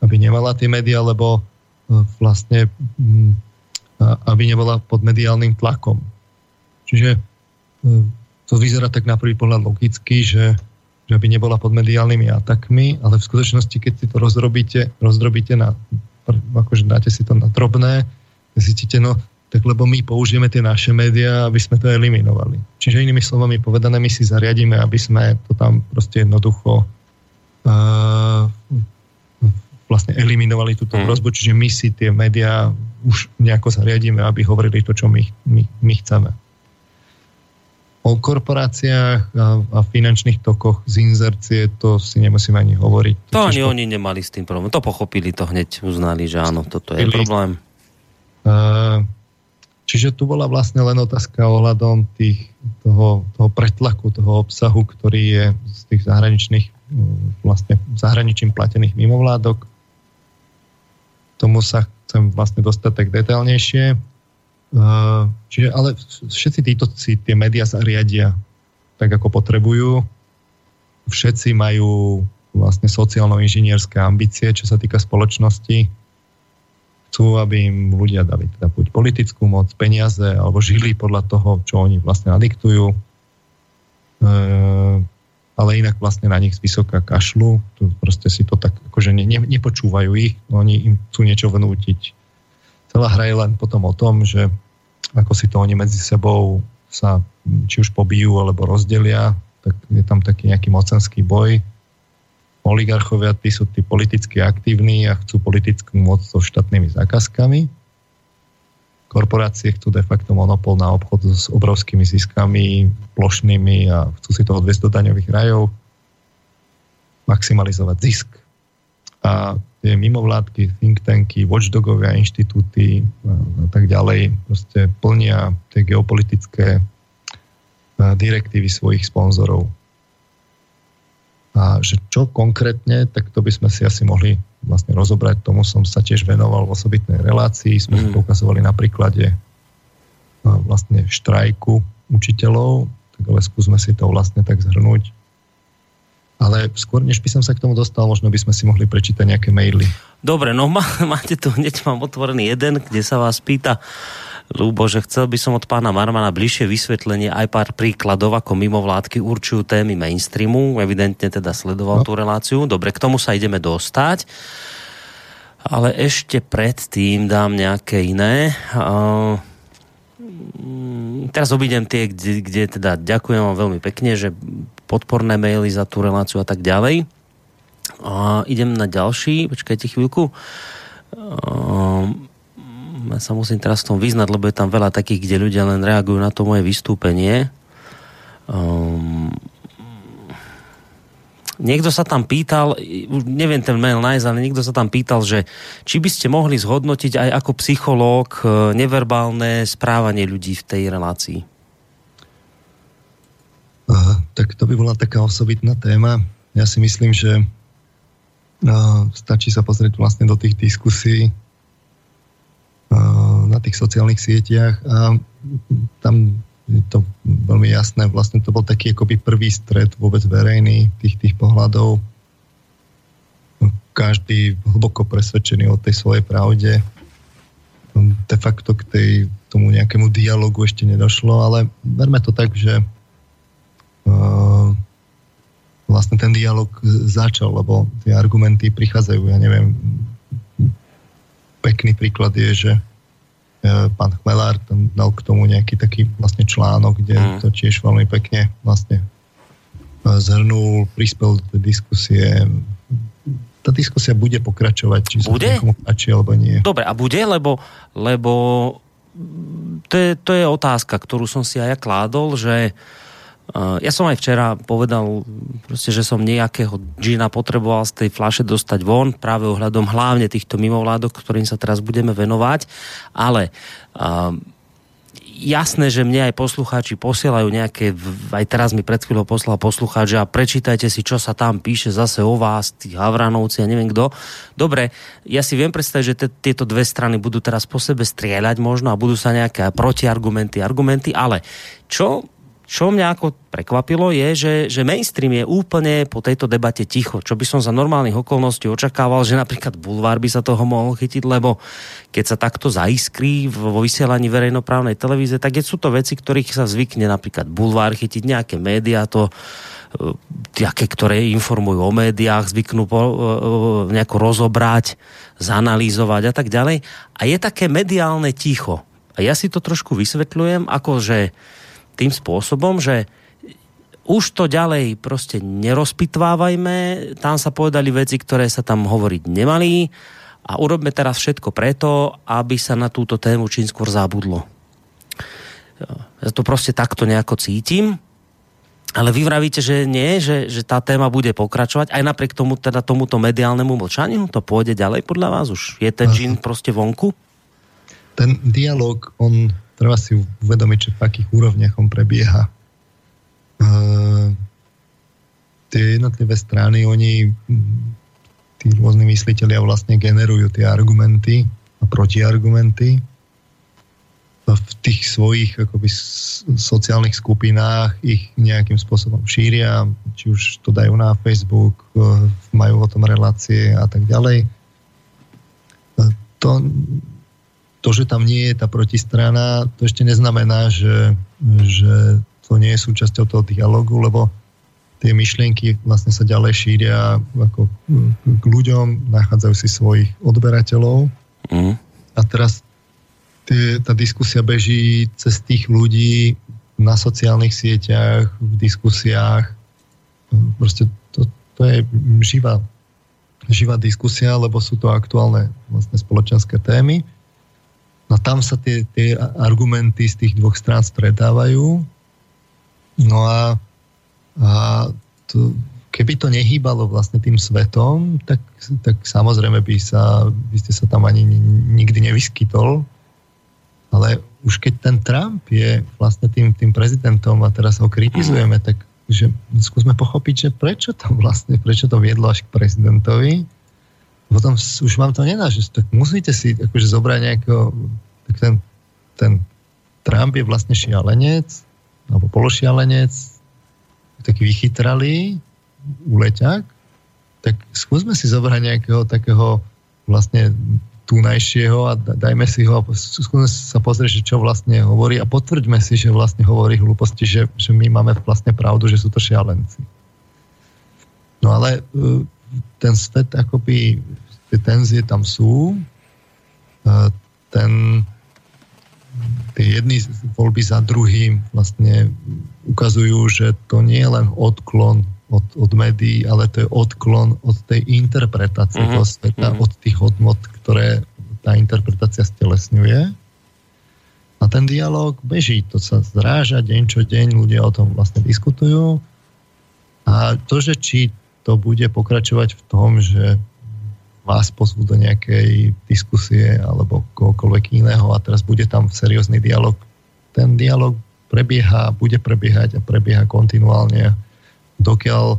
aby nemala tie médiá, lebo uh, vlastne um, aby nebola pod mediálnym tlakom. Čiže to vyzerá tak na prvý pohľad logicky, že, že by nebola pod mediálnymi atakmi, ale v skutočnosti, keď si to rozdrobíte, rozdrobíte na, akože dáte si to na drobné, zistíte, no tak lebo my použijeme tie naše médiá, aby sme to eliminovali. Čiže inými slovami povedané, my si zariadíme, aby sme to tam proste jednoducho uh, vlastne eliminovali túto mm. hrozbu, čiže my si tie médiá už nejako zariadíme, aby hovorili to, čo my, my, my chceme o korporáciách a, finančných tokoch z inzercie to si nemusím ani hovoriť. To, ani po... oni nemali s tým problém. To pochopili, to hneď uznali, že áno, toto je problém. Čiže tu bola vlastne len otázka ohľadom tých, toho, toho pretlaku, toho obsahu, ktorý je z tých zahraničných, vlastne zahraničím platených mimovládok. Tomu sa chcem vlastne dostať tak detailnejšie. Čiže, ale všetci títo si tie médiá sa riadia tak, ako potrebujú. Všetci majú vlastne sociálno-inžinierské ambície, čo sa týka spoločnosti. Chcú, aby im ľudia dali teda buď politickú moc, peniaze, alebo žili podľa toho, čo oni vlastne nadiktujú. E, ale inak vlastne na nich z vysoká kašlu. Tu proste si to tak, akože ne, ne, nepočúvajú ich, oni im chcú niečo vnútiť celá hra je len potom o tom, že ako si to oni medzi sebou sa či už pobijú alebo rozdelia, tak je tam taký nejaký mocenský boj. Oligarchovia, tí sú tí politicky aktívni a chcú politickú moc so štátnymi zákazkami. Korporácie chcú de facto monopol na obchod s obrovskými ziskami, plošnými a chcú si to odviesť do daňových rajov, maximalizovať zisk. A tie mimovládky, think tanky, watchdogovia, inštitúty a tak ďalej proste plnia tie geopolitické direktívy svojich sponzorov. A že čo konkrétne, tak to by sme si asi mohli vlastne rozobrať. Tomu som sa tiež venoval v osobitnej relácii. Sme mm. ukazovali na príklade vlastne štrajku učiteľov, tak ale skúsme si to vlastne tak zhrnúť ale skôr, než by som sa k tomu dostal, možno by sme si mohli prečítať nejaké maily. Dobre, no má, máte tu, hneď mám otvorený jeden, kde sa vás pýta Lúbo, že chcel by som od pána Marmana bližšie vysvetlenie aj pár príkladov, ako mimovládky určujú témy mainstreamu. Evidentne teda sledoval no. tú reláciu. Dobre, k tomu sa ideme dostať. Ale ešte predtým dám nejaké iné. Uh, teraz obídem tie, kde, kde teda ďakujem vám veľmi pekne, že podporné maily za tú reláciu a tak ďalej. A idem na ďalší, počkajte chvíľku. Ja sa musím teraz v tom vyznať, lebo je tam veľa takých, kde ľudia len reagujú na to moje vystúpenie. Um, niekto sa tam pýtal, neviem ten mail nájsť, ale niekto sa tam pýtal, že či by ste mohli zhodnotiť aj ako psychológ e, neverbálne správanie ľudí v tej relácii. Aha, tak to by bola taká osobitná téma. Ja si myslím, že uh, stačí sa pozrieť vlastne do tých diskusí uh, na tých sociálnych sieťach a tam je to veľmi jasné. Vlastne to bol taký akoby prvý stred vôbec verejný tých, tých pohľadov. Každý hlboko presvedčený o tej svojej pravde. De facto k tej, tomu nejakému dialogu ešte nedošlo, ale verme to tak, že vlastne ten dialog začal, lebo tie argumenty prichádzajú. Ja neviem, pekný príklad je, že e, pán Chmelár tam dal k tomu nejaký taký vlastne článok, kde mm. to tiež veľmi pekne vlastne e, zhrnul, prispel do diskusie. Tá diskusia bude pokračovať, či bude? sa páči alebo nie. Dobre, a bude, lebo, lebo to je, to je otázka, ktorú som si aj ja kládol, že uh, ja som aj včera povedal, proste, že som nejakého džina potreboval z tej flaše dostať von, práve ohľadom hlavne týchto mimovládok, ktorým sa teraz budeme venovať, ale uh, jasné, že mne aj poslucháči posielajú nejaké, aj teraz mi pred chvíľou poslal poslucháč, a prečítajte si, čo sa tam píše zase o vás, tí Havranovci a neviem kto. Dobre, ja si viem predstaviť, že te, tieto dve strany budú teraz po sebe strieľať možno a budú sa nejaké protiargumenty, argumenty, ale čo čo mňa ako prekvapilo je, že, že mainstream je úplne po tejto debate ticho, čo by som za normálnych okolností očakával, že napríklad bulvár by sa toho mohol chytiť, lebo keď sa takto zaiskrí vo vysielaní verejnoprávnej televízie, tak sú to veci, ktorých sa zvykne napríklad bulvár chytiť, nejaké médiá to také, ktoré informujú o médiách, zvyknú po, e, e, nejako rozobrať, zanalýzovať a tak ďalej. A je také mediálne ticho. A ja si to trošku vysvetľujem, ako že tým spôsobom, že už to ďalej proste nerozpitvávajme, tam sa povedali veci, ktoré sa tam hovoriť nemali a urobme teraz všetko preto, aby sa na túto tému čím skôr zabudlo. Ja to proste takto nejako cítim. Ale vy vravíte, že nie, že, že tá téma bude pokračovať aj napriek tomu, teda tomuto mediálnemu mlčaniu? To pôjde ďalej podľa vás? Už je ten džin proste vonku? Ten dialog, on treba si uvedomiť, že v akých úrovniach on prebieha. Uh, tie jednotlivé strany, oni tí rôzni mysliteľia vlastne generujú tie argumenty a protiargumenty v tých svojich akoby, sociálnych skupinách ich nejakým spôsobom šíria, či už to dajú na Facebook, e, majú o tom relácie a tak ďalej. E, to, to, že tam nie je tá protistrana, to ešte neznamená, že, že to nie je súčasťou toho dialogu, lebo tie myšlienky vlastne sa ďalej šíria ako k ľuďom, nachádzajú si svojich odberateľov. Mm. A teraz tie, tá diskusia beží cez tých ľudí na sociálnych sieťach, v diskusiách. Proste to, to je živá, živá diskusia, lebo sú to aktuálne vlastne spoločenské témy. No tam sa tie, tie argumenty z tých dvoch strán stretávajú. No a, a to, keby to nehýbalo vlastne tým svetom, tak, tak samozrejme by, sa, by ste sa tam ani nikdy nevyskytol ale už keď ten Trump je vlastne tým, tým prezidentom a teraz ho kritizujeme, tak že skúsme pochopiť, že prečo to vlastne, prečo to viedlo až k prezidentovi. Potom už vám to nedá, že tak musíte si akože zobrať nejakého, tak ten, ten Trump je vlastne šialenec, alebo pološialenec, taký vychytralý uleťak, tak skúsme si zobrať nejakého takého vlastne túnajšieho a dajme si ho, skúsme sa pozrieť, že čo vlastne hovorí a potvrďme si, že vlastne hovorí hlúposti, že, že my máme vlastne pravdu, že sú to šialenci. No ale e, ten svet, akoby tie tenzie tam sú, e, ten tie jedny voľby za druhým vlastne ukazujú, že to nie je len odklon od, od médií, ale to je odklon od tej interpretácie uh-huh. toho sveta, uh-huh. od tých hodnot, ktoré tá interpretácia stelesňuje. A ten dialog beží, to sa zráža deň čo deň, ľudia o tom vlastne diskutujú. A to, že či to bude pokračovať v tom, že vás pozvú do nejakej diskusie alebo kohokoľvek iného a teraz bude tam seriózny dialog. Ten dialog prebieha, bude prebiehať a prebieha kontinuálne dokiaľ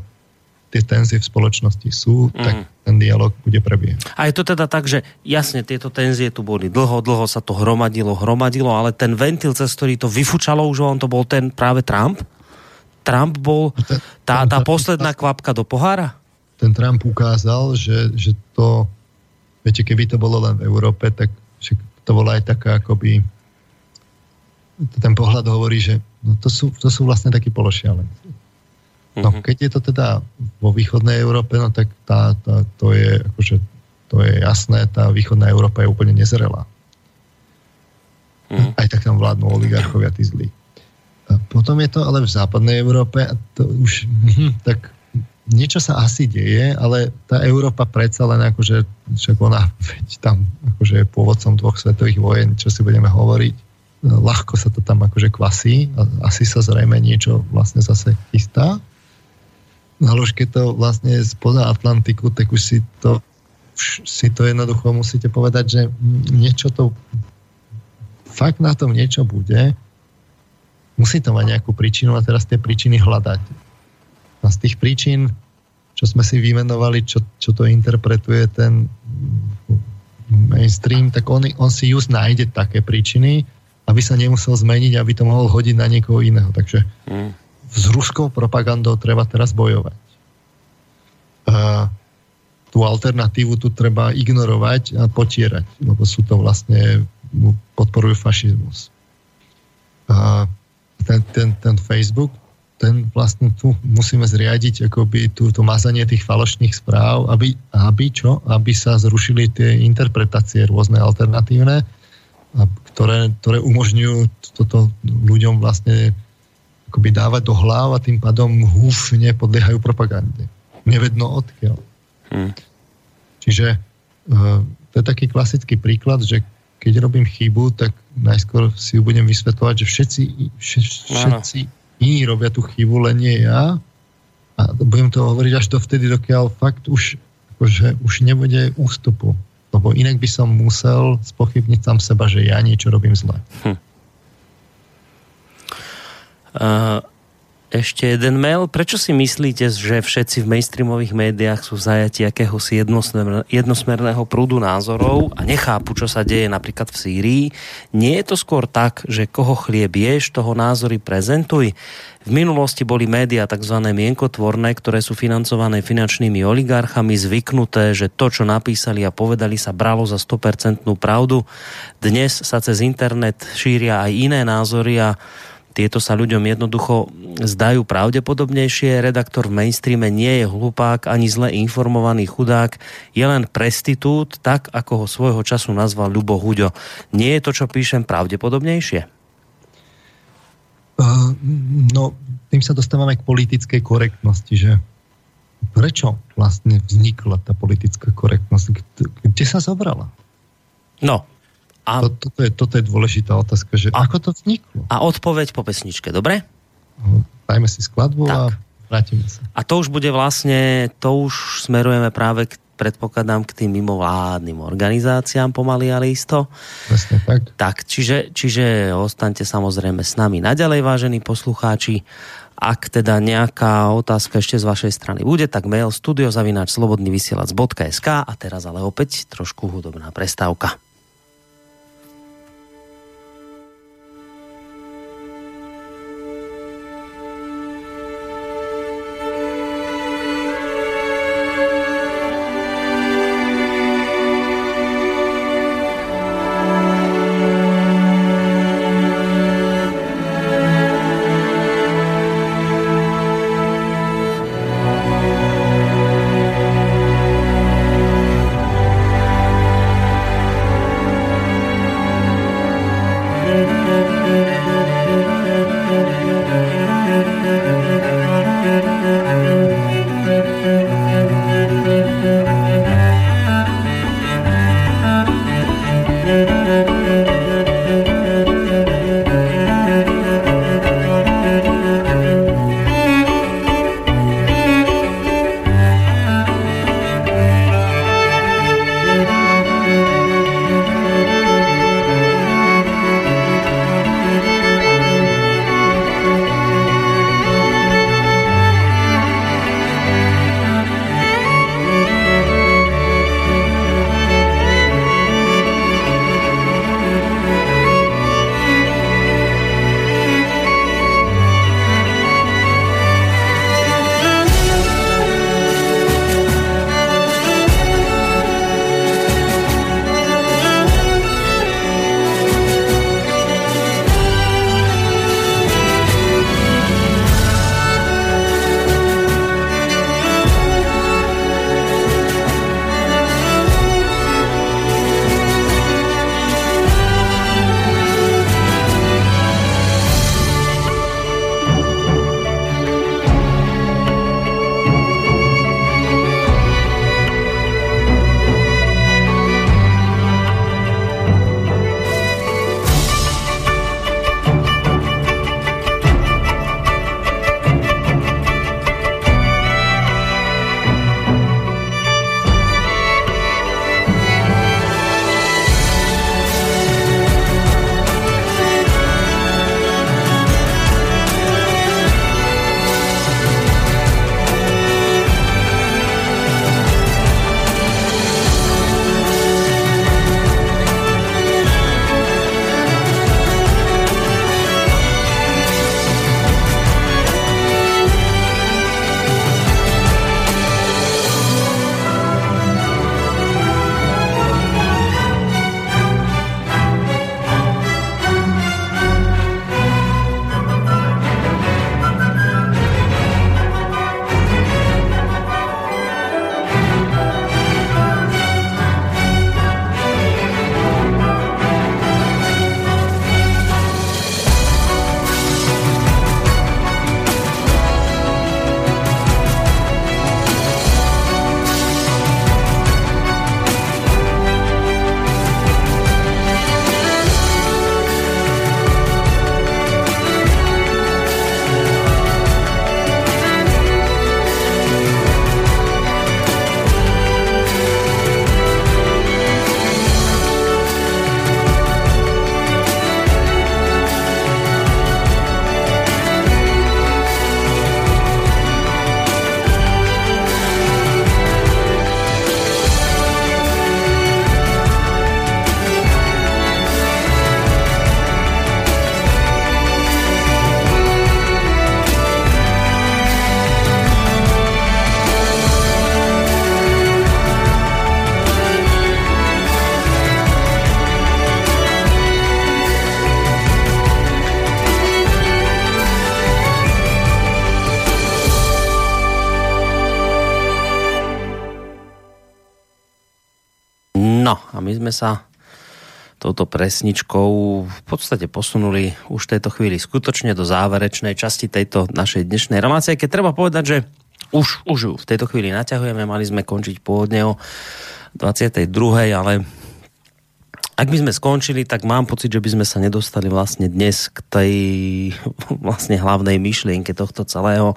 tie tenzie v spoločnosti sú, mm. tak ten dialog bude prebiehať. A je to teda tak, že jasne tieto tenzie tu boli dlho, dlho sa to hromadilo, hromadilo, ale ten ventil, cez ktorý to vyfučalo, už on to bol ten práve Trump? Trump bol tá, tá posledná kvapka do pohára? Ten Trump ukázal, že, že to, viete, keby to bolo len v Európe, tak to bola aj taká akoby ten pohľad hovorí, že no to, sú, to sú vlastne takí pološialenci No mhm. keď je to teda vo východnej Európe, no tak tá, tá, to je akože to je jasné, tá východná Európa je úplne nezrelá. Mm. Aj tak tam vládnu oligarchovia, tí zlí. A potom je to ale v západnej Európe a to už, hm, tak niečo sa asi deje, ale tá Európa predsa len akože, však ona veď tam akože je pôvodcom dvoch svetových vojen, čo si budeme hovoriť, ľahko sa to tam akože kvasí, asi sa zrejme niečo vlastne zase chystá. Na ložke to vlastne spoza Atlantiku, tak už si to, už si to jednoducho musíte povedať, že niečo to fakt na tom niečo bude, musí to mať nejakú príčinu a teraz tie príčiny hľadať. A z tých príčin, čo sme si vymenovali, čo, čo to interpretuje ten mainstream, tak on, on si just nájde také príčiny, aby sa nemusel zmeniť, aby to mohol hodiť na niekoho iného. Takže mm s ruskou propagandou treba teraz bojovať. A tú alternatívu tu treba ignorovať a potierať, lebo sú to vlastne, podporujú fašizmus. A ten, ten, ten Facebook, ten vlastne tu musíme zriadiť akoby tú, to mazanie tých falošných správ, aby, aby čo? Aby sa zrušili tie interpretácie rôzne alternatívne, ktoré, ktoré umožňujú toto ľuďom vlastne akoby dávať do hlav a tým pádom húfne podliehajú propagande. Nevedno odkiaľ. Hmm. Čiže uh, to je taký klasický príklad, že keď robím chybu, tak najskôr si ju budem vysvetľovať, že všetci, všetci iní robia tú chybu, len nie ja. A budem to hovoriť až do vtedy, dokiaľ fakt už, akože, už nebude ústupu. Lebo inak by som musel spochybniť tam seba, že ja niečo robím zle. Hm. Uh, ešte jeden mail. Prečo si myslíte, že všetci v mainstreamových médiách sú zajati akéhosi jednosmer, jednosmerného prúdu názorov a nechápu, čo sa deje napríklad v Sýrii? Nie je to skôr tak, že koho chlieb ješ, toho názory prezentuj? V minulosti boli médiá tzv. mienkotvorné, ktoré sú financované finančnými oligarchami, zvyknuté, že to, čo napísali a povedali, sa bralo za 100% pravdu. Dnes sa cez internet šíria aj iné názory a tieto sa ľuďom jednoducho zdajú pravdepodobnejšie. Redaktor v mainstreame nie je hlupák ani zle informovaný chudák, je len prestitút, tak ako ho svojho času nazval Ľubo Huďo. Nie je to, čo píšem, pravdepodobnejšie? Uh, no, tým sa dostávame k politickej korektnosti, že prečo vlastne vznikla tá politická korektnosť? Kde sa zobrala? No, a... To, toto, je, toto je dôležitá otázka, že a... ako to vzniklo? A odpoveď po pesničke, dobre? Dajme si skladbu tak. a vrátime sa. A to už bude vlastne, to už smerujeme práve k predpokladám k tým mimovládnym organizáciám pomaly, ale isto. Presne tak. Tak, čiže, čiže ostaňte samozrejme s nami naďalej, vážení poslucháči. Ak teda nejaká otázka ešte z vašej strany bude, tak mail studiozavináč.slobodnyvysielac.sk a teraz ale opäť trošku hudobná prestávka. Sme sa touto presničkou v podstate posunuli už v tejto chvíli skutočne do záverečnej časti tejto našej dnešnej relácie, keď treba povedať, že už, už v tejto chvíli naťahujeme, mali sme končiť pôvodne o 22. ale ak by sme skončili, tak mám pocit, že by sme sa nedostali vlastne dnes k tej vlastne hlavnej myšlienke tohto celého.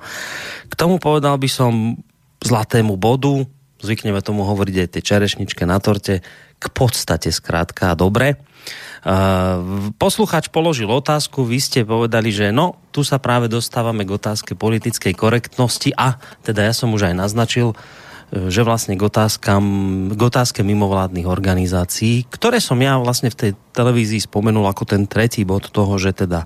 K tomu povedal by som zlatému bodu, zvykneme tomu hovoriť aj tej čerešničke na torte, k podstate skrátka dobre. Posluchač položil otázku, vy ste povedali, že no, tu sa práve dostávame k otázke politickej korektnosti a teda ja som už aj naznačil, že vlastne k, otázkam, k otázke mimovládnych organizácií, ktoré som ja vlastne v tej televízii spomenul ako ten tretí bod toho, že teda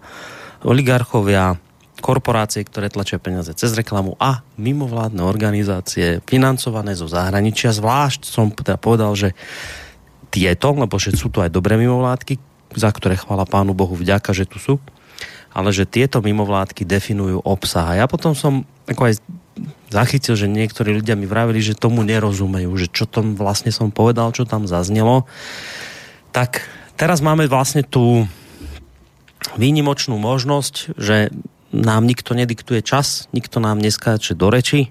oligarchovia, korporácie, ktoré tlačia peniaze cez reklamu a mimovládne organizácie financované zo zahraničia. Zvlášť som teda povedal, že tieto, lebo že sú tu aj dobré mimovládky, za ktoré chvala Pánu Bohu vďaka, že tu sú, ale že tieto mimovládky definujú obsah. A ja potom som ako aj zachytil, že niektorí ľudia mi vravili, že tomu nerozumejú, že čo tom vlastne som povedal, čo tam zaznelo. Tak teraz máme vlastne tú výnimočnú možnosť, že nám nikto nediktuje čas, nikto nám neskáče do reči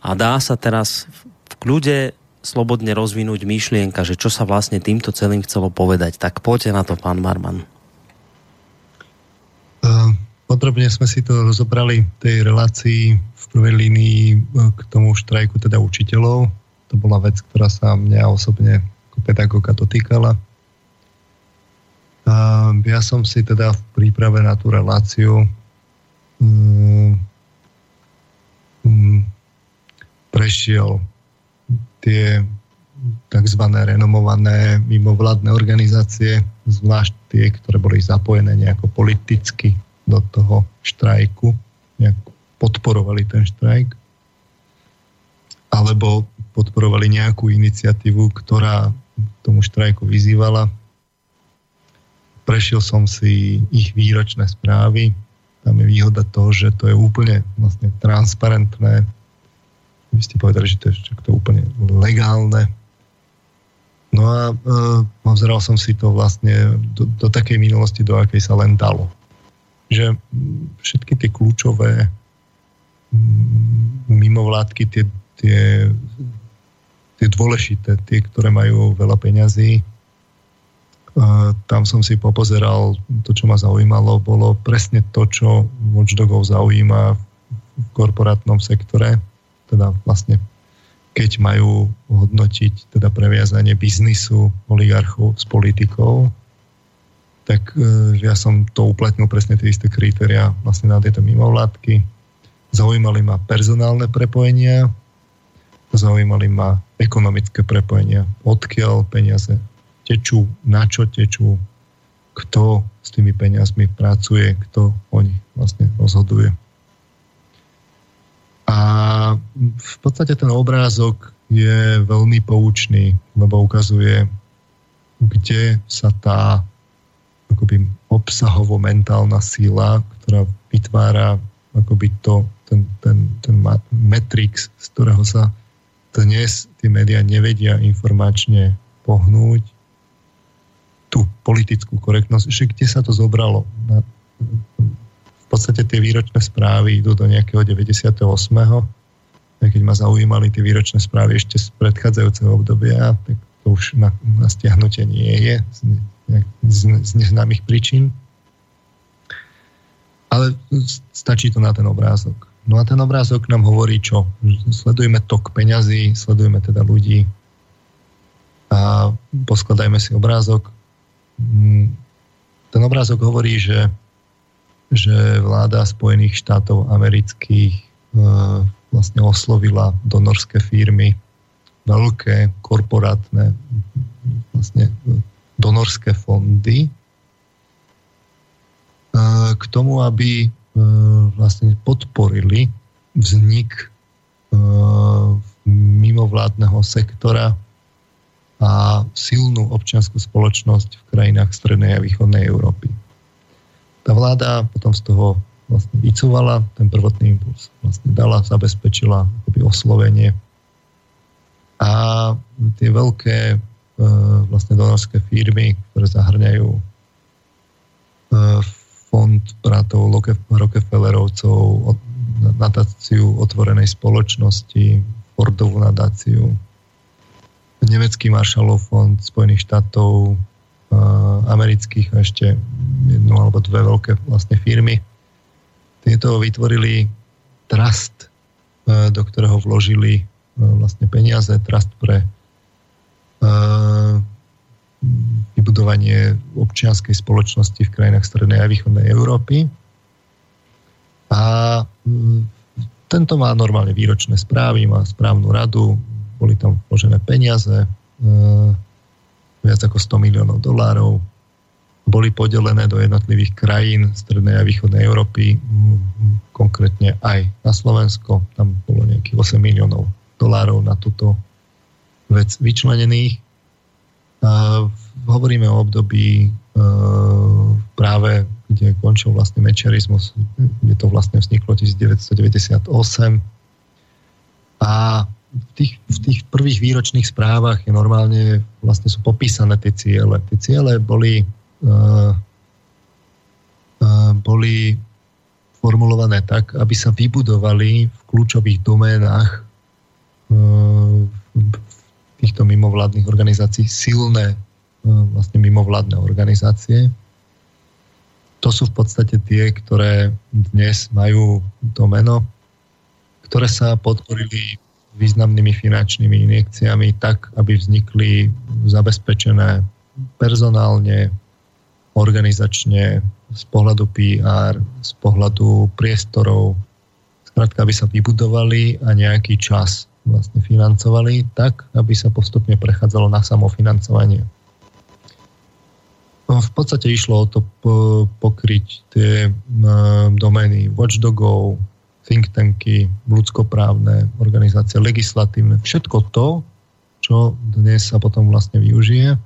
a dá sa teraz v kľude slobodne rozvinúť myšlienka, že čo sa vlastne týmto celým chcelo povedať. Tak poďte na to, pán Marman. Podrobne sme si to rozobrali v tej relácii v prvej línii e, k tomu štrajku teda učiteľov. To bola vec, ktorá sa mňa osobne ako pedagóga dotýkala. Uh, ja som si teda v príprave na tú reláciu um, um, prešiel tie tzv. renomované mimovládne organizácie, zvlášť tie, ktoré boli zapojené nejako politicky do toho štrajku, nejak podporovali ten štrajk, alebo podporovali nejakú iniciatívu, ktorá tomu štrajku vyzývala. Prešiel som si ich výročné správy, tam je výhoda toho, že to je úplne vlastne transparentné. Vy ste povedali, že to je, to úplne legálne. No a e, obzeral som si to vlastne do, do takej minulosti, do akej sa len dalo. Že všetky tie kľúčové mimovládky, tie, tie, tie dôležité, tie, ktoré majú veľa peňazí, tam som si popozeral, to, čo ma zaujímalo, bolo presne to, čo Watchdogov zaujíma v korporátnom sektore, teda vlastne keď majú hodnotiť teda previazanie biznisu oligarchov s politikou, tak e, ja som to uplatnil presne tie isté kritéria vlastne na tieto mimovládky. Zaujímali ma personálne prepojenia, zaujímali ma ekonomické prepojenia, odkiaľ peniaze tečú, na čo tečú, kto s tými peniazmi pracuje, kto o nich vlastne rozhoduje. A v podstate ten obrázok je veľmi poučný, lebo ukazuje, kde sa tá akoby obsahovo mentálna síla, ktorá vytvára akoby to, ten, ten, ten matrix, z ktorého sa dnes tie médiá nevedia informačne pohnúť, tú politickú korektnosť, že kde sa to zobralo. V podstate tie výročné správy idú do nejakého 98. A keď ma zaujímali tie výročné správy ešte z predchádzajúceho obdobia, tak to už na, na stiahnutie nie je z, z, z neznámych príčin. Ale stačí to na ten obrázok. No a ten obrázok nám hovorí čo? Sledujeme tok peňazí, sledujeme teda ľudí a poskladajme si obrázok, Mm, ten obrázok hovorí, že, že vláda Spojených štátov amerických e, vlastne oslovila donorské firmy, veľké korporátne vlastne donorské fondy e, k tomu, aby e, vlastne podporili vznik mimovládneho sektora a silnú občianskú spoločnosť v krajinách strednej a východnej Európy. Tá vláda potom z toho vlastne vycúvala ten prvotný impuls. Vlastne dala, zabezpečila akoby oslovenie. A tie veľké vlastne donorské firmy, ktoré zahrňajú e, fond bratov Rockefellerovcov, nadáciu otvorenej spoločnosti, Fordovú nadáciu, Nemecký Marshallov fond Spojených štátov, amerických a ešte jednu alebo dve veľké vlastne firmy. Tieto vytvorili trust, do ktorého vložili vlastne peniaze, trust pre vybudovanie občianskej spoločnosti v krajinách Strednej a Východnej Európy. A tento má normálne výročné správy, má správnu radu, boli tam vložené peniaze, viac ako 100 miliónov dolárov. Boli podelené do jednotlivých krajín Strednej a Východnej Európy, konkrétne aj na Slovensko. Tam bolo nejakých 8 miliónov dolárov na túto vec vyčlenených. A hovoríme o období e, práve, kde končil vlastne mečerizmus, kde to vlastne vzniklo 1998. A v tých, v tých prvých výročných správach je normálne vlastne sú popísané tie ciele. Tie ciele boli, uh, uh, boli formulované tak, aby sa vybudovali v kľúčových doménach uh, týchto mimovládnych organizácií silné vlastne mimovládne organizácie. To sú v podstate tie, ktoré dnes majú to meno, ktoré sa podporili významnými finančnými injekciami tak, aby vznikli zabezpečené personálne, organizačne, z pohľadu PR, z pohľadu priestorov, skrátka, aby sa vybudovali a nejaký čas vlastne financovali tak, aby sa postupne prechádzalo na samofinancovanie. No, v podstate išlo o to pokryť tie domény watchdogov, think tanky, ľudskoprávne organizácie, legislatívne, všetko to, čo dnes sa potom vlastne využije.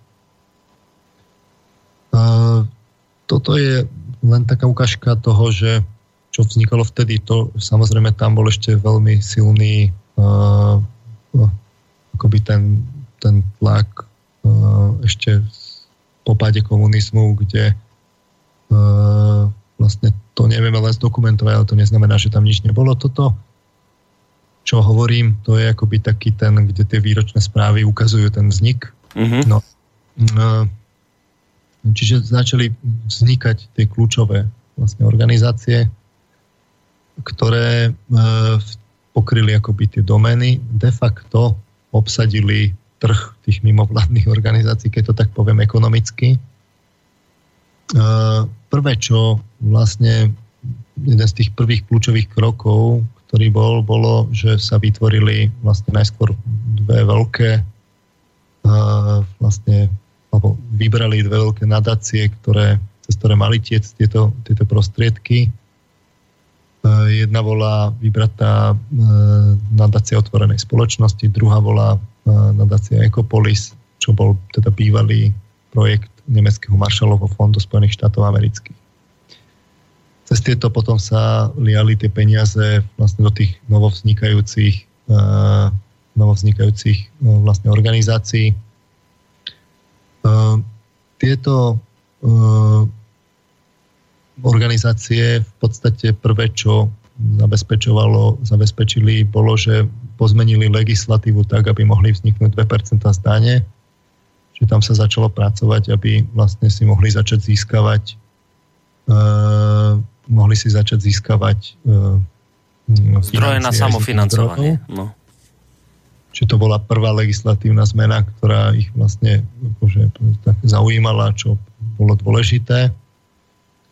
Toto je len taká ukážka toho, že čo vznikalo vtedy, to samozrejme tam bol ešte veľmi silný akoby ten, ten tlak ešte po páde komunizmu, kde vlastne to nevieme len zdokumentovať, ale to neznamená, že tam nič nebolo. Toto, čo hovorím, to je akoby taký ten, kde tie výročné správy ukazujú ten vznik. Mm-hmm. No, čiže začali vznikať tie kľúčové vlastne organizácie, ktoré e, pokryli akoby tie domény, de facto obsadili trh tých mimovládnych organizácií, keď to tak poviem ekonomicky. E, prvé, čo vlastne jeden z tých prvých kľúčových krokov, ktorý bol, bolo, že sa vytvorili vlastne najskôr dve veľké uh, vlastne, alebo vybrali dve veľké nadácie, ktoré, cez ktoré mali tiec tieto, tieto prostriedky. Uh, jedna bola vybratá uh, nadácia otvorenej spoločnosti, druhá bola nadácia Ecopolis, čo bol teda bývalý projekt Nemeckého Marshallovho fondu Spojených štátov amerických. Cez tieto potom sa liali tie peniaze vlastne do tých novovznikajúcich, uh, novovznikajúcich uh, vlastne organizácií. Uh, tieto uh, organizácie v podstate prvé, čo zabezpečovalo, zabezpečili, bolo, že pozmenili legislatívu tak, aby mohli vzniknúť 2% zdanie, že tam sa začalo pracovať, aby vlastne si mohli začať získavať uh, mohli si začať získavať uh, zdroje na samofinancovanie. No. Čiže to bola prvá legislatívna zmena, ktorá ich vlastne akože, tak zaujímala, čo bolo dôležité.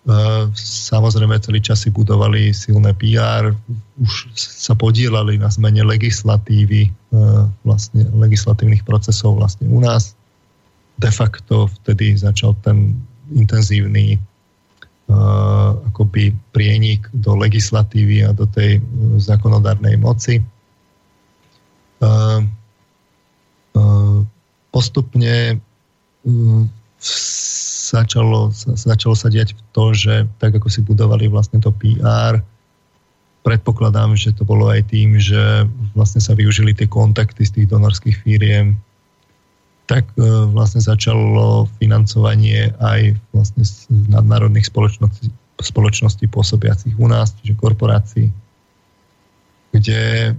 Uh, samozrejme celý čas si budovali silné PR, už sa podielali na zmene legislatívy, uh, vlastne legislatívnych procesov vlastne u nás de facto vtedy začal ten intenzívny akoby prienik do legislatívy a do tej uh, zákonodárnej moci. Postupne uh, začalo, začalo sa diať to, že tak ako si budovali vlastne to PR, predpokladám, že to bolo aj tým, že vlastne sa využili tie kontakty z tých donorských firiem tak vlastne začalo financovanie aj vlastne z nadnárodných spoločností, spoločností pôsobiacich u nás, čiže korporácií, kde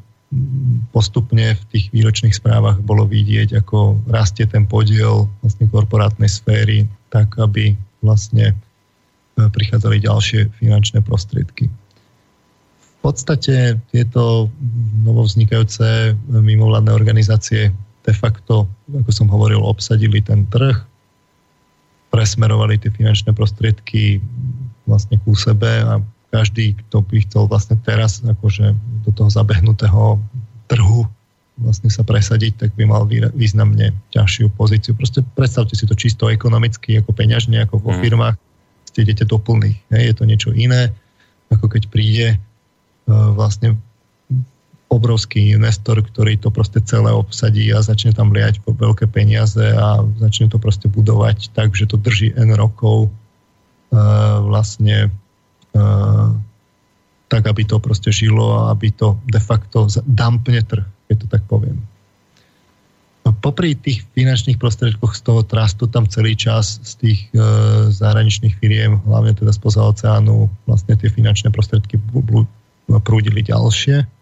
postupne v tých výročných správach bolo vidieť, ako rastie ten podiel vlastne korporátnej sféry, tak aby vlastne prichádzali ďalšie finančné prostriedky. V podstate tieto novovznikajúce mimovládne organizácie de facto, ako som hovoril, obsadili ten trh, presmerovali tie finančné prostriedky vlastne ku sebe a každý, kto by chcel vlastne teraz akože do toho zabehnutého trhu vlastne sa presadiť, tak by mal významne ťažšiu pozíciu. Proste predstavte si to čisto ekonomicky, ako peňažne, ako vo mm. firmách ste idete do plných. Je to niečo iné, ako keď príde uh, vlastne obrovský investor, ktorý to proste celé obsadí a začne tam liať po veľké peniaze a začne to proste budovať tak, že to drží N rokov uh, vlastne uh, tak, aby to proste žilo a aby to de facto dampne trh, keď to tak poviem popri tých finančných prostriedkoch z toho trastu tam celý čas z tých e, zahraničných firiem, hlavne teda spoza oceánu, vlastne tie finančné prostriedky prúdili ďalšie.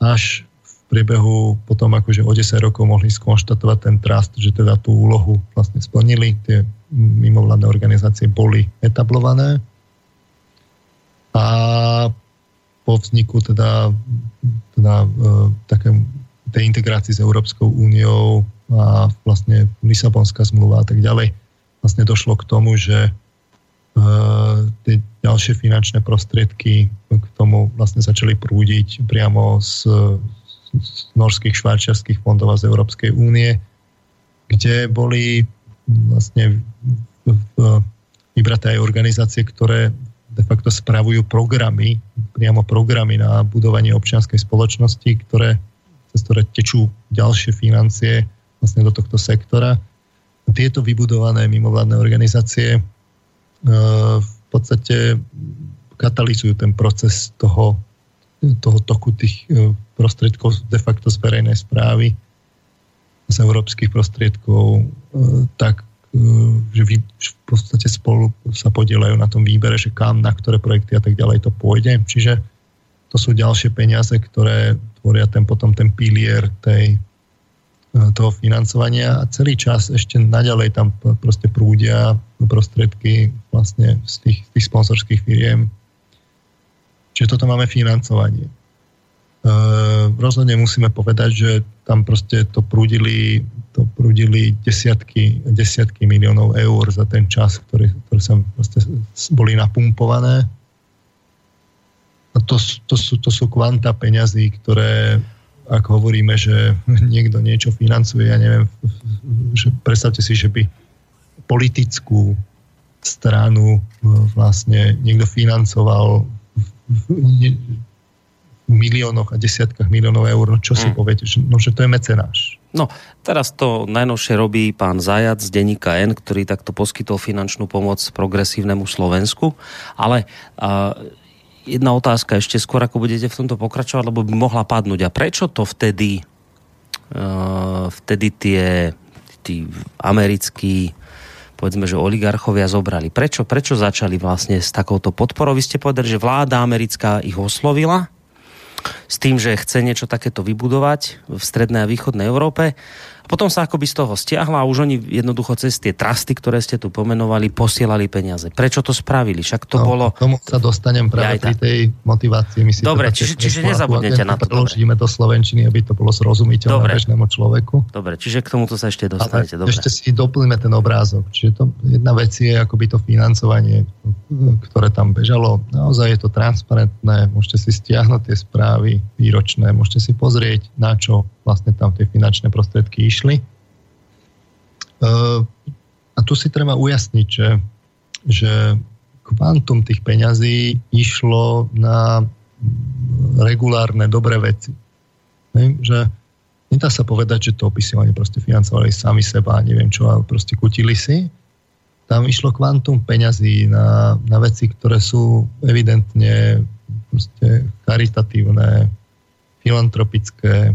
Až v priebehu potom akože o 10 rokov mohli skonštatovať ten trust, že teda tú úlohu vlastne splnili, tie mimovládne organizácie boli etablované. A po vzniku teda, teda e, také tej integrácii s Európskou úniou a vlastne Lisabonská zmluva a tak ďalej, vlastne došlo k tomu, že tie ďalšie finančné prostriedky k tomu vlastne začali prúdiť priamo z, z norských švajčiarských fondov a z Európskej únie, kde boli vlastne vybraté aj organizácie, ktoré de facto spravujú programy, priamo programy na budovanie občianskej spoločnosti, ktoré cez ktoré tečú ďalšie financie vlastne do tohto sektora. Tieto vybudované mimovládne organizácie v podstate katalizujú ten proces toho, toho toku tých e, prostriedkov de facto z verejnej správy, z európskych prostriedkov, e, tak že v podstate spolu sa podielajú na tom výbere, že kam, na ktoré projekty a tak ďalej to pôjde. Čiže to sú ďalšie peniaze, ktoré tvoria ten, potom ten pilier tej, toho financovania a celý čas ešte naďalej tam proste prúdia prostriedky vlastne z tých, tých sponsorských firiem. Čiže toto máme financovanie. E, rozhodne musíme povedať, že tam proste to prúdili, to prúdili desiatky, desiatky miliónov eur za ten čas, ktoré, ktoré sa proste boli napumpované a to, to, sú, to sú kvanta peňazí, ktoré, ak hovoríme, že niekto niečo financuje, ja neviem, že predstavte si, že by politickú stranu vlastne niekto financoval v miliónoch a desiatkách miliónov eur, no čo si hmm. poviete, že, no, že to je mecenáš. No, teraz to najnovšie robí pán Zajac z denníka N, ktorý takto poskytol finančnú pomoc progresívnemu Slovensku, ale uh, jedna otázka ešte skôr, ako budete v tomto pokračovať, lebo by mohla padnúť. A prečo to vtedy, uh, vtedy tie tí americkí povedzme, že oligarchovia zobrali. Prečo, prečo začali vlastne s takouto podporou? Vy ste povedali, že vláda americká ich oslovila s tým, že chce niečo takéto vybudovať v strednej a východnej Európe potom sa akoby z toho stiahla a už oni jednoducho cez tie trasty, ktoré ste tu pomenovali, posielali peniaze. Prečo to spravili? Však to no, bolo... Tomu sa dostanem práve pri tej motivácii. My si Dobre, čiže, čiže nezabudnete na to. Preložíme do Slovenčiny, aby to bolo zrozumiteľné Dobre. bežnému človeku. Dobre, čiže k tomuto sa ešte dostanete. Dobre. Ešte si doplníme ten obrázok. Čiže to, jedna vec je akoby to financovanie, ktoré tam bežalo. Naozaj je to transparentné, môžete si stiahnuť tie správy výročné, môžete si pozrieť, na čo vlastne tam tie finančné prostriedky išli. A tu si treba ujasniť, že, že kvantum tých peňazí išlo na regulárne dobré veci. Že nedá sa povedať, že to opisovanie proste financovali sami seba, neviem čo, ale proste kutili si. Tam išlo kvantum peňazí na, na veci, ktoré sú evidentne charitatívne, filantropické,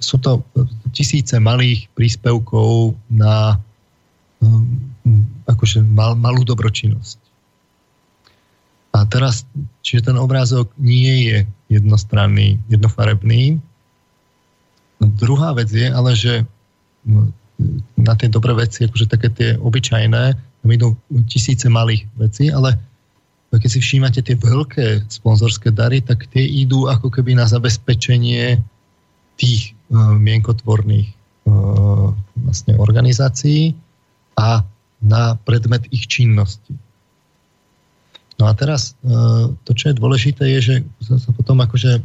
sú to tisíce malých príspevkov na akože mal, malú dobročinnosť. A teraz, čiže ten obrázok nie je jednostranný, jednofarebný. No, druhá vec je ale, že na tie dobré veci, akože také tie obyčajné, tam idú tisíce malých vecí, ale keď si všímate tie veľké sponzorské dary, tak tie idú ako keby na zabezpečenie tých uh, mienkotvorných uh, vlastne organizácií a na predmet ich činnosti. No a teraz uh, to, čo je dôležité, je, že sa potom akože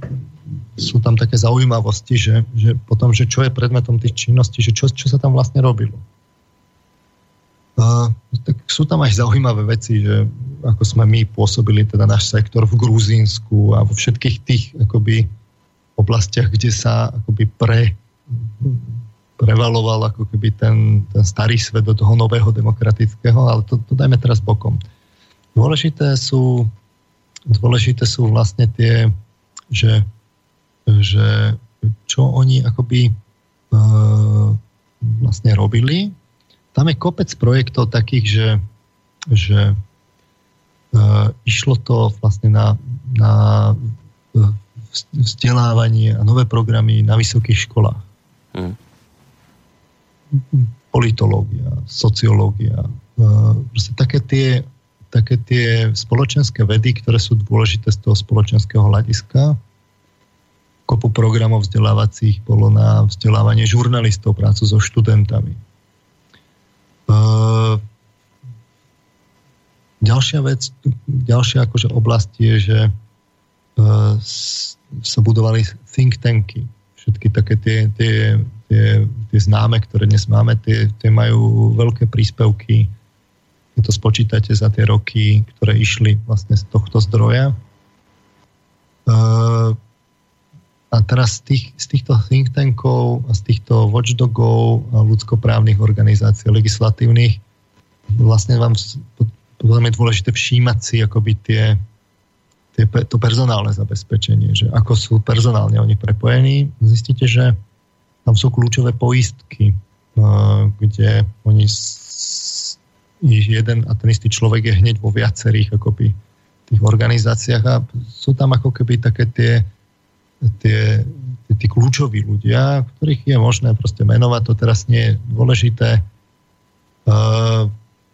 sú tam také zaujímavosti, že, že potom, že čo je predmetom tých činností, že čo, čo sa tam vlastne robilo. Tak sú tam aj zaujímavé veci, že ako sme my pôsobili, teda náš sektor v Gruzínsku a vo všetkých tých akoby oblastiach, kde sa akoby pre, prevaloval ako keby ten, ten starý svet do toho nového demokratického, ale to, to dajme teraz bokom. Dôležité sú, dôležité sú vlastne tie, že, že čo oni akoby e, vlastne robili. Tam je kopec projektov takých, že, že e, išlo to vlastne na, na vzdelávanie a nové programy na vysokých školách. Hmm politológia, sociológia, e, proste také tie, také tie spoločenské vedy, ktoré sú dôležité z toho spoločenského hľadiska. Kopu programov vzdelávacích bolo na vzdelávanie žurnalistov, prácu so študentami. E, ďalšia vec, ďalšia akože oblasť je, že e, sa budovali think tanky. Všetky také tie, tie tie, tie známe, ktoré dnes máme, tie, tie majú veľké príspevky. Keď to spočítate za tie roky, ktoré išli vlastne z tohto zdroja. Uh, a teraz z, tých, z týchto think tankov z týchto watchdogov ľudskoprávnych organizácií legislatívnych vlastne vám potom je dôležité všímať si akoby tie, tie, to personálne zabezpečenie, že ako sú personálne oni prepojení. Zistíte, že tam sú kľúčové poistky, kde oni jeden a ten istý človek je hneď vo viacerých akoby tých organizáciách a sú tam ako keby také tie, tie, tie, tí kľúčoví ľudia, ktorých je možné proste menovať, to teraz nie je dôležité,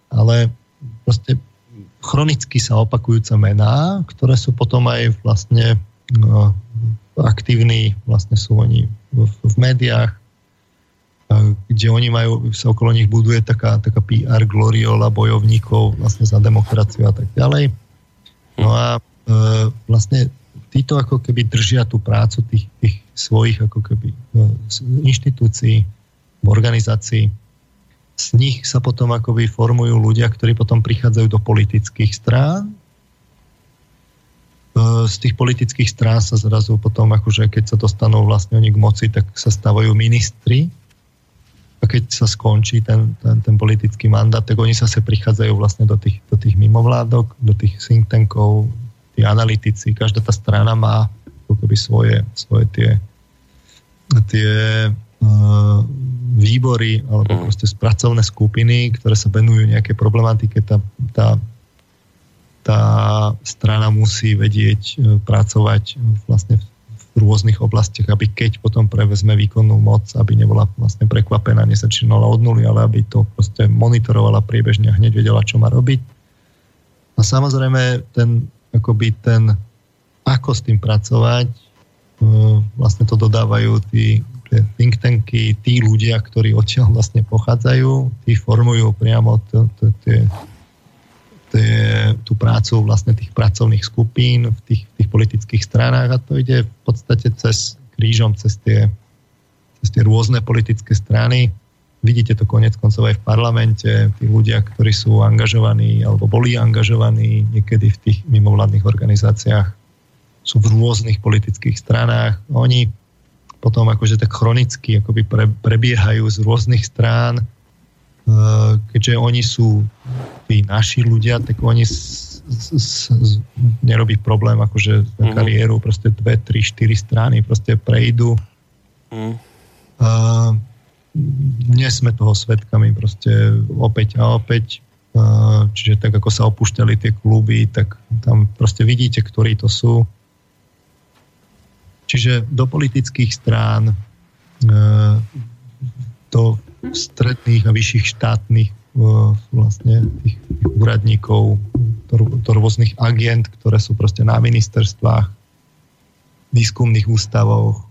ale proste chronicky sa opakujúce mená, ktoré sú potom aj vlastne no, aktívni, vlastne sú oni v, v médiách, kde oni majú, sa okolo nich buduje taká, taká PR gloriola bojovníkov vlastne za demokraciu a tak ďalej. No a e, vlastne títo ako keby držia tú prácu tých, tých svojich ako keby e, inštitúcií, organizácií. Z nich sa potom akoby formujú ľudia, ktorí potom prichádzajú do politických strán E, z tých politických strán sa zrazu potom, akože keď sa dostanú vlastne oni k moci, tak sa stavajú ministri. A keď sa skončí ten, ten, ten politický mandát, tak oni sa prichádzajú vlastne do tých, do tých mimovládok, do tých think tankov, tí analytici, každá tá strana má keby svoje, svoje tie, tie uh, výbory alebo mm. proste spracovné skupiny, ktoré sa venujú nejaké problematike. Tá, tá tá strana musí vedieť e, pracovať vlastne v rôznych oblastiach, aby keď potom prevezme výkonnú moc, aby nebola vlastne prekvapená, nezačínala od nuly, ale aby to proste monitorovala priebežne a hneď vedela, čo má robiť. A samozrejme ten, akoby ten, ako s tým pracovať, e, vlastne to dodávajú tí think tanky, tí ľudia, ktorí odtiaľ vlastne pochádzajú, tí formujú priamo tú prácu vlastne tých pracovných skupín v tých, tých politických stranách. A to ide v podstate cez krížom, cez tie, cez tie rôzne politické strany. Vidíte to konec koncov aj v parlamente, tí ľudia, ktorí sú angažovaní alebo boli angažovaní niekedy v tých mimovládnych organizáciách, sú v rôznych politických stranách. Oni potom akože tak chronicky akoby pre, prebiehajú z rôznych strán Eh, keďže oni sú tí naši ľudia, tak oni s, s, s, nerobí problém akože mm-hmm. kariéru, proste dve, tri, štyri strany proste prejdú Mm. Uh, nie sme toho svetkami proste opäť a opäť. Čiže tak, ako sa opúšťali tie kluby, tak tam proste vidíte, ktorí to sú. Čiže do politických strán, uh, do stredných a vyšších štátnych vlastne tých, úradníkov, do, rôznych agent, ktoré sú proste na ministerstvách, výskumných ústavoch,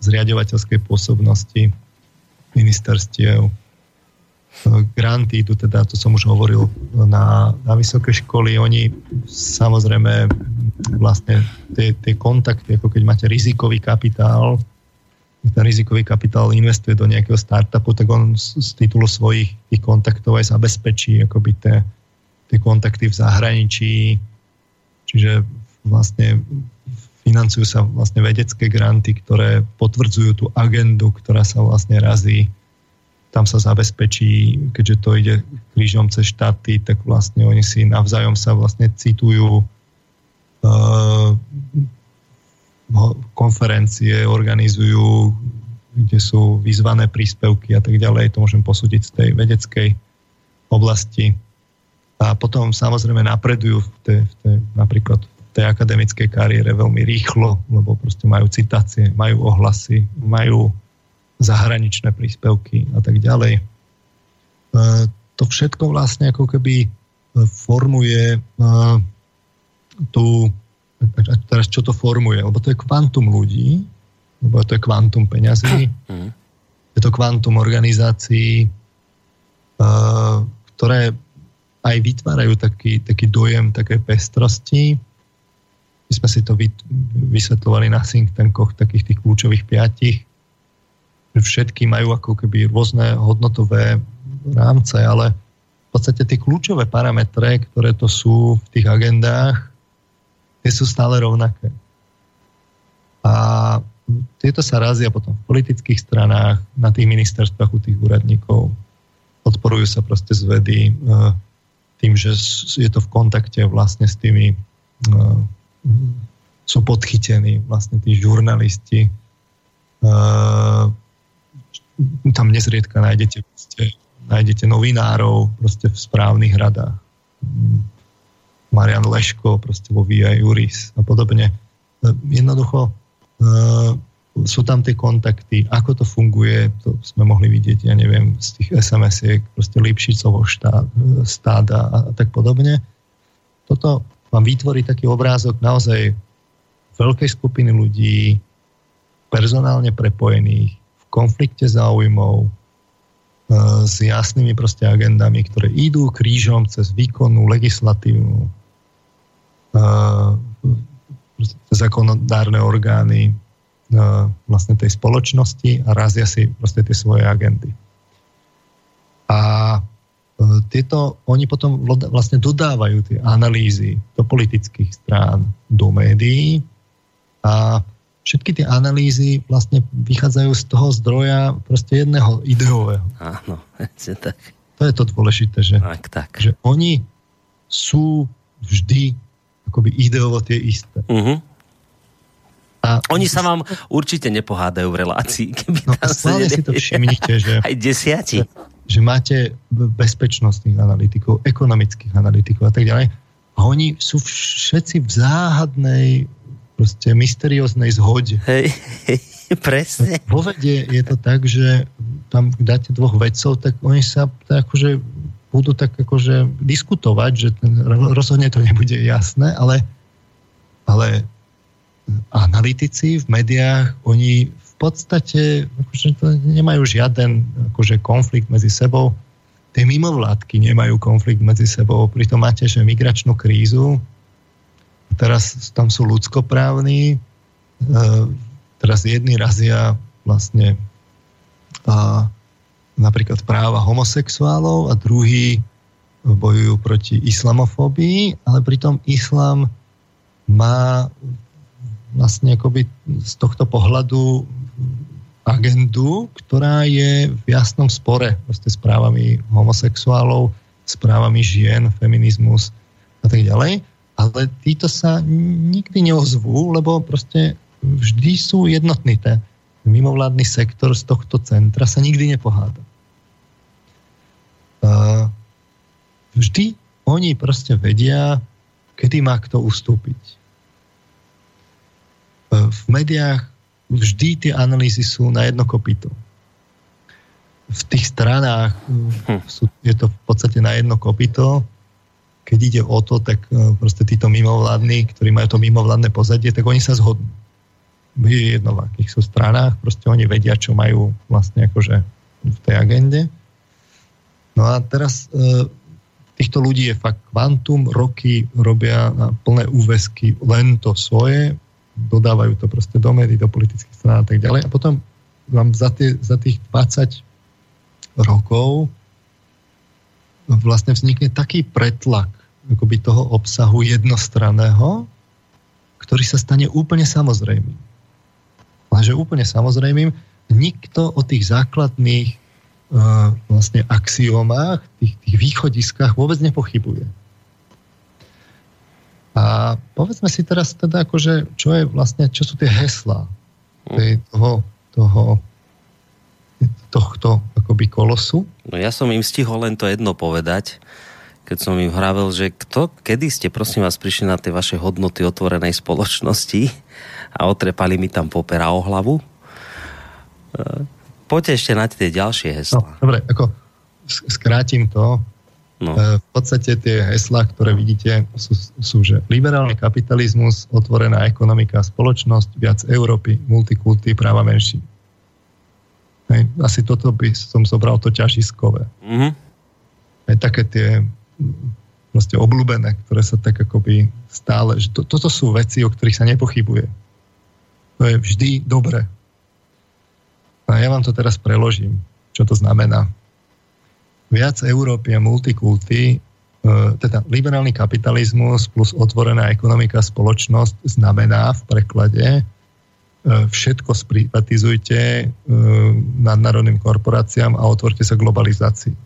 zriadovateľskej pôsobnosti ministerstiev. Granty idú teda, to som už hovoril, na, na vysoké školy. Oni samozrejme vlastne tie, tie kontakty, ako keď máte rizikový kapitál, ten rizikový kapitál investuje do nejakého startupu, tak on z, z titulu svojich tých kontaktov aj zabezpečí akoby tie, tie kontakty v zahraničí. Čiže vlastne financujú sa vlastne vedecké granty, ktoré potvrdzujú tú agendu, ktorá sa vlastne razí. Tam sa zabezpečí, keďže to ide krížom cez štáty, tak vlastne oni si navzájom sa vlastne citujú uh, konferencie organizujú, kde sú vyzvané príspevky a tak ďalej. To môžem posúdiť z tej vedeckej oblasti. A potom samozrejme napredujú v tej, v tej, napríklad v tej akademickej kariére veľmi rýchlo, lebo proste majú citácie, majú ohlasy, majú zahraničné príspevky a tak ďalej. E, to všetko vlastne ako keby formuje e, tú teraz čo to formuje? Lebo to je kvantum ľudí, lebo to je kvantum peňazí, mhm. je to kvantum organizácií, uh, ktoré aj vytvárajú taký, taký dojem také pestrosti. Sme si to vysvetlovali na think tankoch takých tých kľúčových piatich. Všetky majú ako keby rôzne hodnotové rámce, ale v podstate tie kľúčové parametre, ktoré to sú v tých agendách, tie sú stále rovnaké. A tieto sa razia potom v politických stranách, na tých ministerstvách u tých úradníkov. Podporujú sa proste z vedy e, tým, že je to v kontakte vlastne s tými e, sú podchytení vlastne tí žurnalisti. E, tam nezriedka nájdete, proste, nájdete novinárov proste v správnych radách Marian Leško, proste vo VIA Juris a podobne. E, jednoducho e, sú tam tie kontakty, ako to funguje, to sme mohli vidieť, ja neviem, z tých SMS-iek, proste Lipšicovo stáda a, a tak podobne. Toto vám vytvorí taký obrázok naozaj veľkej skupiny ľudí, personálne prepojených, v konflikte záujmov, e, s jasnými proste agendami, ktoré idú krížom cez výkonnú, legislatívnu, zákonodárne orgány vlastne tej spoločnosti a razia si proste tie svoje agendy. A e, tieto, oni potom vlastne dodávajú tie analýzy do politických strán, do médií a všetky tie analýzy vlastne vychádzajú z toho zdroja proste jedného ideového. Áno, tak. To je to dôležité, že, tak, tak. že oni sú vždy akoby ideovo tie isté. Uh-huh. A Oni sa vám určite nepohádajú v relácii. Keby no a stále si to všimnite, že, aj desiati. Že, že máte bezpečnostných analytikov, ekonomických analytikov a tak ďalej. A oni sú všetci v záhadnej, proste mysterióznej zhode. Hej, hej, presne. Vo vede je to tak, že tam dáte dvoch vedcov, tak oni sa tak akože budú tak akože diskutovať, že ten, rozhodne to nebude jasné, ale, ale analytici v médiách, oni v podstate akože to nemajú žiaden akože konflikt medzi sebou. Tie mimovládky nemajú konflikt medzi sebou. Pritom máte, že migračnú krízu, teraz tam sú ľudskoprávni, e, teraz jedni razia vlastne a, napríklad práva homosexuálov a druhý bojujú proti islamofóbii, ale pritom islám má vlastne akoby z tohto pohľadu agendu, ktorá je v jasnom spore proste s právami homosexuálov, s právami žien, feminizmus a tak ďalej. Ale títo sa nikdy neozvú, lebo proste vždy sú jednotní. Ten mimovládny sektor z tohto centra sa nikdy nepoháda. Vždy oni proste vedia, kedy má kto ustúpiť. V médiách vždy tie analýzy sú na jedno kopito. V tých stranách hm. sú, je to v podstate na jedno kopito keď ide o to, tak e, proste títo mimovládni, ktorí majú to mimovládne pozadie, tak oni sa zhodnú. Je jedno, v akých sú stranách, proste oni vedia, čo majú vlastne akože v tej agende. No a teraz e, týchto ľudí je fakt kvantum, roky robia na plné úvesky len to svoje, dodávajú to proste do médií, do politických strán a tak ďalej. A potom vám za, tie, za tých 20 rokov vlastne vznikne taký pretlak akoby toho obsahu jednostranného, ktorý sa stane úplne samozrejmým. Lenže úplne samozrejmým, nikto o tých základných uh, vlastne axiomách, tých, tých východiskách vôbec nepochybuje. A povedzme si teraz teda, akože, čo je vlastne, čo sú tie heslá toho, toho tohto akoby kolosu. No ja som im stihol len to jedno povedať, keď som im hravel, že kto, kedy ste prosím vás prišli na tie vaše hodnoty otvorenej spoločnosti a otrepali mi tam popera o hlavu. E, poďte ešte na tie ďalšie heslá. No, dobre, ako skrátim to. No. E, v podstate tie heslá, ktoré vidíte, sú, sú že liberálny kapitalizmus, otvorená ekonomika, spoločnosť, viac Európy, multikulty, práva menší. Hej, asi toto by som zobral to ťažiskové. Mm-hmm. Aj také tie proste obľúbené, ktoré sa tak akoby stále, že to, toto sú veci, o ktorých sa nepochybuje. To je vždy dobre. A ja vám to teraz preložím, čo to znamená. Viac Európy a multikulty, e, teda liberálny kapitalizmus plus otvorená ekonomika spoločnosť znamená v preklade e, všetko sprivatizujte e, nadnárodným korporáciám a otvorte sa globalizácii.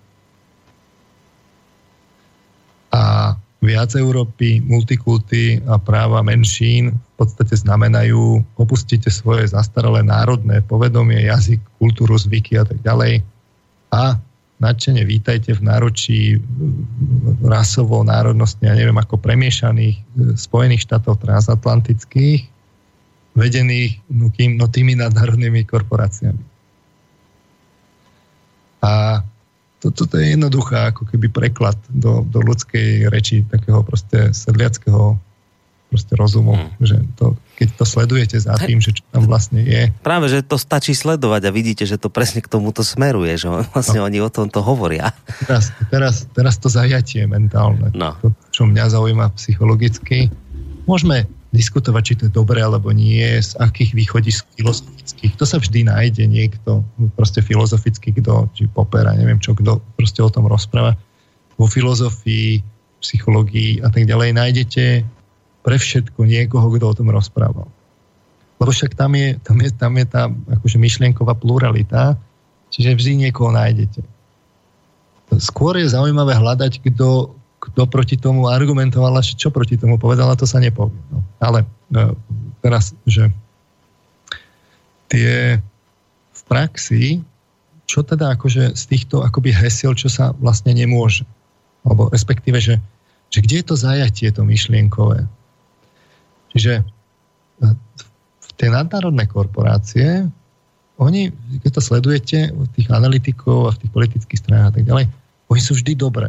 A viac Európy, multikulty a práva menšín v podstate znamenajú opustite svoje zastaralé národné povedomie, jazyk, kultúru, zvyky a tak ďalej a nadšene vítajte v náročí rasovo, národnostne, ja neviem, ako premiešaných e, Spojených štátov transatlantických, vedených no, kým, no tými nadnárodnými korporáciami. A to, toto je jednoduchá ako keby preklad do, do ľudskej reči takého proste sedliackého proste rozumu, hmm. že to, keď to sledujete za tým, že čo tam vlastne je. Práve, že to stačí sledovať a vidíte, že to presne k tomuto smeruje, že vlastne no. oni o tomto hovoria. Teraz, teraz, teraz to zajatie mentálne, no. to, čo mňa zaujíma psychologicky. Môžeme diskutovať, či to je dobré alebo nie, z akých východisk filozofických. To sa vždy nájde niekto, proste filozoficky, kto, či popera, neviem čo, kto proste o tom rozpráva. Vo filozofii, psychológii a tak ďalej nájdete pre všetko niekoho, kto o tom rozprával. Lebo však tam je, tam je, tam je tá akože myšlienková pluralita, čiže vždy niekoho nájdete. Skôr je zaujímavé hľadať, kto, kto proti tomu argumentoval a čo proti tomu povedala, to sa nepovie. No. Ale no, teraz, že tie v praxi, čo teda akože z týchto akoby hesiel, čo sa vlastne nemôže. Alebo respektíve, že, že kde je to zajatie, to myšlienkové. Čiže e, tie nadnárodné korporácie, oni, keď to sledujete, tých analytikov a v tých politických stranách a tak ďalej, oni sú vždy dobré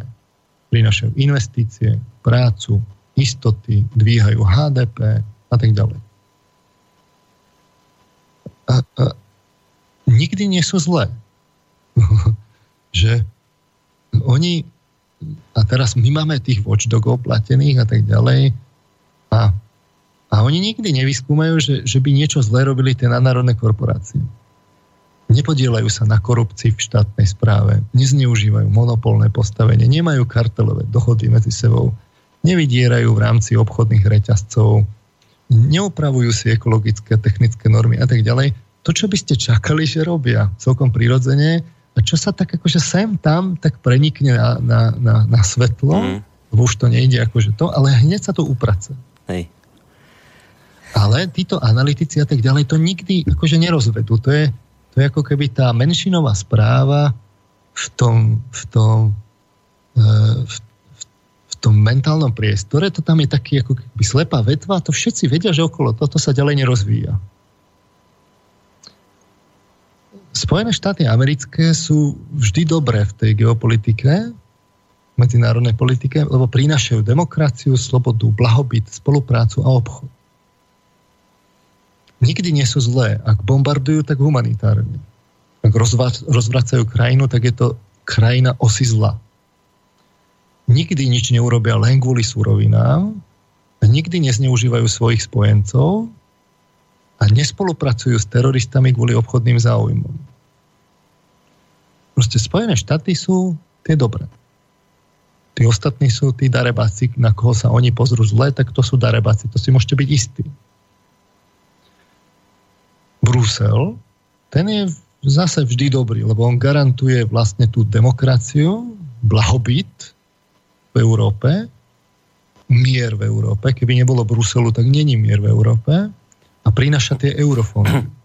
prinašajú investície, prácu, istoty, dvíhajú HDP a tak ďalej. A, a nikdy nie sú zlé. že oni a teraz my máme tých watchdogov platených a tak ďalej a, a oni nikdy nevyskúmajú, že, že by niečo zlé robili tie nadnárodné korporácie nepodielajú sa na korupcii v štátnej správe, nezneužívajú monopolné postavenie, nemajú kartelové dohody medzi sebou, nevydierajú v rámci obchodných reťazcov, neupravujú si ekologické technické normy a tak ďalej. To, čo by ste čakali, že robia celkom prirodzene a čo sa tak akože sem tam tak prenikne na, na, na, na svetlo, mm. už to nejde akože to, ale hneď sa to uprace. Hej. Ale títo analytici a tak ďalej to nikdy akože nerozvedú. To je, to je ako keby tá menšinová správa v tom, v tom, e, v, v tom mentálnom priestore, to tam je taký ako keby slepá vetva, to všetci vedia, že okolo toto sa ďalej nerozvíja. Spojené štáty americké sú vždy dobré v tej geopolitike, medzinárodnej politike, lebo prinášajú demokraciu, slobodu, blahobyt, spoluprácu a obchod. Nikdy nie sú zlé. Ak bombardujú, tak humanitárne. Ak rozvracajú krajinu, tak je to krajina osy zla. Nikdy nič neurobia len kvôli súrovinám, nikdy nezneužívajú svojich spojencov a nespolupracujú s teroristami kvôli obchodným záujmom. Proste Spojené štáty sú tie dobré. Tí ostatní sú tí darebáci, na koho sa oni pozrú zle, tak to sú darebáci. To si môžete byť istí. Brusel, ten je zase vždy dobrý, lebo on garantuje vlastne tú demokraciu, blahobyt v Európe, mier v Európe. Keby nebolo Bruselu, tak není mier v Európe a prináša tie eurofóny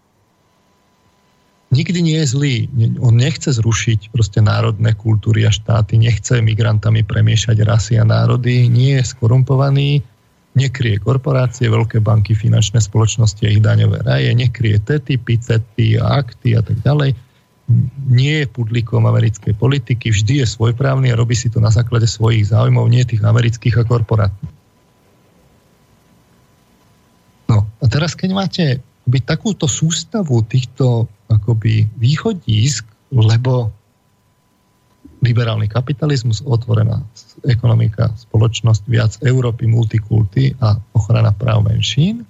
nikdy nie je zlý. On nechce zrušiť proste národné kultúry a štáty, nechce migrantami premiešať rasy a národy, nie je skorumpovaný, nekrie korporácie, veľké banky, finančné spoločnosti a ich daňové raje, nekrie tety, picety a akty a tak ďalej. Nie je pudlikom americkej politiky, vždy je svojprávny a robí si to na základe svojich záujmov, nie tých amerických a korporátnych. No a teraz, keď máte byť takúto sústavu týchto akoby východísk, lebo liberálny kapitalizmus, otvorená ekonomika, spoločnosť, viac Európy, multikulty a ochrana práv menšín,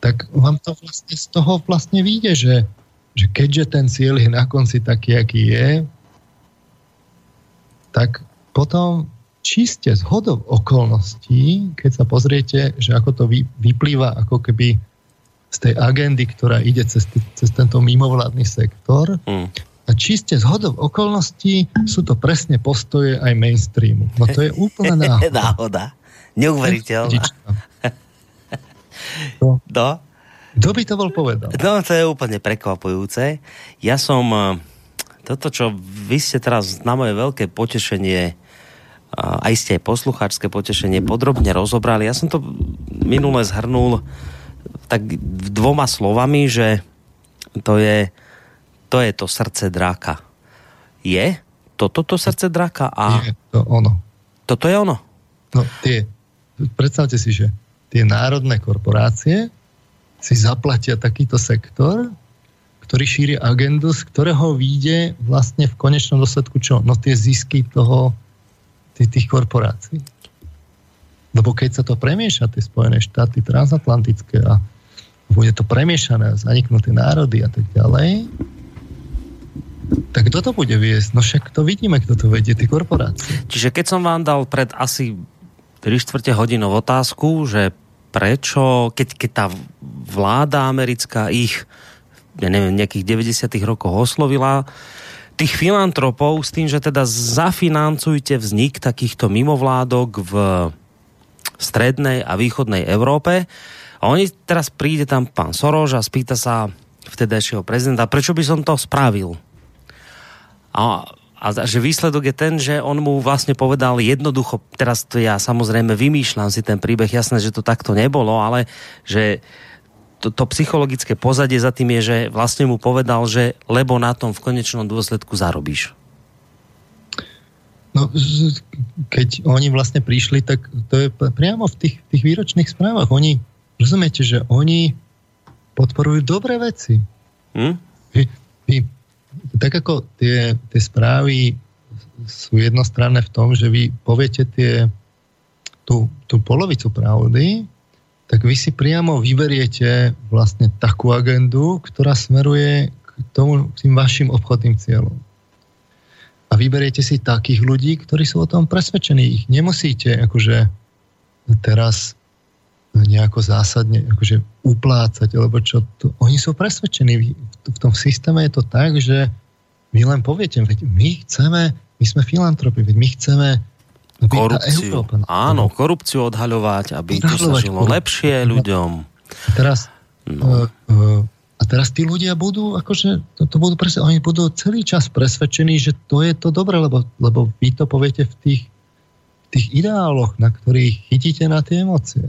tak vám to vlastne z toho vlastne vyjde, že, že keďže ten cieľ je na konci taký, aký je, tak potom čiste z hodov okolností, keď sa pozriete, že ako to vyplýva ako keby z tej agendy, ktorá ide cez, cez tento mimovládny sektor. Mm. A čiste z hodov okolností sú to presne postoje aj mainstreamu. No to je úplná náhoda. náhoda. Neuveriteľná. No. no. Kto by to bol povedal? No, to je úplne prekvapujúce. Ja som eh, toto, čo vy ste teraz na moje veľké potešenie aj ste aj poslucháčské potešenie podrobne rozobrali. Ja som to minule zhrnul tak dvoma slovami, že to je to, je to srdce dráka. Je? Toto to srdce dráka? A... Je to ono. Toto je ono? No, tie, predstavte si, že tie národné korporácie si zaplatia takýto sektor, ktorý šíri agendu, z ktorého vyjde vlastne v konečnom dôsledku čo? No tie zisky toho, tých, tých korporácií. Lebo keď sa to premieša, tie Spojené štáty transatlantické a bude to premiešané, zaniknuté národy a tak ďalej, tak kto to bude viesť? No však to vidíme, kto to vedie, tie korporácie. Čiže keď som vám dal pred asi 3 čtvrte hodinov otázku, že prečo, keď, keď tá vláda americká ich ja neviem, nejakých 90 rokoch oslovila, tých filantropov s tým, že teda zafinancujte vznik takýchto mimovládok v strednej a východnej Európe, a oni teraz príde tam pán Soroš a spýta sa vtedajšieho prezidenta, prečo by som to spravil? A, a že výsledok je ten, že on mu vlastne povedal jednoducho, teraz to ja samozrejme vymýšľam si ten príbeh, jasné, že to takto nebolo, ale že to, to psychologické pozadie za tým je, že vlastne mu povedal, že lebo na tom v konečnom dôsledku zarobíš. No, keď oni vlastne prišli, tak to je priamo v tých, tých výročných správach. Oni rozumiete, že oni podporujú dobré veci. Hm? Tak ako tie, tie správy sú jednostranné v tom, že vy poviete tie, tú, tú polovicu pravdy, tak vy si priamo vyberiete vlastne takú agendu, ktorá smeruje k, tomu, k tým vašim obchodným cieľom. A vyberiete si takých ľudí, ktorí sú o tom presvedčení. Ich nemusíte akože teraz nejako zásadne akože uplácať, lebo čo to, oni sú presvedčení. V tom systéme je to tak, že vy len poviete, veď my chceme, my sme filantropi, veď my chceme korupciu. Áno, korupciu odhaľovať, aby to sa žilo lepšie ľuďom. A teraz, no. uh, uh, a teraz tí ľudia budú, akože, to, to budú presne, oni budú celý čas presvedčení, že to je to dobré, lebo, lebo vy to poviete v tých, tých ideáloch, na ktorých chytíte na tie emócie.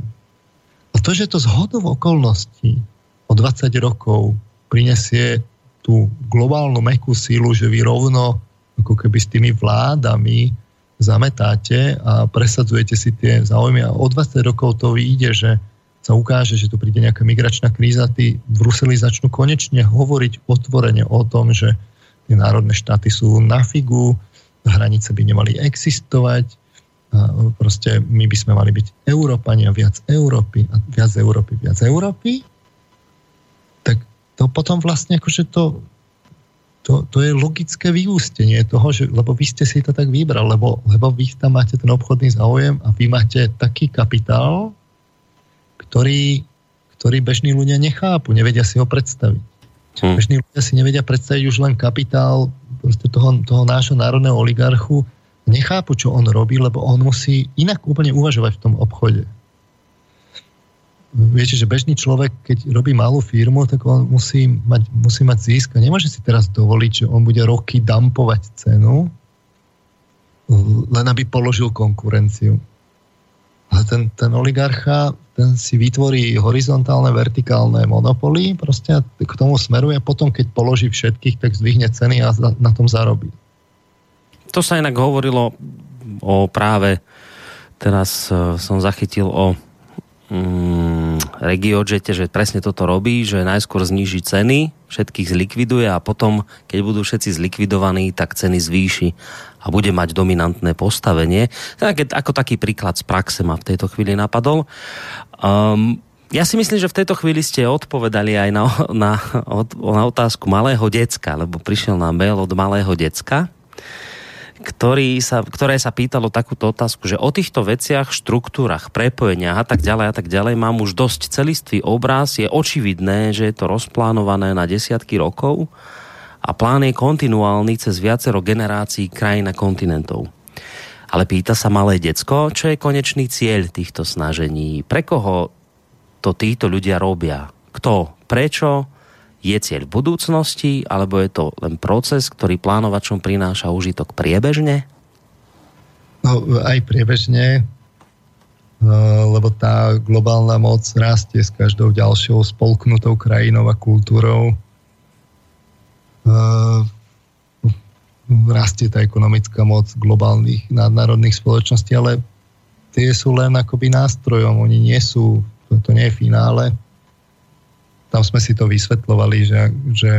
A to, že to z hodov okolností o 20 rokov prinesie tú globálnu mekú sílu, že vy rovno ako keby s tými vládami zametáte a presadzujete si tie záujmy. A o 20 rokov to vyjde, že sa ukáže, že tu príde nejaká migračná kríza, tí v Bruseli začnú konečne hovoriť otvorene o tom, že tie národné štáty sú na figu, hranice by nemali existovať, a proste my by sme mali byť Európania, viac Európy a viac Európy, viac Európy, to potom vlastne akože to to, to je logické vyústenie toho, že, lebo vy ste si to tak vybral, lebo, lebo vy tam máte ten obchodný záujem a vy máte taký kapitál, ktorý, ktorý bežní ľudia nechápu, nevedia si ho predstaviť. Hmm. Bežní ľudia si nevedia predstaviť už len kapitál toho, toho nášho národného oligarchu, nechápu, čo on robí, lebo on musí inak úplne uvažovať v tom obchode viete, že bežný človek, keď robí malú firmu, tak on musí mať, musí mať zisk a nemôže si teraz dovoliť, že on bude roky dampovať cenu, len aby položil konkurenciu. A ten, ten oligarcha, ten si vytvorí horizontálne, vertikálne monopoly, proste k tomu smeruje, potom keď položí všetkých, tak zdvihne ceny a na tom zarobí. To sa inak hovorilo o práve, teraz e, som zachytil o mm, RegioJete, že presne toto robí, že najskôr zníži ceny, všetkých zlikviduje a potom, keď budú všetci zlikvidovaní, tak ceny zvýši a bude mať dominantné postavenie. Tak, ako taký príklad z praxe ma v tejto chvíli napadol. Um, ja si myslím, že v tejto chvíli ste odpovedali aj na, na, na otázku malého decka, lebo prišiel nám mail od malého decka, ktorý sa, ktoré sa pýtalo takúto otázku, že o týchto veciach, štruktúrach, prepojeniach a tak ďalej a tak ďalej mám už dosť celistvý obraz. Je očividné, že je to rozplánované na desiatky rokov a plán je kontinuálny cez viacero generácií krajín a kontinentov. Ale pýta sa malé decko, čo je konečný cieľ týchto snažení, pre koho to títo ľudia robia, kto, prečo, je cieľ v budúcnosti, alebo je to len proces, ktorý plánovačom prináša užitok priebežne? No, aj priebežne, eh, lebo tá globálna moc rastie s každou ďalšou spolknutou krajinou a kultúrou. Eh, rastie tá ekonomická moc globálnych nadnárodných spoločností, ale tie sú len akoby nástrojom, oni nie sú, to, to nie je finále tam sme si to vysvetlovali, že, že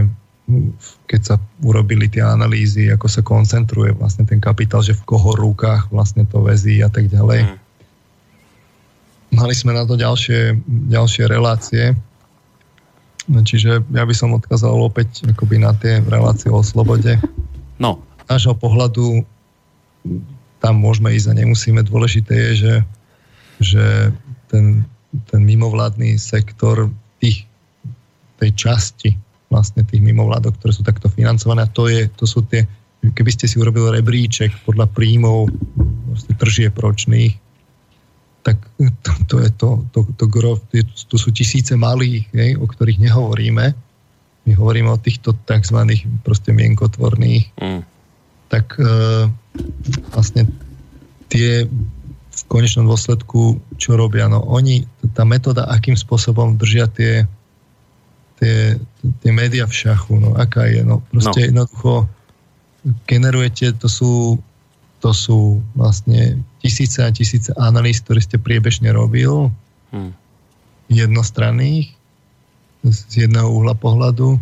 keď sa urobili tie analýzy, ako sa koncentruje vlastne ten kapitál, že v koho rukách vlastne to vezí a tak ďalej. Mm. Mali sme na to ďalšie, ďalšie relácie, čiže ja by som odkázal opäť akoby na tie relácie o slobode. No. Nášho pohľadu tam môžeme ísť a nemusíme. Dôležité je, že, že ten, ten mimovládny sektor tej časti vlastne tých mimovládok, ktoré sú takto financované. A to, je, to sú tie, keby ste si urobili rebríček podľa príjmov vlastne tržieb ročných, tak to, to je to, to, to, gro, to sú tisíce malých, hej, o ktorých nehovoríme. My hovoríme o týchto tzv. proste mienkotvorných. Mm. Tak e, vlastne tie v konečnom dôsledku, čo robia? No oni, tá metóda, akým spôsobom držia tie tie, tie médiá v šachu, no aká je, no proste no. jednoducho generujete, to sú to sú vlastne tisíce a tisíce analýz, ktoré ste priebežne robil, hmm. jednostranných, z jedného uhla pohľadu.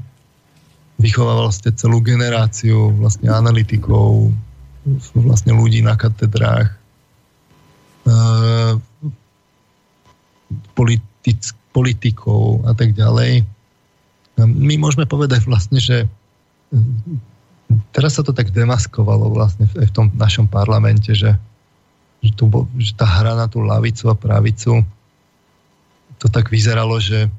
Vychovával ste celú generáciu vlastne analytikov, vlastne ľudí na katedrách, politic, politikov a tak ďalej my môžeme povedať vlastne, že teraz sa to tak demaskovalo vlastne v, v tom našom parlamente, že, že, tu, že tá hra na tú lavicu a pravicu to tak vyzeralo, že,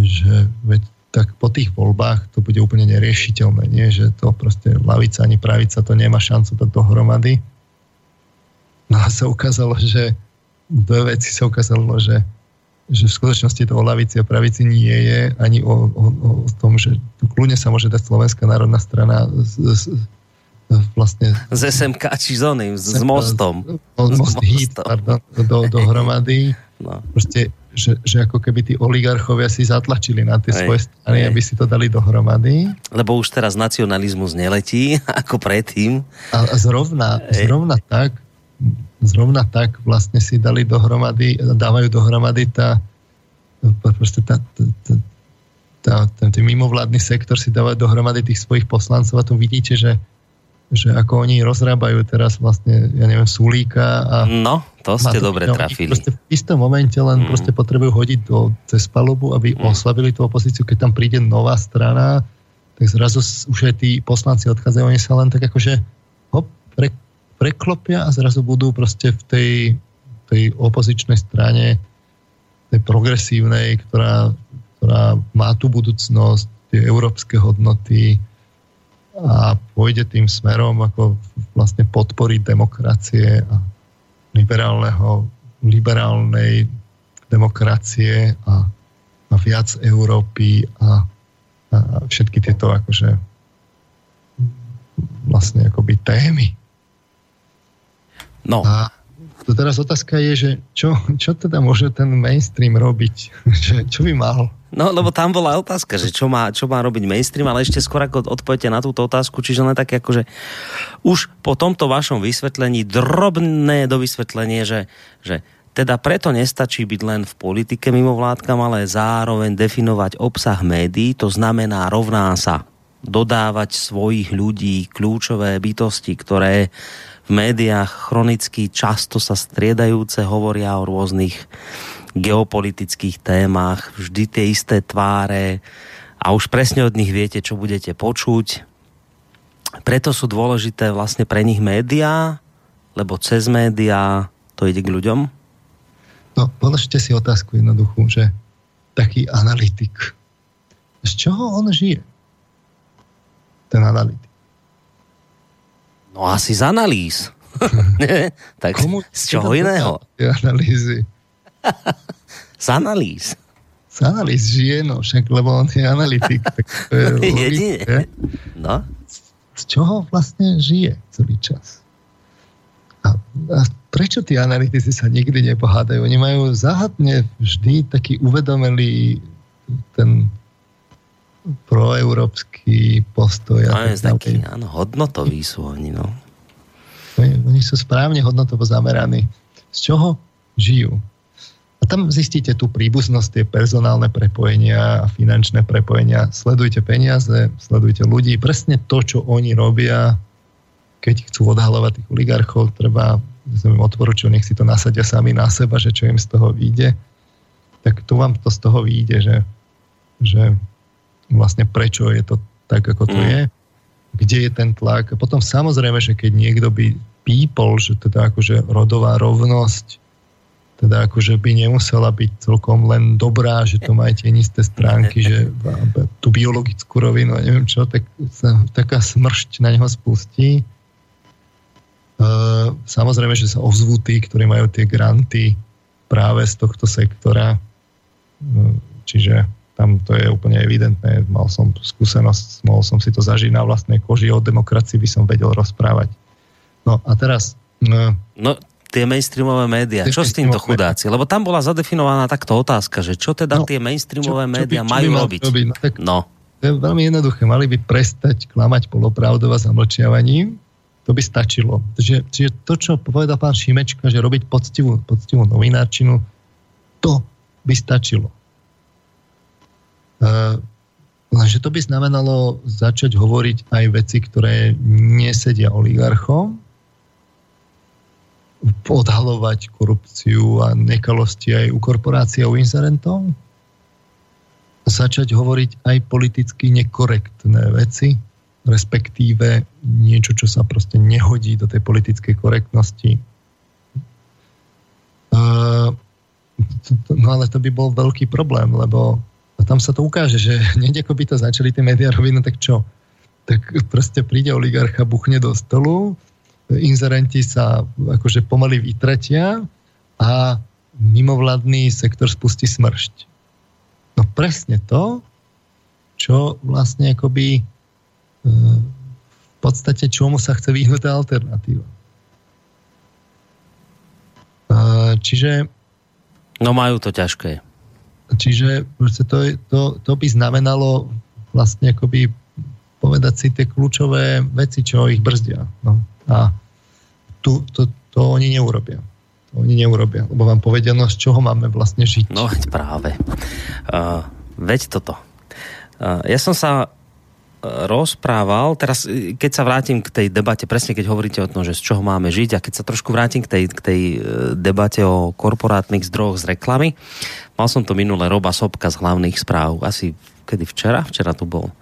že veď, tak po tých voľbách to bude úplne neriešiteľné, nie? že to proste lavica ani pravica to nemá šancu dať dohromady. No a sa ukázalo, že dve veci sa ukázalo, že, že v skutočnosti to o lavici a pravici nie je ani o, o, o tom, že tu kľudne sa môže dať Slovenská národná strana z, z, vlastne... Z SMK, či z oným, s mostom. Most, most hit, pardon, do, dohromady. No. Proste, že, že ako keby tí oligarchovia si zatlačili na tie svoje strany, aby si to dali dohromady. Lebo už teraz nacionalizmus neletí, ako predtým. A, a zrovna, zrovna tak, zrovna tak vlastne si dali dohromady, dávajú dohromady tá, proste tá, tá, tá, tá, ten, ten mimovládny sektor si dáva dohromady tých svojich poslancov a tu vidíte, že že ako oni rozrábajú teraz vlastne, ja neviem, Sulíka a... No, to ste dobre trafili. Proste v istom momente len mm. proste potrebujú hodiť do, cez palubu, aby mm. oslavili tú opozíciu. Keď tam príde nová strana, tak zrazu už aj tí poslanci odchádzajú, oni sa len tak akože hop, pre, preklopia a zrazu budú proste v tej, tej opozičnej strane, tej progresívnej, ktorá, ktorá má tú budúcnosť, tie európske hodnoty, a pôjde tým smerom ako vlastne podporiť demokracie a liberálneho, liberálnej demokracie a, a viac Európy a, a všetky tieto akože vlastne akoby témy. No. A to teraz otázka je, že čo, čo teda môže ten mainstream robiť? čo by mal? No, lebo tam bola otázka, že čo má, čo má robiť mainstream, ale ešte skôr ako odpoviete na túto otázku, čiže len také ako, že už po tomto vašom vysvetlení, drobné do vysvetlenie, že, že teda preto nestačí byť len v politike mimo vládkam, ale zároveň definovať obsah médií, to znamená rovná sa dodávať svojich ľudí, kľúčové bytosti, ktoré v médiách chronicky často sa striedajúce hovoria o rôznych geopolitických témach, vždy tie isté tváre a už presne od nich viete, čo budete počuť. Preto sú dôležité vlastne pre nich médiá, lebo cez médiá to ide k ľuďom? No, položte si otázku jednoduchú, že taký analytik, z čoho on žije? Ten analytik. No asi z analýz. tak Komu z čoho iného? Analýzy. Z analýz. Z analýz žije, no však, lebo on je analytik. Tak to je Jedine. No. Z čoho vlastne žije celý čas? A, a prečo tí analytici sa nikdy nepohádajú? Oni majú záhadne vždy taký uvedomelý ten proeurópsky postoj. No, je taký, áno, hodnotový sú oni, no. Oni, oni sú správne hodnotovo zameraní. Z čoho žijú? A tam zistíte tú príbuznosť, tie personálne prepojenia a finančné prepojenia. Sledujte peniaze, sledujte ľudí. Presne to, čo oni robia, keď chcú odhalovať tých oligarchov, treba, som im odporučil, nech si to nasadia sami na seba, že čo im z toho vyjde. Tak tu vám to z toho vyjde, že, že vlastne prečo je to tak, ako to mm. je, kde je ten tlak. A potom samozrejme, že keď niekto by pípol, že teda akože rodová rovnosť teda akože by nemusela byť celkom len dobrá, že to má tie isté stránky, že tú biologickú rovinu a neviem čo, tak sa taká smršť na neho spustí. Uh, samozrejme, že sa ozvú tí, ktorí majú tie granty práve z tohto sektora. Uh, čiže tam to je úplne evidentné. Mal som skúsenosť, mohol som si to zažiť na vlastnej koži, o demokracii by som vedel rozprávať. No a teraz... Uh, no, tie mainstreamové médiá. Čo s týmto chudáci? Lebo tam bola zadefinovaná takto otázka, že čo teda no, tie mainstreamové čo, médiá čo by, majú čo by robiť? robiť? No, tak no. To je veľmi jednoduché. Mali by prestať klamať polopravdou a zamlčiavaním. To by stačilo. Čiže, čiže to, čo povedal pán Šimečka, že robiť poctivú, poctivú novinárčinu, to by stačilo. Uh, lenže to by znamenalo začať hovoriť aj veci, ktoré nesedia oligarchom, odhalovať korupciu a nekalosti aj u korporácií a u inzerentov? Začať hovoriť aj politicky nekorektné veci, respektíve niečo, čo sa proste nehodí do tej politickej korektnosti. No ale to by bol veľký problém, lebo tam sa to ukáže, že hneď ako by to začali tie médiá robiť, no tak čo? Tak proste príde oligarcha, buchne do stolu, inzerenti sa akože pomaly vytretia a mimovladný sektor spustí smršť. No presne to, čo vlastne akoby e, v podstate čomu sa chce vyhnúť alternatíva. E, čiže No majú to ťažké. Čiže to, to, to by znamenalo vlastne akoby povedať si tie kľúčové veci, čo ich brzdia. No. A tu, to, to oni neurobia. To oni neurobia, lebo vám povedia, no z čoho máme vlastne žiť. No práve. Uh, veď toto. Uh, ja som sa rozprával, teraz keď sa vrátim k tej debate, presne keď hovoríte o tom, že z čoho máme žiť a keď sa trošku vrátim k tej, k tej e, debate o korporátnych zdrojoch z reklamy, mal som to minulé Roba Sobka z hlavných správ, asi kedy včera, včera tu bol.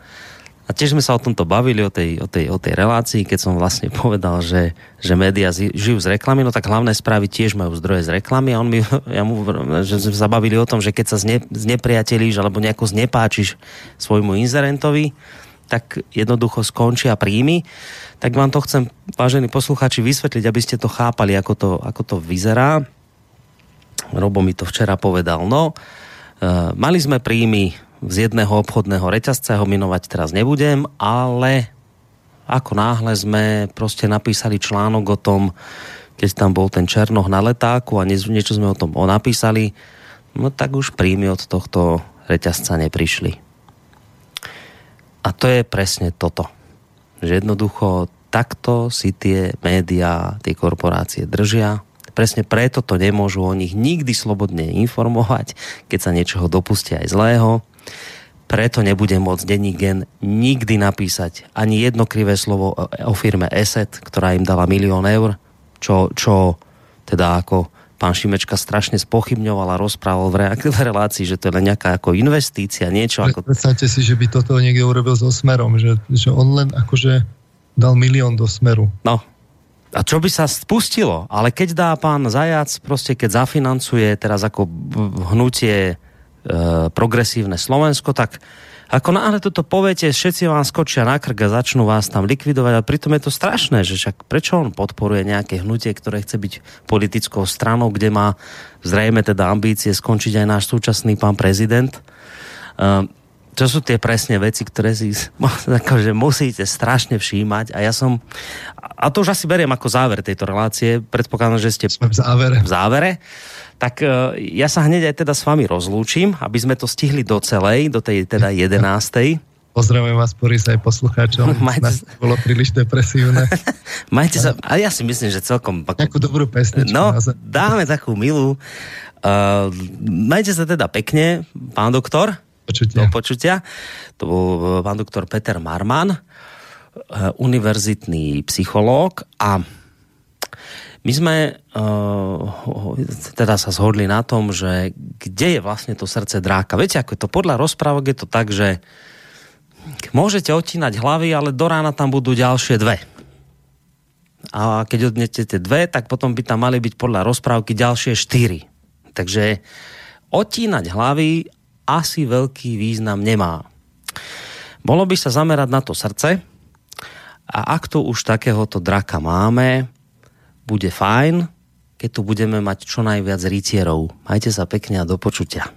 A tiež sme sa o tomto bavili, o tej, o tej, o tej relácii, keď som vlastne povedal, že, že médiá žijú z reklamy, no tak hlavné správy tiež majú zdroje z reklamy a on mi, ja mu, že sme sa bavili o tom, že keď sa zne, znepriatelíš alebo nejako znepáčiš svojmu inzerentovi, tak jednoducho skončia príjmy. Tak vám to chcem, vážení poslucháči, vysvetliť, aby ste to chápali, ako to, ako to vyzerá. Robo mi to včera povedal. No, e, mali sme príjmy z jedného obchodného reťazca, ho minovať teraz nebudem, ale ako náhle sme proste napísali článok o tom, keď tam bol ten Černoch na letáku a niečo sme o tom napísali, no tak už príjmy od tohto reťazca neprišli. A to je presne toto. Že jednoducho takto si tie médiá, tie korporácie držia. Presne preto to nemôžu o nich nikdy slobodne informovať, keď sa niečoho dopustia aj zlého. Preto nebude môcť denní gen nikdy napísať ani jedno krivé slovo o firme ESET, ktorá im dala milión eur, čo, čo teda ako pán Šimečka strašne spochybňoval a rozprával v, re- v relácii, že to je len nejaká ako investícia, niečo ako... Predstavte si, že by toto niekde urobil so Smerom, že, že on len akože dal milión do Smeru. No. A čo by sa spustilo? Ale keď dá pán Zajac, proste keď zafinancuje teraz ako hnutie e, progresívne Slovensko, tak ako náhle toto poviete, všetci vám skočia na krk a začnú vás tam likvidovať a pritom je to strašné, že však prečo on podporuje nejaké hnutie, ktoré chce byť politickou stranou, kde má zrejme teda ambície skončiť aj náš súčasný pán prezident. Uh, to sú tie presne veci, ktoré si akože musíte strašne všímať a ja som, a to už asi beriem ako záver tejto relácie, predpokladám, že ste Sme v závere. V závere tak e, ja sa hneď aj teda s vami rozlúčim, aby sme to stihli do celej, do tej teda jedenástej. Pozdravujem vás, Boris, aj poslucháčom. Majte... Bolo príliš depresívne. Majte sa, a ja si myslím, že celkom... Takú dobrú pesničku. No, dáme takú milú. Uh, majte sa teda pekne, pán doktor. Počutia. Do počutia. To bol e, pán doktor Peter Marman, uh, univerzitný psychológ a my sme uh, teda sa zhodli na tom, že kde je vlastne to srdce dráka. Viete, ako je to podľa rozprávok je to tak, že môžete odtínať hlavy, ale do rána tam budú ďalšie dve. A keď odnete dve, tak potom by tam mali byť podľa rozprávky ďalšie štyri. Takže odtínať hlavy asi veľký význam nemá. Bolo by sa zamerať na to srdce a ak tu už takéhoto draka máme, bude fajn, keď tu budeme mať čo najviac rytierov. Majte sa pekne a do počutia.